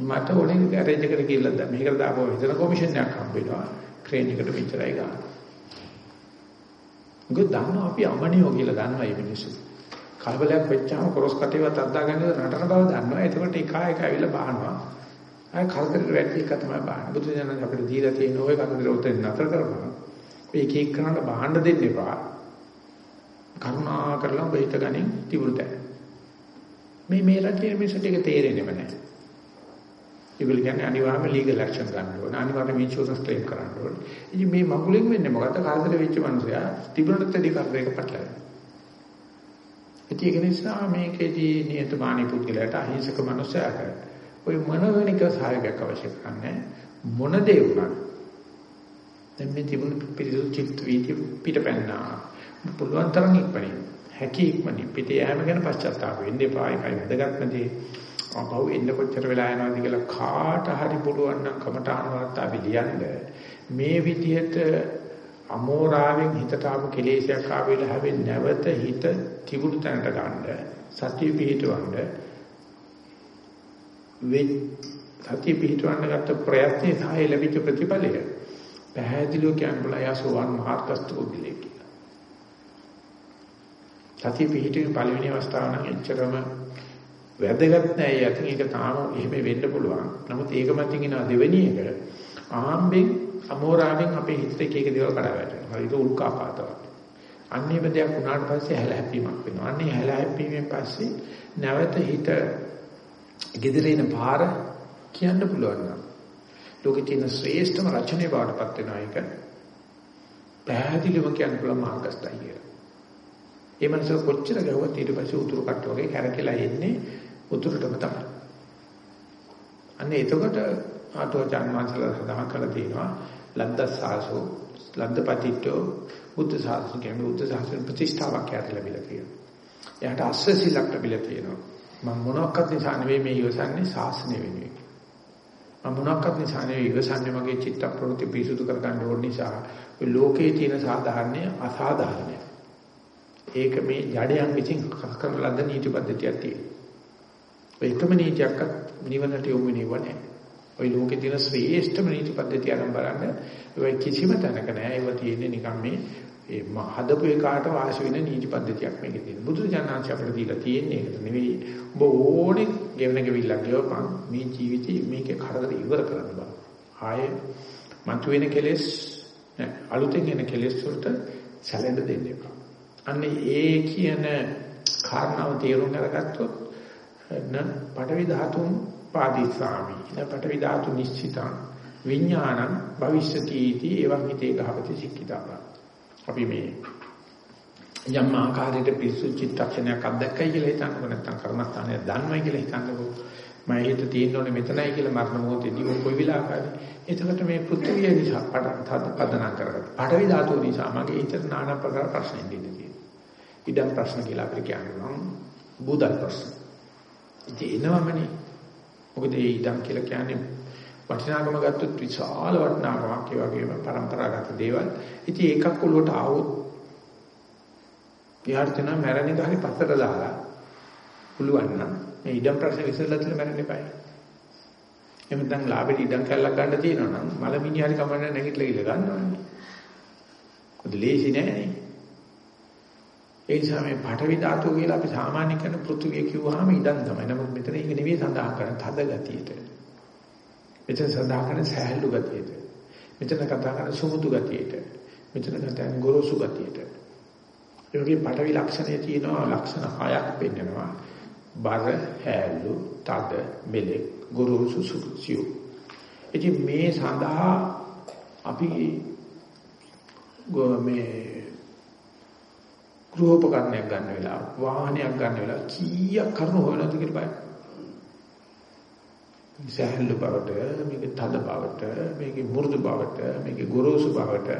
මට ඕනේ ගෑරේජ් එකට ගිහිල්ලා දැන් මේකට දාපුවා විතර කොමිෂන් එකක් හම්බ වෙනවා. ක්‍රේන් එකට මෙච්චරයි ගන්න. මොකද දන්නවා අපි අමනියෝ කියලා දන්නවා මේ මිනිස්සු. කලබලයක් වෙච්චාම කොරස් කටේවත් අද්දාගන්න නටන බව දන්නවා. එතකොට එක එක ඇවිල්ලා බහනවා. අය කල්තරට වැටි එක තමයි බහන. බුදු දනන් අපිට දීලා තියෙන ওই කතන්දර උතෙන් නතර කරපුවා. මේක එක කරන්න බහන්න දෙන්න එපා. කරුණා කරලා බෙහෙත ගනින් තිබුණට. මේ මේ රටේ මේසට එක තේරෙන්නේම නැහැ. ඒගොල්ලෝ කියන්නේ අනිවාර්යයෙන්ම ලීගල් ඇක්ෂන් ගන්න ඕන. අනිවාර්යයෙන්ම ඉන්ෂුරන්ස් ක්ලේම් කරන්න ඕන. ඉතින් මේ මගුලෙන් වෙන්නේ මොකද්ද? කාර්යදල වෙච්ච මනුස්සයා තිබුණට තේටි කරදරයක පටලැවෙනවා. ඒක නිසා මේකේදී නියතමානී පුද්ගලයාට අහිංසක මනුස්සයාට ওই මනෝවිනික සහායයක් අවශ්‍ය කරන්නේ මොන දේ වුණත්. දැන් මේ තිබුණු පිරිසුදු චිත්ත වීති පිටපැන්නා. පුළුවන් තරම් ඉක්මනින් හැකි ඉක්මනින් පිට යෑම ගැන පශ්චාත්තාප වෙන්න එපා. ඒකයි වැදගත්ම දේ. අපව එන්න කොච්චර වෙලා යනවද කියලා කාට හරි පුළුවන් නම් කමඨාන වාර්තා විලියන්න මේ විදිහට අමෝරාවෙන් හිතට ආපු කෙලෙසයක් ආවෙලා හැවෙන්නේ නැවත හිත තිබුණු තැනට ගන්න සතිය පිහිටවන්න වෙ සතිය පිහිටවන්න ගත්ත ප්‍රයත්නයේ සාය ලැබිච්ච ප්‍රතිඵලය පැහැදිලිව කියන්න බලා යසෝවන් මාර්ගස්තු උදිලේ කියලා. සතිය පිහිටීමේ පළවෙනි අවස්ථාව නම් එච්චරම වැදගත් නෑ. යකින් ඒක තාම එහෙම වෙන්න පුළුවන්. නමුත් ඒක මතින් එන දෙවෙනි එක ආම්බෙන් අමෝරාවෙන් අපේ හිතට එක එක දේවල් කඩා වැටෙනවා. හරිද උල්කාපාතව. අන්නේම දෙයක් වුණාට පස්සේ හැල හැප්පීමක් වෙනවා. අන්නේ හැල හැප්පීමෙන් පස්සේ නැවත හිත gedireena පාර කියන්න පුළුවන් නම් ලෝකේ තියෙන ශ්‍රේෂ්ඨම රචනයේ බවටපත් වෙනවා ඒක. පැහැදිලිව කියන්න පුළුවන් මාර්ගස්ථයි කියලා. ඒ මනස කොච්චර ගහුවත් ඊට පස්සේ උතුරු කට්ට වගේ කැරකිලා එන්නේ උතුරටම තමයි. අන්න එතකොට ආතෝචාන් වංශලා සඳහන් කරලා තියෙනවා ලද්දස්සාසෝ ලද්දපතිට්ඨෝ බුද්ධ ශාසන කියන්නේ බුද්ධ ශාසන ප්‍රතිෂ්ඨාවක් යට ලැබිලා තියෙනවා. එයාට අස්සසිලක් ලැබිලා තියෙනවා. මම මොනක්වත් නිසා නෙවෙයි මේ ඉවසන්නේ ශාසනය වෙනුවෙන්. මම මොනක්වත් නිසා නෙවෙයි ඉවසන්නේ මගේ චිත්ත ප්‍රවෘත්ති පිරිසුදු කරගන්න ඕන නිසා. ඔය ලෝකයේ තියෙන සාධාරණය අසාධාරණය. ඒක මේ ජඩයන් විසින් කරන ලද්ද නීති පද්ධතියක් තියෙනවා. එකම නීතියක්වත් නිවනට යොමු වෙන්නේ ওই ලෝකේ තියෙන ශ්‍රේෂ්ඨම නීති පද්ධතිය අරන් බලන්න ඒ කිසිම තැනක නෑ ඒව තියෙන්නේ නිකන් මේ ඒ හදපු එකාට වාසි වෙන නීති පද්ධතියක් මේකේ තියෙන. බුදුරජාණන්සේ අපිට දීලා තියෙන්නේ ඒක නෙවෙයි. ඔබ ඕනේ ගෙවන ගෙවිල්ලක් ගෙවපන් මේ ජීවිතේ මේකේ කරදර ඉවර කරන්න බෑ. ආයේ මතුවෙන කෙලෙස් අලුතෙන් එන කෙලෙස් වලට සැලෙන්න දෙන්න එපා. අන්න ඒ කියන කාරණාව තේරුම් අරගත්තොත් න පඨවි ධාතුන් පාදිස්සාමි න පඨවි ධාතු නිශ්චිතං විඥානං භවිෂ්‍යති इति එවං හිතේ ගහපති සික්කිතාව අපි මේ යම් ආකාරයකට පිස්සු චිත්තක්ෂණයක් අත්දැකයි කියලා හිතන්නකො නැත්නම් කර්මස්ථානය දන්වයි කියලා හිතන්නකො මම හිත තියෙන්න ඕනේ මෙතනයි කියලා මරණ මොහොතේදී කොයි විලාකාරයි එතකොට මේ පෘථිවිය නිසා පදනම් කරගත්තා පඨවි ධාතුව නිසා මගේ හිතට নানা ප්‍රකාර ප්‍රශ්න ඉඳින්නේ ඉඩම් ප්‍රශ්න කියලා අපිට කියනවා බුදල් ප්‍රශ්න ඉතින් එනවමනේ. මොකද ඒ ඉඩම් කියලා කියන්නේ වටිනාකම ගත්තොත් විශාල වටිනාකමක් ඒ වගේම પરම්පරාගත දේවල්. ඉතින් ඒකක් ඔලුවට ආවොත් ඊහර්තන මැරෙන එක හරි පස්සට දාලා පුළුවන් නම් මේ ඉඩම් ප්‍රශ්න විසඳලා තියෙන මැරෙන්න එපායි. එහෙම නැත්නම් ලාභෙට ඉඩම් කැල්ලක් ගන්න තියෙනවා නම් මල මිනිහරි කමන්න නැගිටලා ඉල ගන්නවනේ. මොකද ලේසි නෑනේ. ඒ නිසා මේ පඨවි ධාතුව කියලා අපි සාමාන්‍ය කරන පෘථුවිය කිව්වහම ඉඳන් තමයි. නමුත් මෙතන ඒක නෙවෙයි සඳහන් කරන්නේ තද ගතියට. මෙතන සඳහන් කරන්නේ සහැල්ලු ගතියට. මෙතන කතා කරන්නේ සුමුදු ගතියට. මෙතන කතා කරන්නේ ගොරෝසු ගතියට. ඒ වගේ පඨවි ලක්ෂණයේ තියෙනවා ලක්ෂණ හයක් පෙන්නනවා. බර, හැල්ලු, තද, මෙලෙක්, ගුරුසු සුසියු. ඉතින් මේ සඳහා අපි මේ ගෘහෝපකරණයක් ගන්න වෙලාව, වාහනයක් ගන්න වෙලාව කීයක් කරුණු හොයනවද කියලා බලන්න. සහැල්ලු බවට මේක තද බවට මේක මෘදු බවට මේක ගොරෝසු බවට.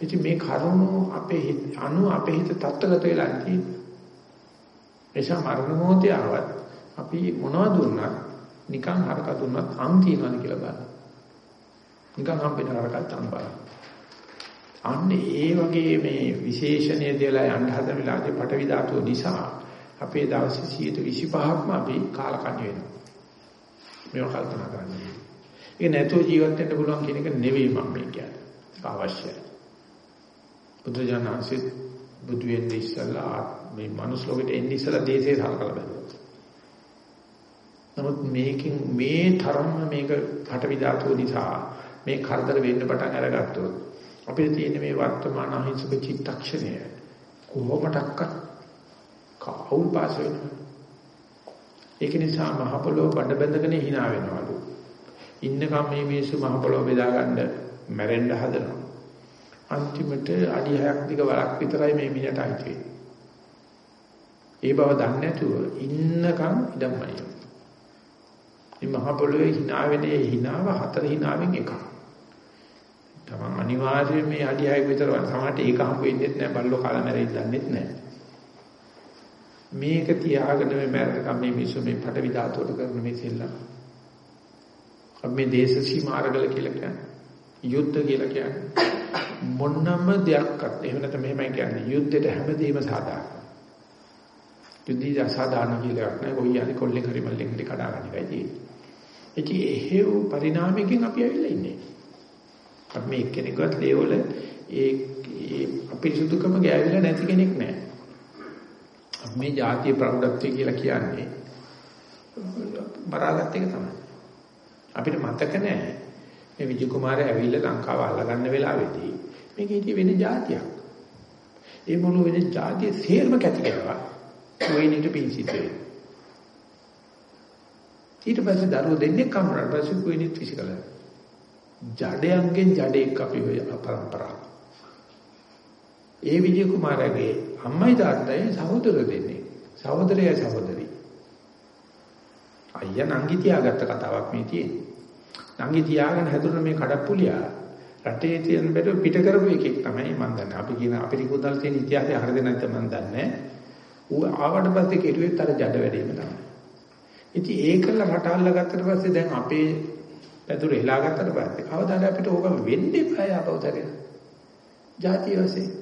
ඉතින් මේ කරුණු අපේ හිත අනු අපේ හිත තත්ත්වගත වෙලා තියෙන්නේ එසා මරණ මොහොතේ ආවත් අපි මොනවද දුන්නත් නිකන් හරක දුන්නත් අම් තියනවාද කියලා බලන්න. නිකන් හම්බෙන හරකත් අම් බලන්න. අන්න ඒ වගේ මේ විශේෂණය දෙලා යන්න හදන වෙලාවේ පටවි ධාතුව නිසා අපේ දවසේ 125ක්ම අපි කාලකන්ණි වෙනවා මේවා කල්පනා කරන්න. ඒක නැතුව ජීවත් වෙන්න පුළුවන් කියන එක නෙවෙයි මම මේ කියන්නේ. ඒක අවශ්‍යයි. බුදුජානන්සේ බුදු වෙන්නේ ඉස්සලා මේ මනුස්ස ලෝකෙට එන්නේ ඉස්සලා දේශේ සලකලා බලනවා. නමුත් මේකෙන් මේ තරම්ම මේක පටවි ධාතුව නිසා මේ කරදර වෙන්න පටන් අරගත්තොත් අපිට තියෙන මේ වර්තමාන අහිංසක චිත්තක්ෂණය කොහොමඩක්වත් කවුල් පාස වෙනවා. ඒක නිසා මහ පොළොව බඩ බැඳගෙන hina වෙනවලු. ඉන්නකම් මේ මිනිස්සු මහ පොළොව බෙදා ගන්න මැරෙන්න හදනවා. අන්තිමට අඩි 6ක් දිග වලක් විතරයි මේ මිනිහට අයිති ඒ බව දන්නේ නැතුව ඉන්නකම් ඉඩම්මයි. මේ මහ පොළොවේ hina වෙන්නේ hinaව හතර hinaවෙන් එකක්. තමන් අනිවාර්යයෙන් මේ අඩි 6ක් විතර සමහරට ඒක හම්බ වෙන්නේ නැහැ බල්ලෝ කාලා මැරෙන්න දන්නෙත් නැහැ. මේක තියාගෙන මේ මරණකම් මේ මිනිස්සු මේ පටවි ධාතුවට කරන මේ සෙල්ලම්. අපි මේ දේශ සීමාරගල කියලා කියන්නේ යුද්ධ කියලා කියන්නේ මොනම දෙයක්වත් එහෙම නැත්නම් මෙහෙමයි කියන්නේ යුද්ධෙට හැමදේම සාධාරණ. යුද්ධය අසාධාරණ කියලා නෑ කොයි යන්නේ කොල්ලෙන් හරි මල්ලෙන් හරි කඩා ගන්න එකයි තියෙන්නේ. ඉතින් එහෙව් පරිණාමයකින් අපි ඇවිල්ලා ඉන්නේ. අපි මේ එක්කෙනෙක්වත් ලේවල ඒ අපිරිසුදුකම ගෑවිලා නැති කෙනෙක් නෑ. මේ ජාතිය ප්‍රෞಢත්වය කියලා කියන්නේ බරාගත් එක තමයි. අපිට මතක නැහැ මේ විජය කුමාරය ඇවිල්ලා ලංකාව අල්ලගන්න වෙලාවේදී මේක හිටිය වෙන ජාතියක්. ඒ මොළු වෙන ජාතිය සේල්ම කැටි කරවා වෙනිට පිංසිතේ. ඊට පස්සේ දරුවෝ දෙන්නේ කමරට පස්සේ කොයිනිත් විසිකලා. ජඩයන්ගෙන් ජඩෙක් අපි ඔය අපරම්පරාව. ඒ විජය කුමාරගේ අම්මයි තාත්තයි සහෝදර දෙන්නේ. සහෝදරයයි සහෝදරි. අයියා නංගි තියාගත්ත කතාවක් මේ තියෙන්නේ. නංගි තියාගෙන හැදුන මේ කඩප්පුලියා රටේ තියෙන බඩ පිට කරපු එකෙක් තමයි මම දන්නේ. අපි කියන අපිට කුදල් තියෙන ඉතිහාසය හරිද නැත්ද මම දන්නේ. ඌ ආවට පස්සේ කෙරුවෙත් අර ජඩ වැඩේම තමයි. ඉතින් ඒකල රට අල්ලගත්තට පස්සේ දැන් අපේ පැදුර එලා ගත්තට පස්සේ කවදාද අපිට ඕක වෙන්නේ බෑ අපවතරේ. ජාතිය වශයෙන්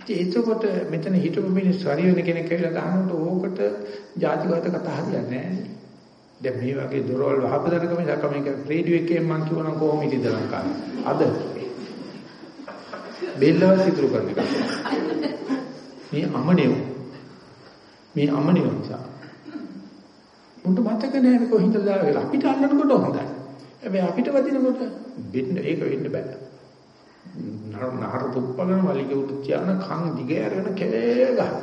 එතකොට මෙතන හිටපු මිනිස්සු හරි වෙන කෙනෙක් කියලා ගන්නකොට ඕකට ජාතිවාද කතා හරියන්නේ නැහැ. දැන් මේ වගේ දොරවල් වහපදනක මිසක් මේක රේඩියෝ එකේ මං කියවනම් කොහොම ඉතිද ලංකාවේ. අද බෙල්ලව සිතුරු කරන එක. මේ අමනියු. මේ අමනියු නිසා. මුන්ට මතක නැහැ කොහින්ද දාලා අපිට අල්ලනකොට හොඳයි. හැබැයි අපිට වදිනකොට වෙන්න ඒක වෙන්න බෑ. නහර පුප්පගෙන වලිග උඩ තියාන කන් දිග ඇරගෙන කෙලේ ගන්න.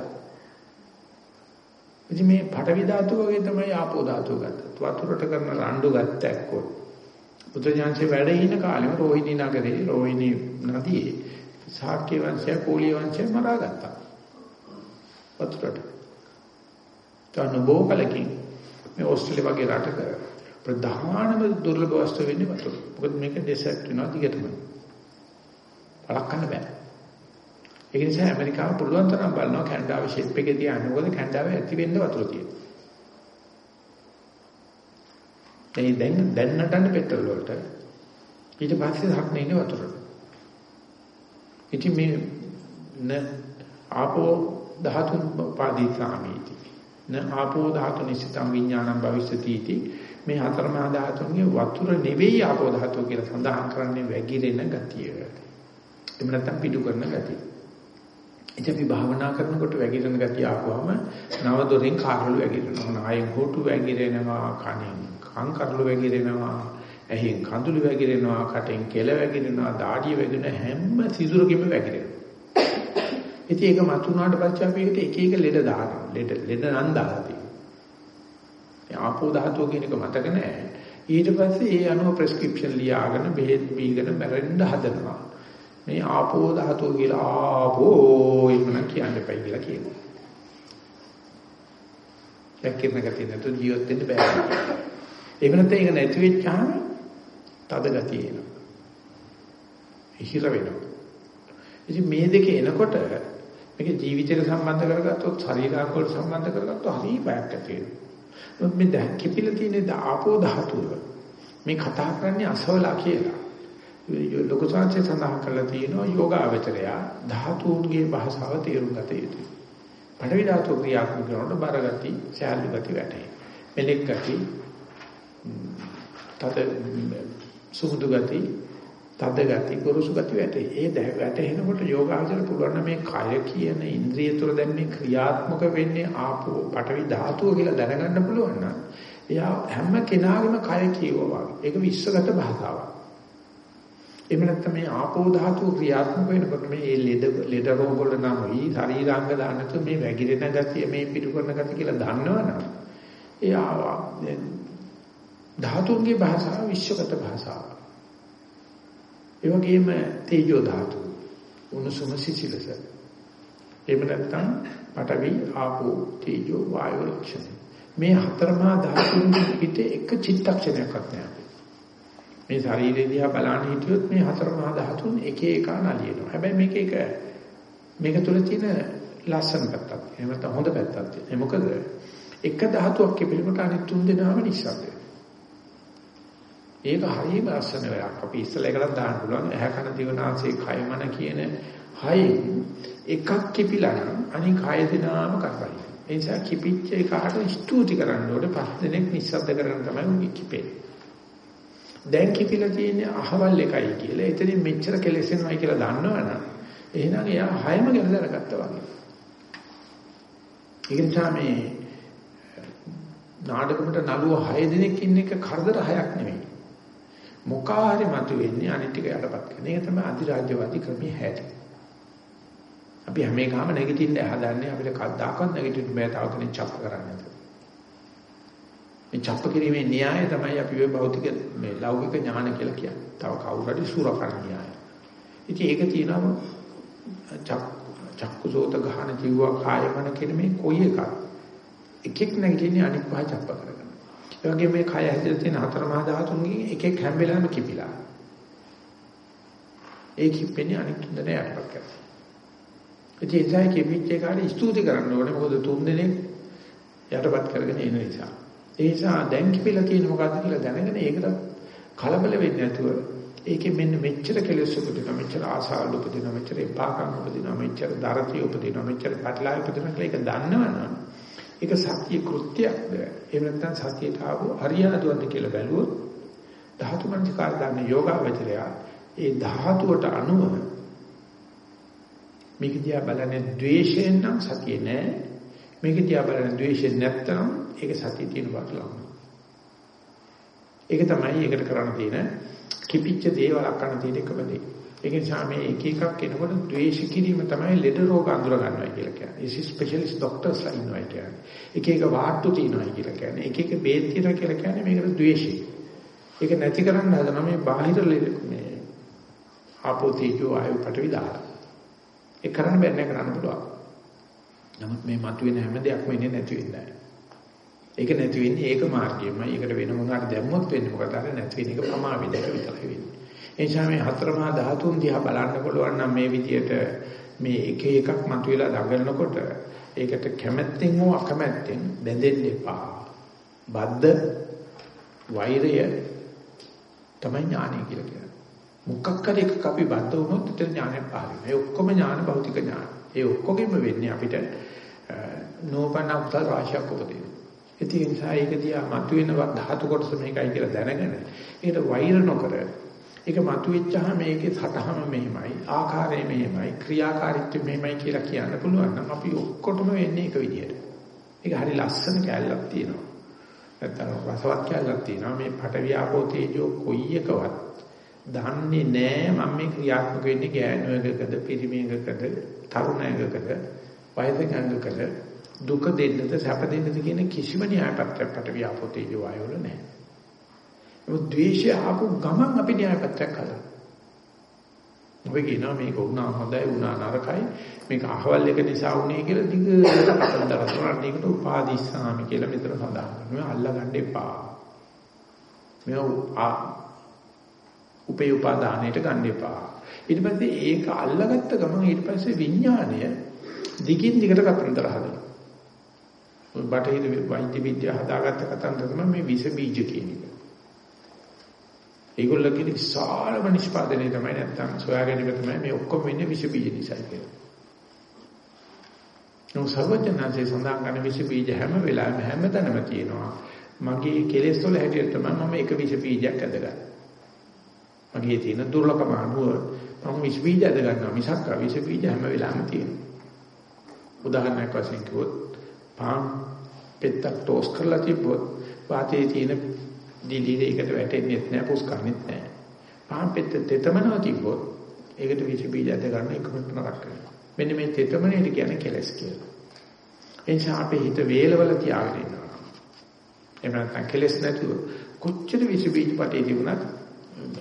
ඉතින් මේ පටවි ධාතුව වගේ තමයි ආපෝ ධාතුව ගත්තත්. වතුරට කරන රණ්ඩු ගත්ත එක්කෝ. බුදුජානකේ වැඩ ඉන කාලෙම රෝහිණී නගරේ රෝහිණී නදියේ ශාක්‍ය වංශය කෝලිය වංශය මරා ගත්තා. වතුරට. තන බෝකලකින් මේ ඕස්ට්‍රේලියාව වගේ රටක ප්‍රධානම දුර්ලභ වස්තුව වෙන්නේ වතුර. මොකද මේක ඩෙසර්ට් වෙනවා දිගටම. වළක්වන්න බෑ. ඒ නිසා ඇමරිකාව පුළුවන් තරම් බලනවා කැනඩාවේ ෂෙප් එකේ තියන්න. මොකද කැනඩාවේ ඇති වෙන්න වතුර තියෙනවා. ඒ දැන් දැන් නටන්න පෙට්‍රල් වලට ඊට පස්සේ හක්නේ ඉන්නේ වතුරට. ඉතින් මේ න ආපෝ ධාතුන් පාදිසාමීති. න ආපෝ ධාතු නිසිතං විඥානං භවිෂති इति මේ හතරමහා ධාතුන්ගේ වතුර නෙවෙයි ආපෝ ධාතුව කියලා සඳහන් කරන්නේ වැగిරෙන ගතිය. එහෙම නැත්නම් පිටු කරන ගතිය. ඉතින් අපි භාවනා කරනකොට වැగిරෙන ගතිය ආපුවම නව දොරෙන් කාරළු වැగిරෙනවා. නායෙන් හොටු වැగిරෙනවා, කණෙන් කං කරළු වැగిරෙනවා, ඇහෙන් කඳුළු වැగిරෙනවා, කටෙන් කෙල වැగిරෙනවා, දාඩිය වැగిරෙන හැම සිදුරකෙම වැగిරෙනවා. ඉතින් ඒක මතුනාට පස්සේ අපි ඒකට එක එක ලෙඩ දානවා. ලෙඩ ලෙඩ නම් දාලා තියෙනවා. ආපෝ ධාතුව කියන එක මතක නැහැ. ඊට පස්සේ ඒ අනුව ප්‍රෙස්ක්‍රිප්ෂන් ලියාගෙන බෙහෙත් බීගෙන මැරෙන්න හදනවා. මේ ආපෝ ධාතුව කියලා ආපෝ එහෙම කියන්න එපයි කියලා කියනවා. දැක්කම ගතිය නැතු ජීවත් වෙන්න බෑ. ඒ වෙනත් ඒක නැති වෙච්චාම තද ගතිය එනවා. හිර වෙනවා. ඉතින් මේ දෙක එනකොට මේක ජීවිතයට සම්බන්ධ කරගත්තොත් ශරීරාංග වලට සම්බන්ධ කරගත්තොත් හරි බයක් ඇති වෙනවා. මේ දැන් කිපිලා තියෙන ආපෝ ධාතුව මේ කතා කරන්නේ අසවලා කියලා. ලොකු සංසේ සඳහන් කරලා තියෙනවා යෝගාවචරය ධාතුන්ගේ භාෂාව තේරුම් ගත යුතුයි. පඩවි ධාතු ක්‍රියාත්මක කරනකොට බර ගති, ශාලු ගති වැටේ. මෙලෙක් ගති, තද සුහුදු ගති, තද ගති, ගොරෝසු ගති වැටේ. ඒ වැටෙනකොට යෝගාචර පුළුවන් මේ කය කියන ඉන්ද්‍රිය තුළ දැන් මේ ක්‍රියාත්මක වෙන්නේ ආපෝ පඩවි ධාතුව කියලා දැනගන්න පුළුවන් නම් එයා හැම කෙනාගේම කය කියවවා. ඒක විශ්වගත භාෂාවක්. එහෙම නැත්නම් මේ ආපෝ ධාතුව ක්‍රියාත්මක වෙනකොට මේ ලෙඩ ලෙඩ රෝග වල නම් ඊ ශරීරාංග දාන්නතු මේ වැగిරෙන ගතිය මේ පිටු කරන ගතිය කියලා දන්නවනම් එයා ධාතුන්ගේ භාෂාව විශ්වගත භාෂාව. ඒ වගේම තේජෝ ධාතු උණුසුම සිසිලස. එහෙම නැත්නම් පඨවි ආපෝ තේජෝ වායෝ ලක්ෂණ. මේ හතරමා ධාතුන්ගේ පිට එක චිත්තක්ෂණයක්වත් නැහැ. මේ ශරීරය දිහා බලන්න හිටියොත් මේ හතර මහා ධාතුන් එක එක නලියනවා. හැබැයි මේක එක මේක තුල තියෙන ලස්සන පැත්තක්. එහෙම නැත්නම් හොඳ පැත්තක් තියෙනවා. මොකද එක ධාතුවක් පිළිබඳ අනිත් තුන් දෙනාම නිස්සද්දයි. ඒක හරියම ලස්සන වැඩක්. අපි ඉස්සෙල්ලා එකකට දාන්න පුළුවන්. ඇහැ කන දිව නාසය කය මන කියන හයෙන් එකක් කිපිලා නම් අනිත් කය දෙනාම කරපයි. ඒ නිසා කිපිච්ච එකට ස්තුති කරන්න ඕනේ. පස් දෙනෙක් නිස්සද්ද කරගෙන තමයි උන් කිපෙන්නේ. දැන් කිපිලා තියෙන්නේ අහවල් එකයි කියලා. එතනින් මෙච්චර කෙලෙසෙනවයි කියලා දන්නවනම් එහෙනම් එයා හයම ගැන දැනගත්තා වගේ. ඒක නිසා මේ නාඩගමට නළුව 6 දිනක් ඉන්න එක කරදර හයක් නෙමෙයි. මොකා හරි මතුවෙන්නේ අනිත් ටික යටපත් කරන. ඒක තමයි අධිරාජ්‍යවාදී ක්‍රමයේ හැටි. අපි හැම එකම නැගිටින්න හදන්නේ අපිට කද්දාකවත් නැගිටින්න බෑ තව කෙනෙක් චප්ප කරන්නේ. මේ චප්ප කිරීමේ න්‍යාය තමයි අපි ඔය භෞතික මේ ලෞකික ඥාන කියලා කියන්නේ. තව කවුරු හරි සූරකරන න්‍යාය. ඉතින් ඒක තියෙනවා චක්කුසෝත ගහන ජීව කායමන කියන මේ කොයි එකක් එකෙක් නැගිටින්නේ අනිත් පහ චප්ප කරගෙන. ඒ වගේ මේ කය හැදලා තියෙන හතර මහා ධාතුන්ගෙන් එකෙක් හැම වෙලාවෙම කිපිලා. ඒ කිපෙන්නේ අනිත් තුන යටපත් කරලා. ඉතින් ඒ නිසා කිපිච්ච එකට ස්තුති කරන්න ඕනේ මොකද තුන් දෙනෙක් යටපත් කරගෙන ඉන්න නිසා. ඒ නිසා දැන් කිපිලා තියෙන මොකද්ද කියලා දැනගෙන ඒකට කලබල වෙන්නේ නැතුව ඒකෙන් මෙන්න මෙච්චර කෙලෙස් උපදිනවා මෙච්චර ආසාවල් උපදිනවා මෙච්චර එපාකම් උපදිනවා මෙච්චර දරතිය උපදිනවා මෙච්චර පැටලායි උපදිනවා කියලා ඒක දන්නවනම් ඒක සත්‍ය කෘත්‍යයක්ද එහෙම නැත්නම් සත්‍යයට ආව හරියනදුවද කියලා බැලුවොත් ධාතු මනසිකාර ගන්න යෝගාවචරය ඒ ධාතුවට අනුව මේක දිහා බලන්නේ ද්වේෂයෙන් නම් සතිය නෑ මේක දිහා බලන්නේ ද්වේෂයෙන් නැත්තම් ඒක සතිය තියෙන බවට ලඟ. ඒක තමයි ඒකට කරන්න තියෙන කිපිච්ච දේවල් අක්කන තියෙන එකම දේ. ඒක නිසා මේ එක එකක් එනකොට ද්වේෂ කිරීම තමයි ලෙඩ රෝග අඳුර ගන්නවා කියලා කියන්නේ. ඒ ස්පෙෂලිස්ට් ડોක්ටර්ස් ඉන්නවා කියන්නේ. එක එක වාට්ටු තියෙනවා කියලා කියන්නේ. එක එක බේත් තියෙනවා කියලා කියන්නේ මේකට ද්වේෂය. ඒක නැති කරන්න හදන මේ බාහිර මේ ආපෝතීජෝ ආයු පටවි දාලා. ඒ කරන්න බැන්නේ කරන්න පුළුවන්. නමුත් මේ මතුවෙන හැම දෙයක්ම ඉන්නේ නැති වෙන්නේ ඒක නැති වෙන්නේ ඒක මාර්ගයෙන්මයි. ඒකට වෙන මොනවාට දැම්මොත් වෙන්නේ මොකද අර නැති වෙන එක ප්‍රමාවිද ඒක විතරයි වෙන්නේ. ඒ නිසා මේ හතර මහා ධාතුන් දිහා බලන්න පුළුවන් නම් මේ විදියට මේ එක එකක් මතුවලා දඟලනකොට ඒකට කැමැත්තෙන් හෝ අකමැත්තෙන් බැඳෙන්න එපා. බද්ද වෛරය තමයි ඥානය කියලා කියන්නේ. මුක්කක් කර එකක් අපි බද්ද වුණොත් ඒතර ඥානෙ පහළ වෙනවා. ඒ ඔක්කොම ඥාන භෞතික ඥාන. ඒ ඔක්කොගෙම වෙන්නේ අපිට නෝපන්න උත්තර රාශියක් උපදිනවා. ඒ නිසා ඒක දිහා මතුවෙන ධාතු කොටස මේකයි කියලා දැනගෙන ඒකට වෛර නොකර ඒක මතුවෙච්චාම මේකේ සටහන මෙහෙමයි ආකාරය මෙහෙමයි ක්‍රියාකාරීත්වය මෙහෙමයි කියලා කියන්න පුළුවන් නම් අපි ඔක්කොටම වෙන්නේ එක විදියට. ඒක හරි ලස්සන කැලලක් තියෙනවා. නැත්තම් රසවත් කැලලක් තියෙනවා. මේ පටවිය ආපෝ තේජෝ කොයි එකවත් දන්නේ නෑ මම මේ ක්‍රියාත්මක වෙන්නේ ගෑනු එකකද පිරිමි එකකද තරුණ එකකද වයසක එකකද දුක දෙන්නද සැප දෙන්නද කියන කිසිම න්‍යායපත්‍රයක් පට වියාපෝතේ ජීවය වල නැහැ. ඒ ද්වේෂය ආපු ගමන් අපි න්‍යායපත්‍රයක් හදනවා. ඔබ කියනවා මේක වුණා හොඳයි වුණා නරකයි. මේක අහවල් එක නිසා වුණේ කියලා දිගට කතන්දර කරනවා ඒකට උපාදිස්සාමි කියලා මෙතන සඳහන් කරනවා. අල්ලා ගන්න එපා. මේ උපේ උපාදානයට ගන්න එපා. ඊට පස්සේ ඒක අල්ලගත්ත ගමන් ඊට පස්සේ විඥාණය දිගින් දිගට කතන්දර හදනවා. ඔය බටහිර වෛද්‍ය විද්‍යාව හදාගත්ත කතන්දර තමයි මේ විස බීජ කියන එක. ඒගොල්ලෝගේ විශාලම නිෂ්පාදනය තමයි නැත්තම් සොයා ගැනීම තමයි මේ ඔක්කොම වෙන්නේ විස බීජ නිසා කියලා. නෝ සර්වඥාන්සේ සඳහන් කරන විස බීජ හැම වෙලාවෙම හැමතැනම තියෙනවා. මගේ කෙලෙස් වල හැටියට තමයි මම එක විස බීජයක් ඇදගන්නේ. මගේ තියෙන දුර්ලභම අනුව මම විස බීජ ඇද ගන්නවා මිසක් විස බීජ හැම වෙලාවෙම තියෙනවා. උදාහරණයක් වශයෙන් කිව්වොත් පාන් පෙත්තක් ටෝස් කරලා තිබ්බොත් වාතයේ තියෙන දිලිලේකට වැටෙන්නේ නැහැ පුස්කරන්නේ නැහැ. පාන් පෙත්ත තෙතමනවා තිබ්බොත් ඒකට විස බීජ ඇද ගන්න එකකට නරක කරනවා. මෙන්න මේ තෙතමනේට කියන්නේ කෙලස් කියලා. ඒ නිසා අපේ හිත වේලවල තියාගෙන ඉන්නවා. එහෙම නැත්නම් කෙලස් නැතුව කොච්චර විස බීජ පටේ තිබුණත්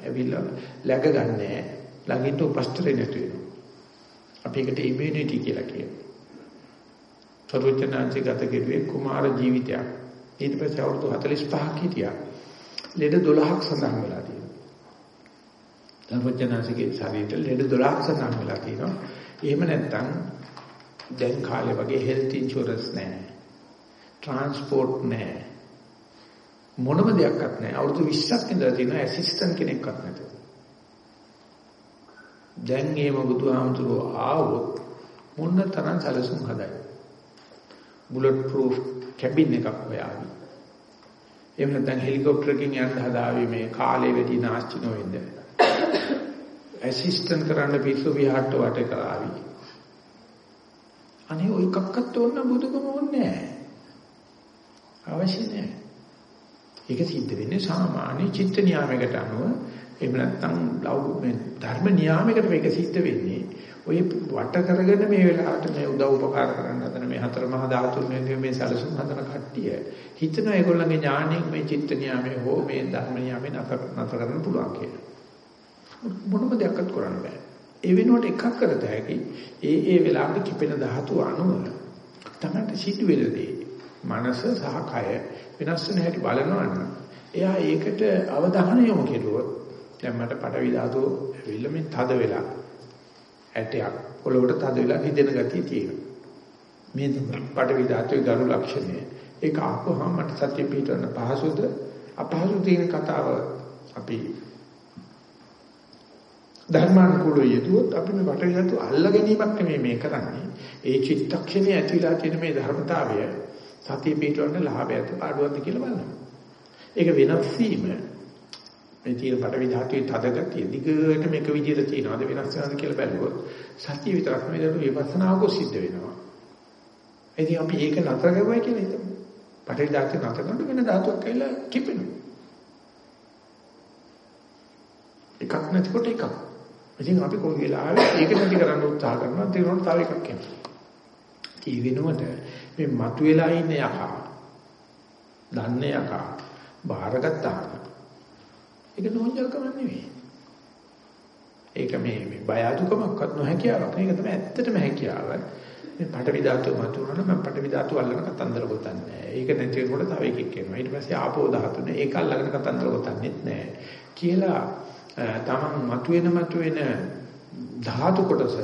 ඇවිල්ලා läග ගන්නෑ. ළඟින්ට උපස්තරේ නැතු වෙනවා. අපි ඒකට ඉමුනිටි කියලා කියනවා. සරුවචනාංශي ගත කෙරුවේ කුමාර ජීවිතයක්. ඊට පස්සේ අවුරුදු 45ක් හිටියා. ලෙඩ 12ක් සඳහන් වෙලා තියෙනවා. සර්වඥාසිකේ ශරීරෙට ලෙඩ 12ක් සඳහන් වෙලා තියෙනවා. එහෙම නැත්නම් දැන් කාලේ වගේ හෙල්ත් ඉන්ෂුරන්ස් නැහැ. ට්‍රාන්ස්පෝර්ට් නැහැ. මොනම දෙයක්වත් නැහැ. අවුරුදු 20ක් ඉඳලා තියෙන ඇසිස්ටන්ට් කෙනෙක්වත් නැතුව. දැන් මේ බුදුහාමුදුරුවෝ ආවොත් මොන තරම් සැලසුම් හදයි. බුලට් ප්‍රූෆ් කැබින් එකක් හොයාවි. එහෙම නැත්නම් හෙලිකොප්ටරකින් යන්න හදාවි මේ කාලේ වැඩි නාස්ති නොවෙන්න. ඇසිස්ටන්ට් කරන්න පිස්සු විහාරට වට කරાવી. අනේ ඔය එකක්වත් ඕන බුදුකම ඕනේ නැහැ. අවශ්‍ය නැහැ. ඒක සිද්ධ වෙන්නේ සාමාන්‍ය චිත්ත නියාමයකට අනුව එහෙම නැත්නම් ධර්ම නියාමයකට මේක සිද්ධ වෙන්නේ ඔය වට කරගෙන මේ වෙලාවට මේ උදව් උපකාර කරන්න හදන මේ හතර මහා ධාතුන් මේ මේ සැලසුම් හදන කට්ටිය හිතන ඒගොල්ලන්ගේ ඥාණයෙන් මේ චිත්ත නියාමයේ හෝ මේ ධර්ම නියාමයේ නතර නතර කරන්න පුළුවන් කියලා. මොනම දෙයක්වත් කරන්න බෑ. ඒ වෙනුවට එකක් කරත හැකි ඒ ඒ වෙලාවට කිපෙන ධාතු අණුව තමයි සිදුවෙලදී. මනස සහ කය වෙනස් වෙන හැටි බලනවා නම් එයා ඒකට අවධානය යොමු කෙරුවොත් දැන් මට පටවි ධාතුව ඇවිල්ලා මේ තද වෙලා ඇටයක් පොළොවට තද වෙලා හිදෙන ගතිය තියෙනවා. මේ පටවි ධාතුවේ ගරු ලක්ෂණය. ඒක ආපුවම මට සත්‍ය පිටවන පහසුද අපහසු තියෙන කතාව අපි ධර්මානුකූලව යෙදුවොත් අපි මේ පටවි ධාතුව අල්ලා ගැනීමක් නෙමෙයි මේ කරන්නේ. ඒ චිත්තක්ෂණයේ ඇතිලා තියෙන මේ ධර්මතාවය සතිය පිටවන්න ලාභයක්ද පාඩුවක්ද කියලා බලනවා. ඒක වෙනස් වීම මේ තියෙන පටවි ධාතුවේ තද ගතිය දිගට මේක විදිහට තියෙනවද වෙනස් වෙනවද කියලා බැලුවොත් සත්‍ය විතරක් නෙවෙයි විපස්සනාවක සිද්ධ වෙනවා. ඉතින් අපි ඒක නතර කරුවයි කියලා හිතමු. පටවි ධාතුවේ නතර කරනකොට වෙන ධාතුවක් ඇවිල්ලා කිපෙනවා. එකක් නැතිකොට එකක්. ඉතින් අපි කොයි වෙලාවෙ ඒක නැති කරන්න උත්සාහ කරනවා තේරෙනවා තව එකක් එනවා. ඒ වෙනුවට මේ මතුවලා ඉන්න යකා දන්නේ යකා බාරගත්තාම ඒක නෝන්ජල්කම නෙවෙයි. ඒක මේ මේ බය අදුකමක්වත් නොහැකියාවක්. මේක තමයි ඇත්තටම හැකියාව. මේ පටවි ධාතුව මතුනොත් මම පටවි ධාතුව අල්ලන කතන්දර ගොතන්නේ. ඒක නැති වෙනකොට තව එකෙක් එනවා. ඊට පස්සේ ආපෝ ධාතුනේ ඒක අල්ලගෙන කතන්දර ගොතන්නේත් නැහැ. කියලා තමන් මතුවෙන මතුවෙන ධාතු කොටස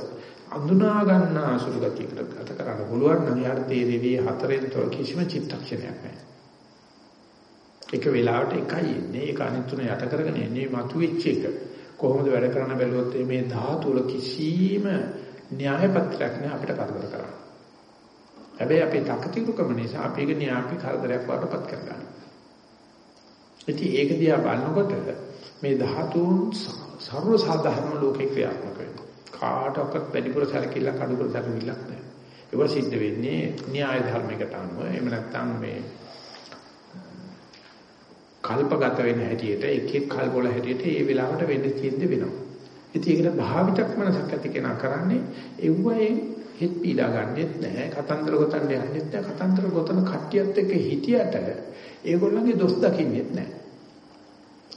අඳුනා ගන්න අසුරු ගතියකට ගත කරන්න පුළුවන් නම් යාට තේරෙවි හතරෙන් තොර කිසිම චිත්තක්ෂණයක් නැහැ. එක වෙලාවට එකයි එන්නේ ඒක අනිත් තුන යට කරගෙන එන්නේ මතුවෙච්ච එක කොහොමද වැඩ කරන්න බැලුවොත් මේ ධාතු වල කිසිම න්‍යාය පත්‍රයක් නෑ අපිට කරදර කරන්න. හැබැයි අපේ තකතිරුකම නිසා අපි ඒක න්‍යාපි කරදරයක් වඩපත් කරගන්නවා. ඉතින් ඒක දිහා බලනකොට මේ ධාතුන් සර්ව සාධාරණ ලෝකේ ක්‍රියාත්මක වෙනවා. කාටවත් වැඩිපුර සැලකිල්ලක් අඩුපුර සැලකිල්ලක් නෑ. ඒක සිද්ධ වෙන්නේ න්‍යාය ධර්මයකට අනුව. එහෙම නැත්නම් මේ කල්පගත වෙන හැටියට එක එක කල්ප වල හැටියට ඒ වෙලාවට වෙන්න තියෙද්දි වෙනවා. ඉතින් ඒකට භාවිතක් මනසක් ඇති කෙනා කරන්නේ එව්වයෙන් හිත පීඩා ගන්නෙත් නැහැ. කතන්දර ගොතන්න යන්නෙත් නැහැ. කතන්දර ගොතන කට්ටියත් එක්ක හිටියට ඒගොල්ලන්ගේ දොස් දකින්නෙත් නැහැ.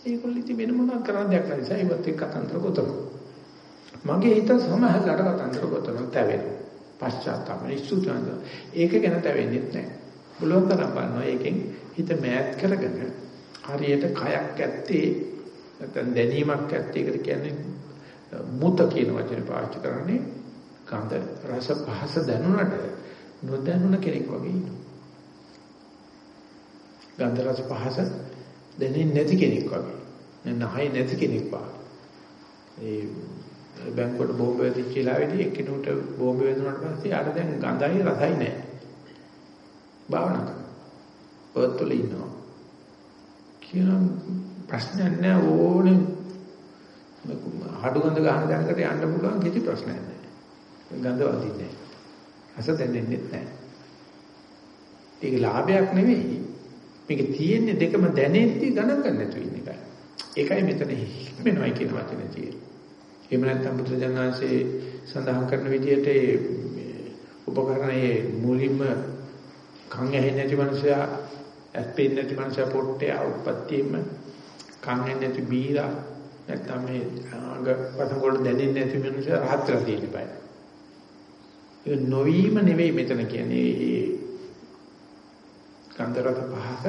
ඒගොල්ලෝ ඉතින් වෙන මොනවද කරන්න දෙයක් නැහැ. නිසා ඒවත් එක්ක කතන්දර ගොතනවා. මගේ හිත සමහරකට කතන්දර ගොතනවා තැවෙනවා. පශ්චාත්තාප නිසුතන ඒක ගැන තැවෙන්නේ නැහැ. පුළුවන් තරම් බලනවා ඒකෙන් හිත මෑත් කරගෙන හරියට කයක් ඇත්තේ නැත්නම් දැනීමක් ඇත්තේ ඒකට කියන්නේ මුත කියන වචනේ පාවිච්චි කරන්නේ ගන්ධ රස පහස දැනුණට නොදැනුණ කෙනෙක් වගේ ඉන්නවා. ගන්ධ රස පහස දැනෙන්නේ නැති කෙනෙක් වගේ. නැහයි නැති කෙනෙක් වගේ. ඒ බැංකුවට බෝම්බ වැදිච්ච වෙලාවේදී එක්කිනුට බෝම්බ වැදුනට පස්සේ ආර දැන් ගඳයි රසයි නැහැ. භාවනා කරනවා. ඔයත්තුල ඉන්නවා. කියන ප්‍රශ්නයක් නෑ ඕනේ හඩු ගඳ ගන්න දැනකට යන්න පුළුවන් කිසි ප්‍රශ්නයක් නෑ. ගඳ වදින්නේ නෑ. රස දැනෙන්නේ නෑ. ඒක ලාභයක් නෙවෙයි. මේක තියෙන්නේ දෙකම දැනෙද්දි ගණන් ගන්න නැතු ඉන්න එකයි. ඒකයි මෙතන හික්මෙනවයි කියන වචනේ තියෙන්නේ. එහෙම නැත්නම් බුදුජානනාංශේ සඳහන් කරන විදිහට උපකරණයේ මුලින්ම කන් ඇහෙන්නේ නැති මනුස්සයා ඇස් පේන්නේ නැති මනුස්සයා පොට්ටේ උපත්තියෙම කන් ඇහෙන්නේ නැති බීරා නැත්නම් මේ අඟ පතංගොල්ල දැනෙන්නේ නැති මනුස්සයා රහත් වෙලා තියෙන බය. ඒ නොවීම නෙවෙයි මෙතන කියන්නේ ඒ කන්දරක පහක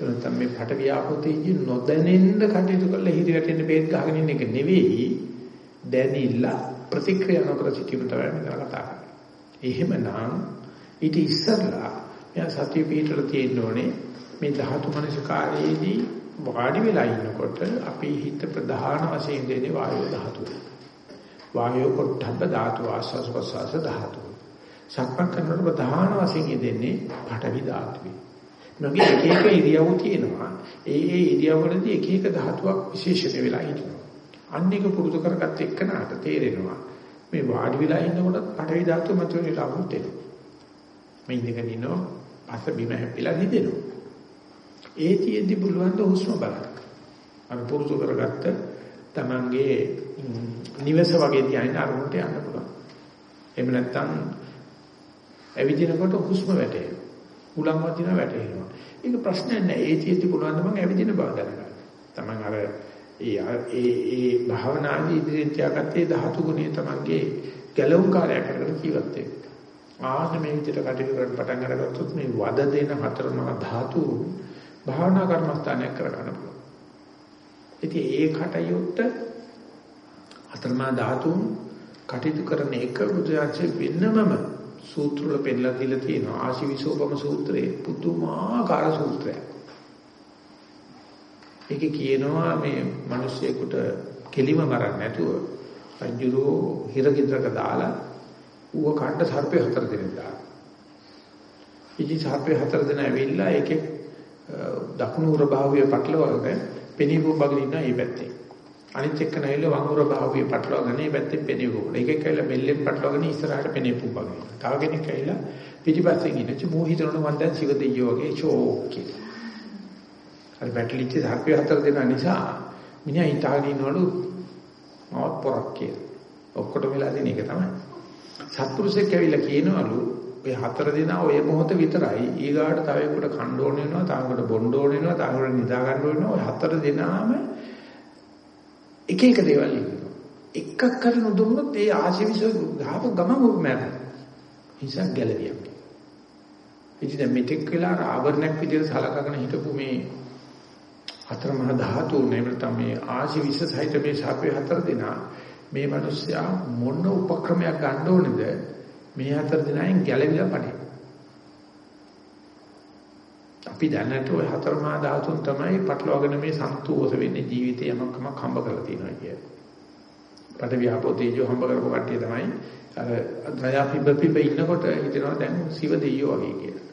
නැත්නම් මේ පට ව්‍යාපෘතිය නොදැනෙන්න කටයුතු කරලා හිරි වැටෙන්න බේත් ගහගෙන ඉන්න එක නෙවෙයි දැනිලා ප්‍රතික්‍රියා නොකර සිටීම තමයි මම කතා කරන්නේ. එහෙමනම් ඊට ඉස්සරලා එයා සතිය පිටර තියෙන්න ඕනේ මේ ධාතු මනසකාරයේදී වාඩි වෙලා ඉන්නකොට අපි හිත ප්‍රධාන වශයෙන් දෙන්නේ වායෝ ධාතුව. වායෝ පොට්ටබ්බ ධාතු ආස්වාස් ප්‍රසවාස ධාතු. සක්මන් කරනකොට ප්‍රධාන වශයෙන් දෙන්නේ පඨවි ධාතුවේ. මගේ එක එක ඉරියව් තියෙනවා. ඒ ඒ ඉරියව්වලදී එක එක ධාතුවක් විශේෂණ වෙලා හිටිනවා. අන්න එක පුරුදු කරගත්ත එක්කනට තේරෙනවා. මේ වාඩි වෙලා ඉන්නකොට පඨවි ධාතුව මතුවෙන ලකුණු දෙනවා. මේ ඉඳගෙන ඉන්නවා අස බිම හැපිලා නිදෙනවා. ඒ තියෙද්දි පුළුවන් ද හුස්ම බලන්න. අර පුරුදු කරගත්ත තමන්ගේ නිවස වගේ තියාගෙන අරමුණට යන්න පුළුවන්. එහෙම නැත්නම් ඇවිදිනකොට හුස්ම වැටේ. උලන් වදින වැටේනවා. ඒක ප්‍රශ්නයක් නෑ. ඒ තියෙද්දි පුළුවන් ද මම ඇවිදින බව දැනගන්න. තමන් අර ඒ ඒ ඒ භාවනාදී ඉදිරියට තියාගත්තේ ධාතු ගුණය තමන්ගේ ගැලවුම් කාර්යයක් කරගෙන ජීවත් වෙන්න. ආන්න මේ විදිහට කටයුතු කරන්න පටන් අරගත්තොත් මේ වද දෙන හතරමහා ධාතු භාවනා කර්මස්ථානයක් කරගන්න පුළුවන්. ඉතින් ඒ කටයුත්ත හතරමහා ධාතු කටයුතු කරන එක බුදුරජාණන් වෙන්නමම සූත්‍ර වල පෙන්නලා දීලා තියෙනවා. ආශිවිසෝපම සූත්‍රයේ පුදුමාකාර සූත්‍රයක්. ඒකේ කියනවා මේ මිනිස්සෙකුට කෙලිම මරන්න නැතුව රජුරෝ හිරකින්දක දාලා ඌව කණ්ඩ සර්පේ හතර දෙනෙක් දානවා. ඉතින් සර්පේ හතර දෙනා ඇවිල්ලා ඒකේ දකුණු උර භාවයේ පටලවගෙන පෙනීපු බගින් ඉන්න මේ පැත්තේ. අනිත් එක්ක නැවිල වම් උර භාවයේ පටලවගෙන මේ පැත්තේ පෙනීපු. ඒකෙක් ඇවිල්ලා බෙල්ලෙන් පටලවගෙන ඉස්සරහට පෙනීපු බගින්. තව කෙනෙක් ඇවිල්ලා පිටිපස්සෙන් ඉන්න ච මොහිතනට මන් දැන් සිව දෙයියෝ වගේ චෝකි. අර පැටලිච්ච සර්පේ හතර දෙනා නිසා මිනිහා හිතාගෙන ඉන්නවලු මවත් පොරක් කියලා. ඔක්කොටම වෙලා තියෙන එක තමයි. සත්පුරුෂෙක් ඇවිල්ලා කියනවලු ඔය හතර දිනා ඔය මොහොත විතරයි. ඊගාට තව එකට කණ්ඩ ඕන වෙනවා තාකට බොණ්ඩ ඕන වෙනවා තාකට නිදා ගන්න ඕන වෙනවා. ඔය හතර දිනාම එක එක දේවල් ඉන්නවා. එකක් කරන දුන්නොත් ඒ ආශිවිස ගහපු ගමම මැරෙනවා. නිසා ගැලවියක් ඉතින් මෙතෙක් වෙලා ආවරණයක් විදිහට සලකගෙන හිටපු මේ හතර මහා ධාතු නෙමෙයි මේ ආශිවිස සහිත මේ ශාපේ හතර දිනා මේ මිනිස්සයා මොන උපක්‍රමයක් ගන්න ඕනේද මේ හතර දිනයෙන් ගැලවිලා පඩේ. අපි දැනට ওই හතර මහා ධාතුන් තමයි පටලවාගෙන මේ සන්තෝෂ වෙන්නේ ජීවිතේ යමක්ම හම්බ කරලා තියෙනවා කියන්නේ. පඩ විහපෝ තේජෝ හම්බ කරපු කට්ටිය තමයි අර දයා පිබ පිබ ඉන්නකොට හිතනවා දැන් සිව දෙයියෝ වගේ කියලා.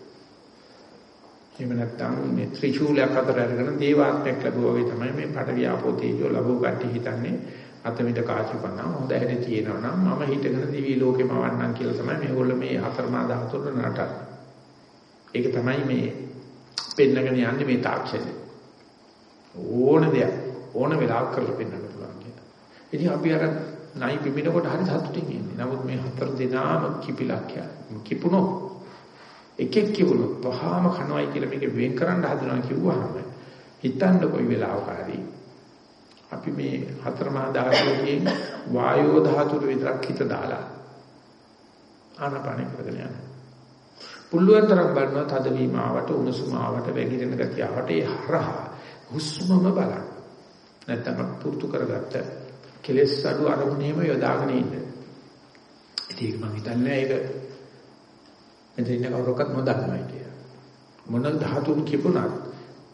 එහෙම නැත්නම් මේ ත්‍රිශූලයක් අතර අරගෙන දේවාත්මයක් ලැබුවා වගේ තමයි මේ පඩ විහපෝ තේජෝ ලැබුව කට්ටිය හිතන්නේ අතමිට කාචිපන්න හොඳ හැටි තියෙනවා නම් මම හිතගෙන දිවි ලෝකෙම වන්නම් කියලා තමයි මේගොල්ලෝ මේ හතරමා ධාතුට නටන. ඒක තමයි මේ පෙන්නගෙන යන්නේ මේ තාක්ෂණය. ඕන දෙයක් ඕන වෙලාවක කරලා පෙන්නන්න පුළුවන් කියලා. ඉතින් අපි අර නයි පිපිනකොට හරි සතුටින් ඉන්නේ. නමුත් මේ හතර දෙනාම කිපිලා කිපුණොත් එකෙක් කිව්වොත් වහාම කනවයි කියලා මේක වෙන් කරන්න හදනවා කිව්වහම හිතන්න කොයි වෙලාවක හරි අපි මේ හතර මහා ධාතුවේ වායෝ ධාතුව විතරක් හිත දාලා ආනපාන කරගෙන යනවා. පුළුවන් තරම් බලනවා තදවීම ආවට උණුසුම ආවට වැగిරෙන ගතිය ආවට ඒ හරහා හුස්මම බලන්න. නැත්තම් පුරුදු කරගත්ත කෙලෙස් අඩු අරමුණේම යොදාගෙන ඉන්න. ඉතින් මම හිතන්නේ ඒක මෙතන ඉන්න කවුරක්වත් නොදන්නවා කියලා. මොන ධාතුන් කිපුණත්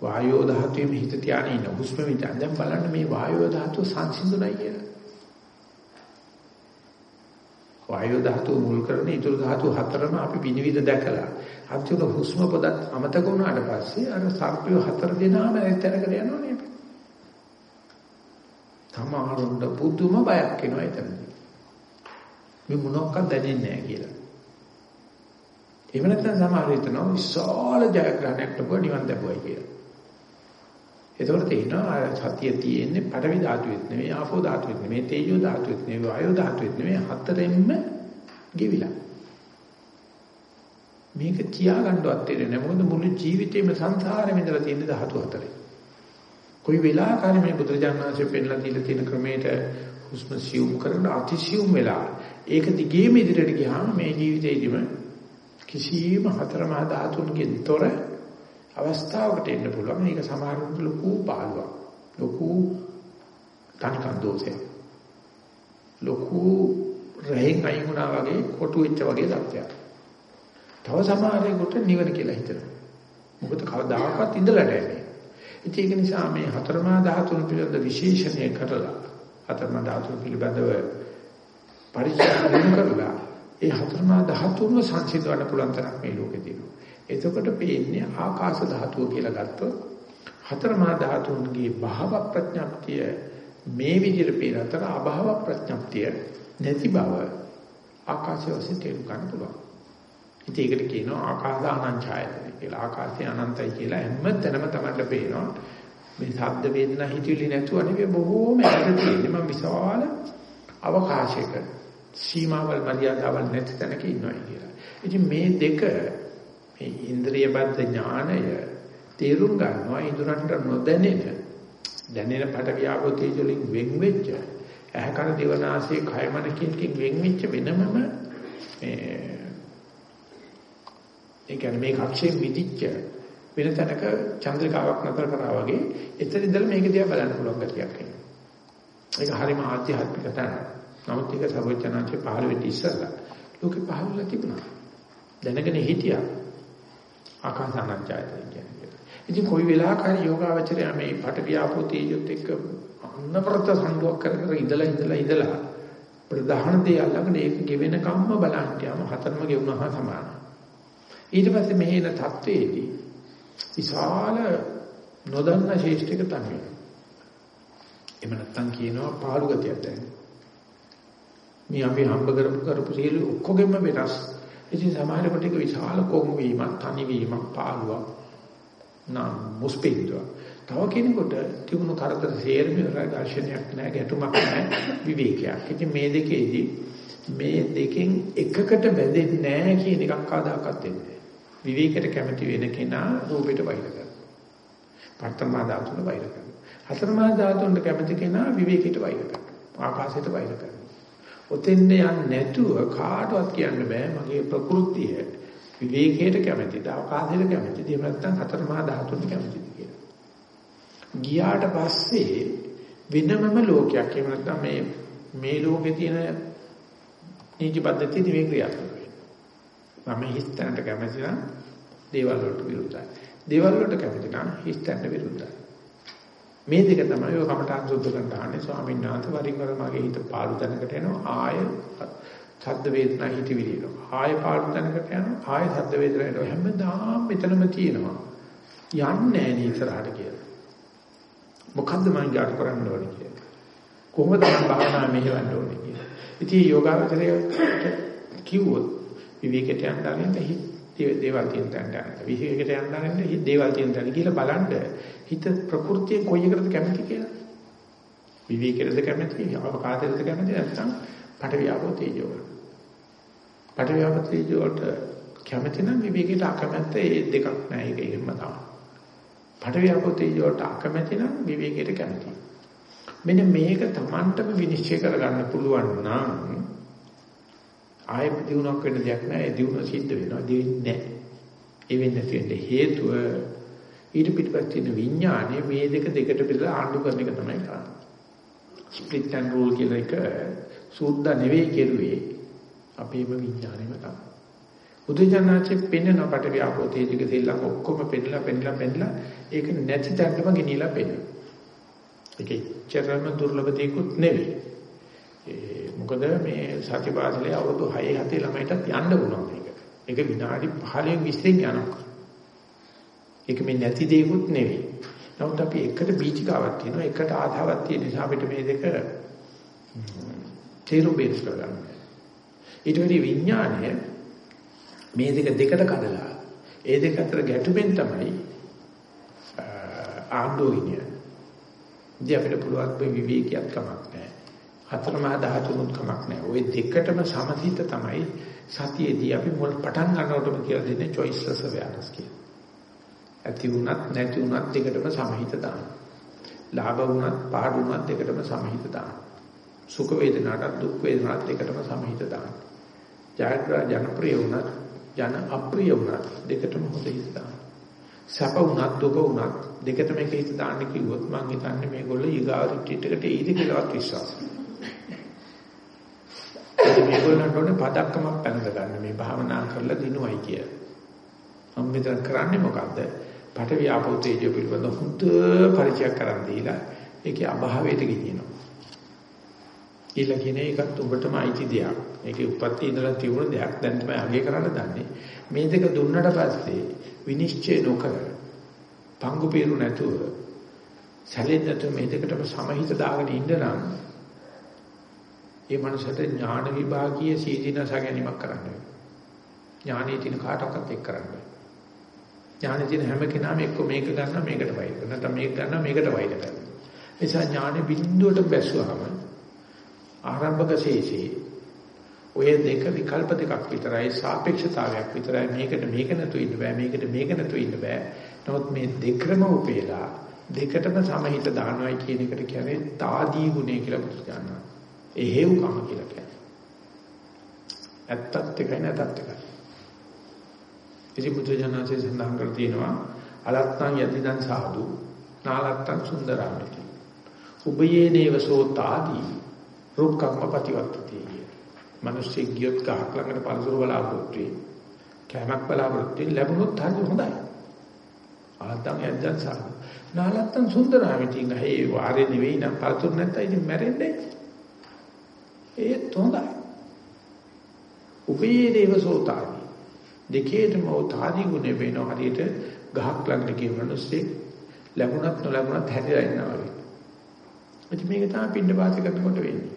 වායෝ ධාතුවේ හිත තියාගෙන ඉන්න හුස්ම විතර දැන් බලන්න මේ වායෝ ධාතුව සංසිඳුණයි කියලා. වායෝ ධාතුව මුල් කරගෙන ඊතුරු ධාතු හතරම අපි විනිවිද දැකලා අන්තිම හුස්ම පොදත් අමතක වුණාට පස්සේ අර සර්පය හතර දෙනාම ඇතරකට යනවනේ. තමාරුන්ට පුදුම බයක් එනවා එතනදී. මේ මොනක්වත් දැනෙන්නේ නැහැ කියලා. එහෙම නැත්නම් සමහර හිතනවා විශාල ජයග්‍රහණයක් ලැබුවා නිවන් දැබුවයි කියලා. ඒතකොට තේිනවා සතිය තියෙන්නේ පඩවි ධාතුවෙත් නෙවෙයි ආපෝ ධාතුවෙත් නෙවෙයි තේජෝ ධාතුවෙත් නෙවෙයි වායෝ ධාතුවෙත් නෙවෙයි හතරෙන්ම ගෙවිලා. මේක තියාගන්නවත් තේරෙන්නේ නැහැ. මොකද මුළු ජීවිතේම සංසාරෙම ඉඳලා තියෙන ධාතු හතරේ. කොයි වෙලාවකරි මේ බුදුරජාණන්සේ පෙන්ලා දීලා තියෙන ක්‍රමයට හුස්ම සියුම් කරන අතිසියුම් වෙලා ඒක දිගේම ඉදිරියට ගියාම මේ ජීවිතේදිම කිසියම් හතර මහා ධාතුන්ගෙන් තොර අවස්ථාවකට එන්න පුළුවන්. මේක සමහරවිට ලොකු පාළුවක්. ලොකු තනිකන් දෝෂයක්. ලොකු රහෙන් අයින් වුණා වගේ කොටු වෙච්ච වගේ තත්ත්වයක්. තව සමහරෙකුට නිවන කියලා හිතනවා. මොකද කවදාකවත් ඉඳලා නැහැ. ඒක නිසා මේ හතරමා ධාතුන් පිළිබඳ විශේෂණය කරලා හතරමා ධාතුන් පිළිබඳව පරිචය කරලා ඒ හතරමා ධාතුන්ව සංසිඳවන්න පුළුවන් තරම් මේ ලෝකේ තියෙනවා. එතකොට පේන්නේ ආකාශ ධාතුව කියලා ගත්තොත් හතර මහා ධාතුන්ගේ භාව ප්‍රඥප්තිය මේ විදිහට පේන අතර අභාව ප්‍රඥප්තිය නැති බව ආකාශය ඔස්සේ තේරුම් ගන්න පුළුවන්. ඉතින් ඒකට කියනවා ආකාසානං ඡායතන කියලා. ආකාශය අනන්තයි කියලා හැම තැනම තමයි පේනවා. මේ ශබ්ද වේදනා හිතවිලි නැතුව නෙවෙයි බොහෝම ඈත තියෙන්නේ මම විශාල අවකාශයක සීමාවල් මර්යාදාවල් නැති තැනක ඉන්නවා කියලා. ඉතින් මේ දෙක මේ ඉන්ද්‍රිය බද්ධ ඥානය තේරුම් ගන්නවා ඉදරන්ට නොදැනෙන දැනෙන පට වියාපෝ තේජලින් වෙන් වෙච්ච ඇහ කන දිවනාසය කය මන කින්කින් වෙන් වෙච්ච වෙනමම මේ ඒ කියන්නේ මේ කක්ෂයෙන් විදිච්ච වෙන තැනක චන්ද්‍රිකාවක් නතර කරා වගේ එතන ඉඳලා මේක දිහා බලන්න පුළුවන් ගතියක් එනවා. ඒක හරිම ආධ්‍යාත්මික තැන. නමුත් ඒක සර්වඥාන්සේ පහළ වෙන්න ඉස්සෙල්ලා ලෝකෙ පහළලා තිබුණා. දැනගෙන හිටියා. ආකාසානංචයතේ කියන්නේ. ඉතින් කොයි වෙලාවක හරි යෝගාවචරය මේ පටවියාපෝ තේජොත් එක්ක අන්නවෘත සංගෝක් කර කර ඉඳලා ඉඳලා ඉඳලා ප්‍රධාන දේ අල්ලගෙන ඒක ගෙවෙන කම්ම බලන්න යම හතරම ගෙවුනහම සමානයි. ඊට පස්සේ මෙහි එන தത്വයේදී විශාල නොදන්න ශේෂ්ඨක තමයි. එහෙම නැත්නම් කියනවා පාළු ගතියක් දැනෙන. මේ අපි හම්බ කරපු කරපු සියලු ඔක්කොගෙම වෙනස් ඉතින් සමහරකට ඒක විශාල කොමු වීමක්, තනි වීමක්, පාළුවක්, නම් මුස්පින්දුවක්. තව කෙනෙකුට තිබුණු කරදර සේරම දර්ශනයක් නැහැ, ගැටුමක් නැහැ, විවේකයක්. ඉතින් මේ දෙකේදී මේ දෙකෙන් එකකට බැඳෙන්නේ නැහැ කියන එකක් ආදාකත් වෙන්නේ. විවේකයට කැමති වෙන කෙනා රූපයට වෛර කරනවා. පර්තමා ධාතුන වෛර කරනවා. හතරමා ධාතුන්ට කැමති කෙනා විවේකයට වෛර කරනවා. ආකාශයට වෛර කරනවා. ඔතෙන්ද යන්නේ නැතුව කාටවත් කියන්න බෑ මගේ ප්‍රകൃතිය විවේකයට කැමතිද අවකාශයට කැමතිද එහෙම නැත්නම් හතරමහා ධාතුන්ට කැමතිද කියලා. ගියාට පස්සේ වෙනමම ලෝකයක් එහෙම නැත්නම් මේ මේ ලෝකේ තියෙන නීති පද්ධතිය නෙවෙයි ක්‍රියාත්මක වෙන්නේ. මම හිතන්නට කැමති නම් දේවල් වලට විරුද්ධයි. දේවල් වලට කැමති නම් හිතන්න විරුද්ධයි. මේ දෙක තමයි ඔය කමඨාන් සුද්ධ කරන්න ආන්නේ. ස්වාමීන් වහන්සේ වරින් වර මගේ හිත පාළු තැනකට එනවා ආය ශබ්ද වේදනා හිතවිලි එනවා. ආය පාළු තැනකට යනවා. ආය ශබ්ද වේදනා එනවා. හැමදාම මෙතනම තියෙනවා. යන්නේ නැහැ ඉස්සරහට කියලා. මොකද්ද මම යාට කරන්න ඕනේ කියලා. කොහොමද මම භාවනා මෙහෙවන්න ඕනේ කියලා. ඉතින් යෝගාවචරය කිව්වොත් විවේකයට යන්න හිත දේවල් තියෙන තැනට යන්න. විහිකට යන්න හිත දේවල් තියෙන තැන කියලා බලන්න හිත ප්‍රകൃතිය කොයි එකටද කැමති කියලා. විවේකයටද කැමති, අවකාශයටද කැමති නැත්නම් පටවියාපෝ තේජෝ. පටවියාපෝ තේජෝට කැමති නම් විවේකයට අකමැත්ත ඒ දෙකක් නෑ ඒක එහෙම තමයි. පටවියාපෝ තේජෝට අකමැති නම් විවේකයට කැමති. මෙන්න මේක Tamanටම විනිශ්චය කරගන්න පුළුවන් නම් ආයෙ දිනුවක් වෙන්න දෙයක් නෑ ඒ දිනුව සිද්ධ වෙනවා දෙන්නේ නෑ. ඒ වෙන්නේ තියෙන්නේ හේතුව ඊට පිටපත් තියෙන විඥානය මේ දෙක දෙකට බෙදලා ආණ්ඩු කරන එක තමයි කරන්නේ. ස්ප්ලිට් ඇන්ඩ් රූල් කියලා එක සූද්දා නෙවෙයි කෙරුවේ අපේම විඥානෙම තමයි. බුදුජානනාචේ පෙන්නන පට ව්‍යාපෝ තේජික තෙල්ලක් ඔක්කොම පෙන්නලා පෙන්නලා පෙන්නලා ඒක නැති තැනම ගෙනියලා පෙන්නන. ඒකේ චරම දුර්ලභ දෙයක්වත් නෙවෙයි. ඒ මොකද මේ සත්‍යපාසලේ අවුරුදු 6 7 ළමයිටත් යන්න පුළුවන් මේක. ඒක විනාඩි 15 20 යනවා. ඒක මේ නැති දෙයක්වත් නෙවෙයි. නමුත් අපි එකට බීචිකාවක් තියෙනවා එකට ආධාවක් තියෙන නිසා අපිට මේ දෙක තේරුම් බේස් කරගන්න. ඊට වෙලී විඥානය මේ දෙක දෙකට කඩලා ඒ දෙක අතර ගැටුමෙන් තමයි ආන්දෝිනිය. ඉතින් අපිට පුළුවන් මේ විවේකයක් කමක් නැහැ. හතර මහා ධාතුනුත් කමක් නැහැ. ওই දෙකටම සමහිත තමයි සතියේදී අපි මුල් පටන් ගන්නකොටම කියලා දෙන්නේ choiceless awareness කියලා. ඇති වුණත් නැති වුණත් දෙකටම සමහිත දාන්න. ලාභ වුණත් පාඩු වුණත් දෙකටම සමහිත දාන්න. සුඛ වේදනාට දුක් වේදනාට දෙකටම සමහිත දාන්න. ජයග්‍රහ ජනප්‍රිය වුණත් ජන අප්‍රිය වුණත් දෙකටම හොඳ හිත දාන්න. සැප වුණත් දුක වුණත් දෙකටම එක හිත දාන්න කිව්වොත් මම හිතන්නේ මේගොල්ලෝ ඊගාව රිට්‍රීට් එකට එයිද කියලාවත් විශ්වාසයි. මේගොල්ලන්ට ඕනේ පදක්කමක් පැනලා ගන්න මේ භාවනා කරලා දිනුවයි කිය. මම මෙතන කරන්නේ මොකද්ද? පඨවි ආපෝ තේජෝ පිළිබඳ හොඳ පරිචයක් කරන් දීලා ඒකේ අභාවයට ගෙනියනවා. ඊළඟ කියන එකත් ඔබටම අයිති දෙයක්. ඒකේ උපත්ති ඉඳලා තියුණු දෙයක් දැන් තමයි අගය කරන්න දන්නේ. මේ දෙක දුන්නට පස්සේ විනිශ්චය නොකර පංගු peeru නැතුව සැලෙන්නේ නැතුව මේ දෙකටම සමහිත දාගෙන ඉන්න නම් ඒ මනසට ඥාන විභාගීය සීදීනස ගැනීමක් කරන්න වෙනවා. ඥානයේ තියෙන කාටවත් එක් කරන්න බෑ. ඥානෙ තියෙන හැම කෙනාම එක්ක මේක ගන්නවා මේකට වෛර කරනවා නැත්නම් මේක ගන්නවා මේකට වෛර කරනවා. නිසා ඥානෙ බිඳුවට බැසුවම ආරම්භක ශේෂේ ඔය දෙක විකල්ප දෙකක් විතරයි සාපේක්ෂතාවයක් විතරයි මේකට මේක නැතු ඉන්න බෑ මේකට මේක නැතු ඉන්න බෑ. නමුත් මේ දෙකම උපේලා දෙකටම සමහිත දානවයි කියන එකට කියන්නේ తాදී ගුණය කියලා බුදු දන්නවා. එහෙව්කම කියලා කියන්නේ. ඇත්තත් එකයි නැතත් එකයි. ඉතින් බුදුජානකසේ සඳහන් කර තියෙනවා අලත්තං යදිදං සාදු නාලත්තං සුන්දරාමිති. උබයේ නේවසෝ තාදී රුක්කම්ම ප්‍රතිවත්තති. මිනිස්සෙක් ගියොත් ගහක් ළඟට පළතුරු බලාපොරොත්තු වෙයි. කැමක් බලාපොරොත්තු වෙයි ලැබුණොත් හරි හොඳයි. අලත්තං යදිදං සාදු නාලත්තං සුන්දරාමිති. ගහේ වාරේ නෙවෙයි නම් පළතුරු නැත්තම් ඉතින් මැරෙන්නේ. ඒත් හොඳයි. උබයේ නේවසෝ තාදී දෙකේටම උතාදී ගුණේ වෙනවා හරියට ගහක් ළඟට ගිය මිනිස්සේ ලැබුණත් නොලැබුණත් හැදිලා ඉන්නවා වගේ. ඉතින් මේක තමයි පින්න පාත කරනකොට වෙන්නේ.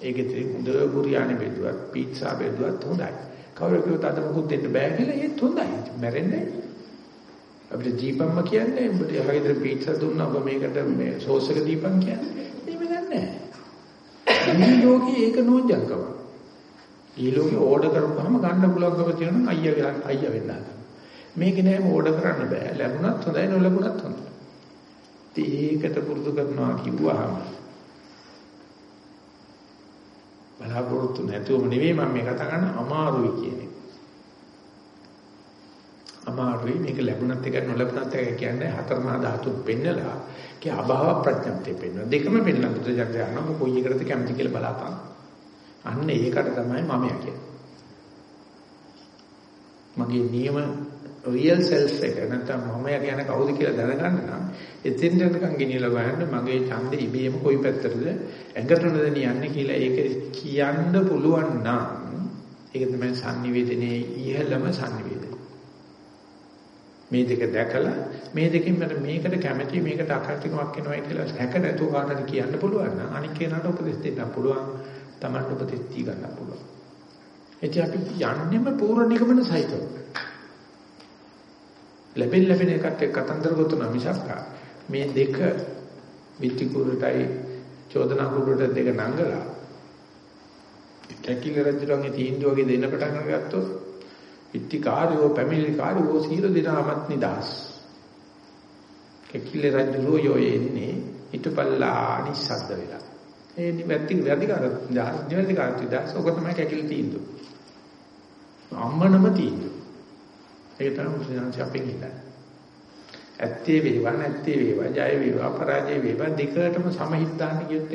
ඒකේ තියෙන හොඳ බුරියානි බෙදුවත් පීට්සා බෙදුවත් හොඳයි. කවුරු කිව්වොත් අද මොකුත් දෙන්න බෑ කියලා ඒත් හොඳයි. මැරෙන්නේ අපිට දීපම්ම කියන්නේ ඔබට හරියට පීට්සා දුන්නා ඔබ මේකට මේ සෝස් එක දීපම් කියන්නේ. එහෙම ගන්නෑ. මේ ලෝකේ ඒක නෝන්ජල්කම. ඊ ලෝකේ ඕඩර් කරපුවාම ගන්න පුළුවන්කම තියෙනවා අයියා අයියා වෙන්න හදන. මේක නෑම ඕඩර් කරන්න බෑ. ලැබුණත් හොඳයි නොලැබුණත් හොඳයි. ඒකට පුරුදු කරනවා කිව්වහම බලාපොරොත්තු නැතුවම නෙවෙයි මම මේ කතා කරන්නේ අමාරුයි කියන එක. අමාරුයි මේක ලැබුණත් එක නොලැබුණත් එක කියන්නේ හතරමහා ධාතු පෙන්නලා කී අභාව ප්‍රඥප්තිය පෙන්වන දෙකම පෙන්නලා බුද්ධ ජාතකයන්ම කොයි එකටද කැමති කියලා බලාපන්. අන්න ඒකට තමයි මම කියන්නේ. මගේ නියම රියල් සෙල්ෆ් එක නැත්නම් මම කියන්නේ කවුද කියලා දැනගන්න නම් එතෙන් යනකම් ගෙනියලා බලන්න මගේ ඡන්දෙ ඉබේම කොයි පැත්තටද ඇඟට නොදෙනියන්නේ කියලා ඒක කියන්න පුළුවන් නම් ඒක තමයි sannivedanaye ඉහළම sannivedanaye. මේ දෙක දැකලා මේ දෙකෙන් මට මේකට කැමැති මේකට අකටකමක් වෙනවා කියලා හැක නැතුව කාටද කියන්න පුළුවන් නම් අනික් කෙනාට උපදෙස් දෙන්න පුළුවන්. Tamanට උපදෙස් දී ගන්න පුළුවන්. එතින් අපි යන්නෙම පූර්ව නිගමන සහිතව. ලැබෙන ලැබෙන එකට කතන්දර ගොතන මිසක් මේ දෙක විත්තිකුරටයි චෝදනා කුඩුවට දෙක නංගලා කැකිල රජුගේ තීන්දුව වගේ දෙන්න පටන් අරගත්තොත් ඉට්ටි කාර්යෝ පැමිණිලි කාර්යෝ සීල දිනාමත් නිදාස් කැකිල රජු යෝ එන්නේ ඊටපල්ලා නිස්සද්ද වෙලා. ඒ නිවැරදි වැඩිකාර නිවැරදි කාර්යය දාස් ඔක තමයි කැකිල තීන්දුව. අම්මනම තීන්දුව. ඒක තමයි මුස්ලිම්ස් අපෙන් ඉන්නේ ඇත්තේ වේවා නැත්තේ වේවා ජය වේවා පරාජය වේවා දෙකටම සමහිත දාන්න කියොත්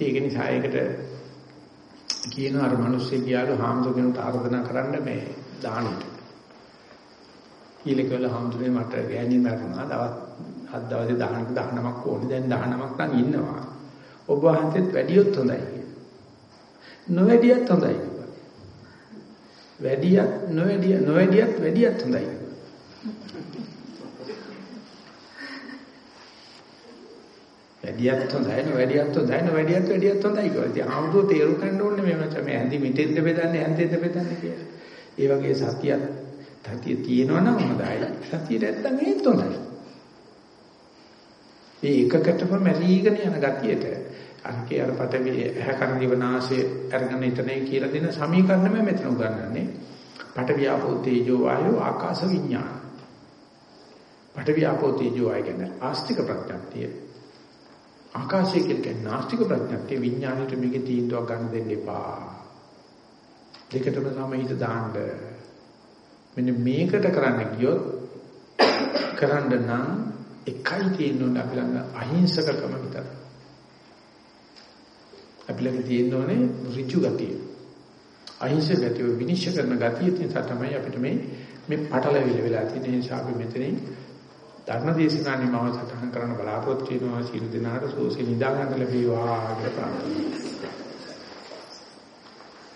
ඒක නිසා ඒකට කියන අර මිනිස්සේ කියාලු හාමුදුරගෙනුට ආරාධනා කරන්න මේ දානෙට. ඊළඟවල හාමුදුරනේ මට ගෑණි මරුණා. දවස් හත් දවසේ 19 19ක් ඕනේ. දැන් 19ක් නම් ඉන්නවා. ඔබ වහන්සේත් වැඩියොත් හොඳයි කියලා. නොවැඩියත් හොඳයි කිව්වා. වැඩියත් නොවැඩිය නොවැඩියත් වැඩියත් හොඳයි. වැඩියත් හොඳයි නෝ වැඩියත් හොඳයි නෝ වැඩියත් වැඩියත් හොඳයි කියලා. ඉතින් ආමුදෝ තේරු ගන්න ඕනේ මේ මචං මේ ඇඳි මිටෙන්ද බෙදන්නේ ඇඳෙන්ද බෙදන්නේ කියලා. ඒ වගේ සතියක් සතිය තියෙනවා නම් හොඳයි. සතිය නැත්තම් ඒත් හොඳයි. මේ එකකටම මැරීගෙන යන ගතියට අරකේ අර පටවි ඇහැකරන දිවනාශය අරගෙන ඉතනේ කියලා දෙන සමීකරණම මෙතන උගන්වන්නේ. පටවි ආපෝ තේජෝ වායෝ ආකාශ විඥාන. පටවි ආපෝ තේජෝ වායෝ කියන්නේ ආස්තික ප්‍රඥාතිය. ආකාශය කියන්නේ නාස්තික ප්‍රඥාත්‍ය විඥාණයට මේකේ තීන්දුවක් ගන්න දෙන්න එපා. දෙකටම සමහිත දාන්න. මෙන්න මේකට කරන්න ගියොත් කරන්න නම් එකයි තියෙන්නේ අපි ළඟ අහිංසකකම විතරයි. අපි ළඟ තියෙන්නේ ඍජු ගතිය. අහිංසක ගතිය විනිශ්චය කරන ගතිය තමයි අපිට මේ මේ පටලවිල වෙලා තියෙන නිසා අපි මෙතනින් ධර්ම දේශනානි මම සටහන් කරන්න බලාපොරොත්තු වෙනවා. සියලු දෙනාට සෝසි නිදා ගන්න ලැබේවා කියලා ප්‍රාර්ථනා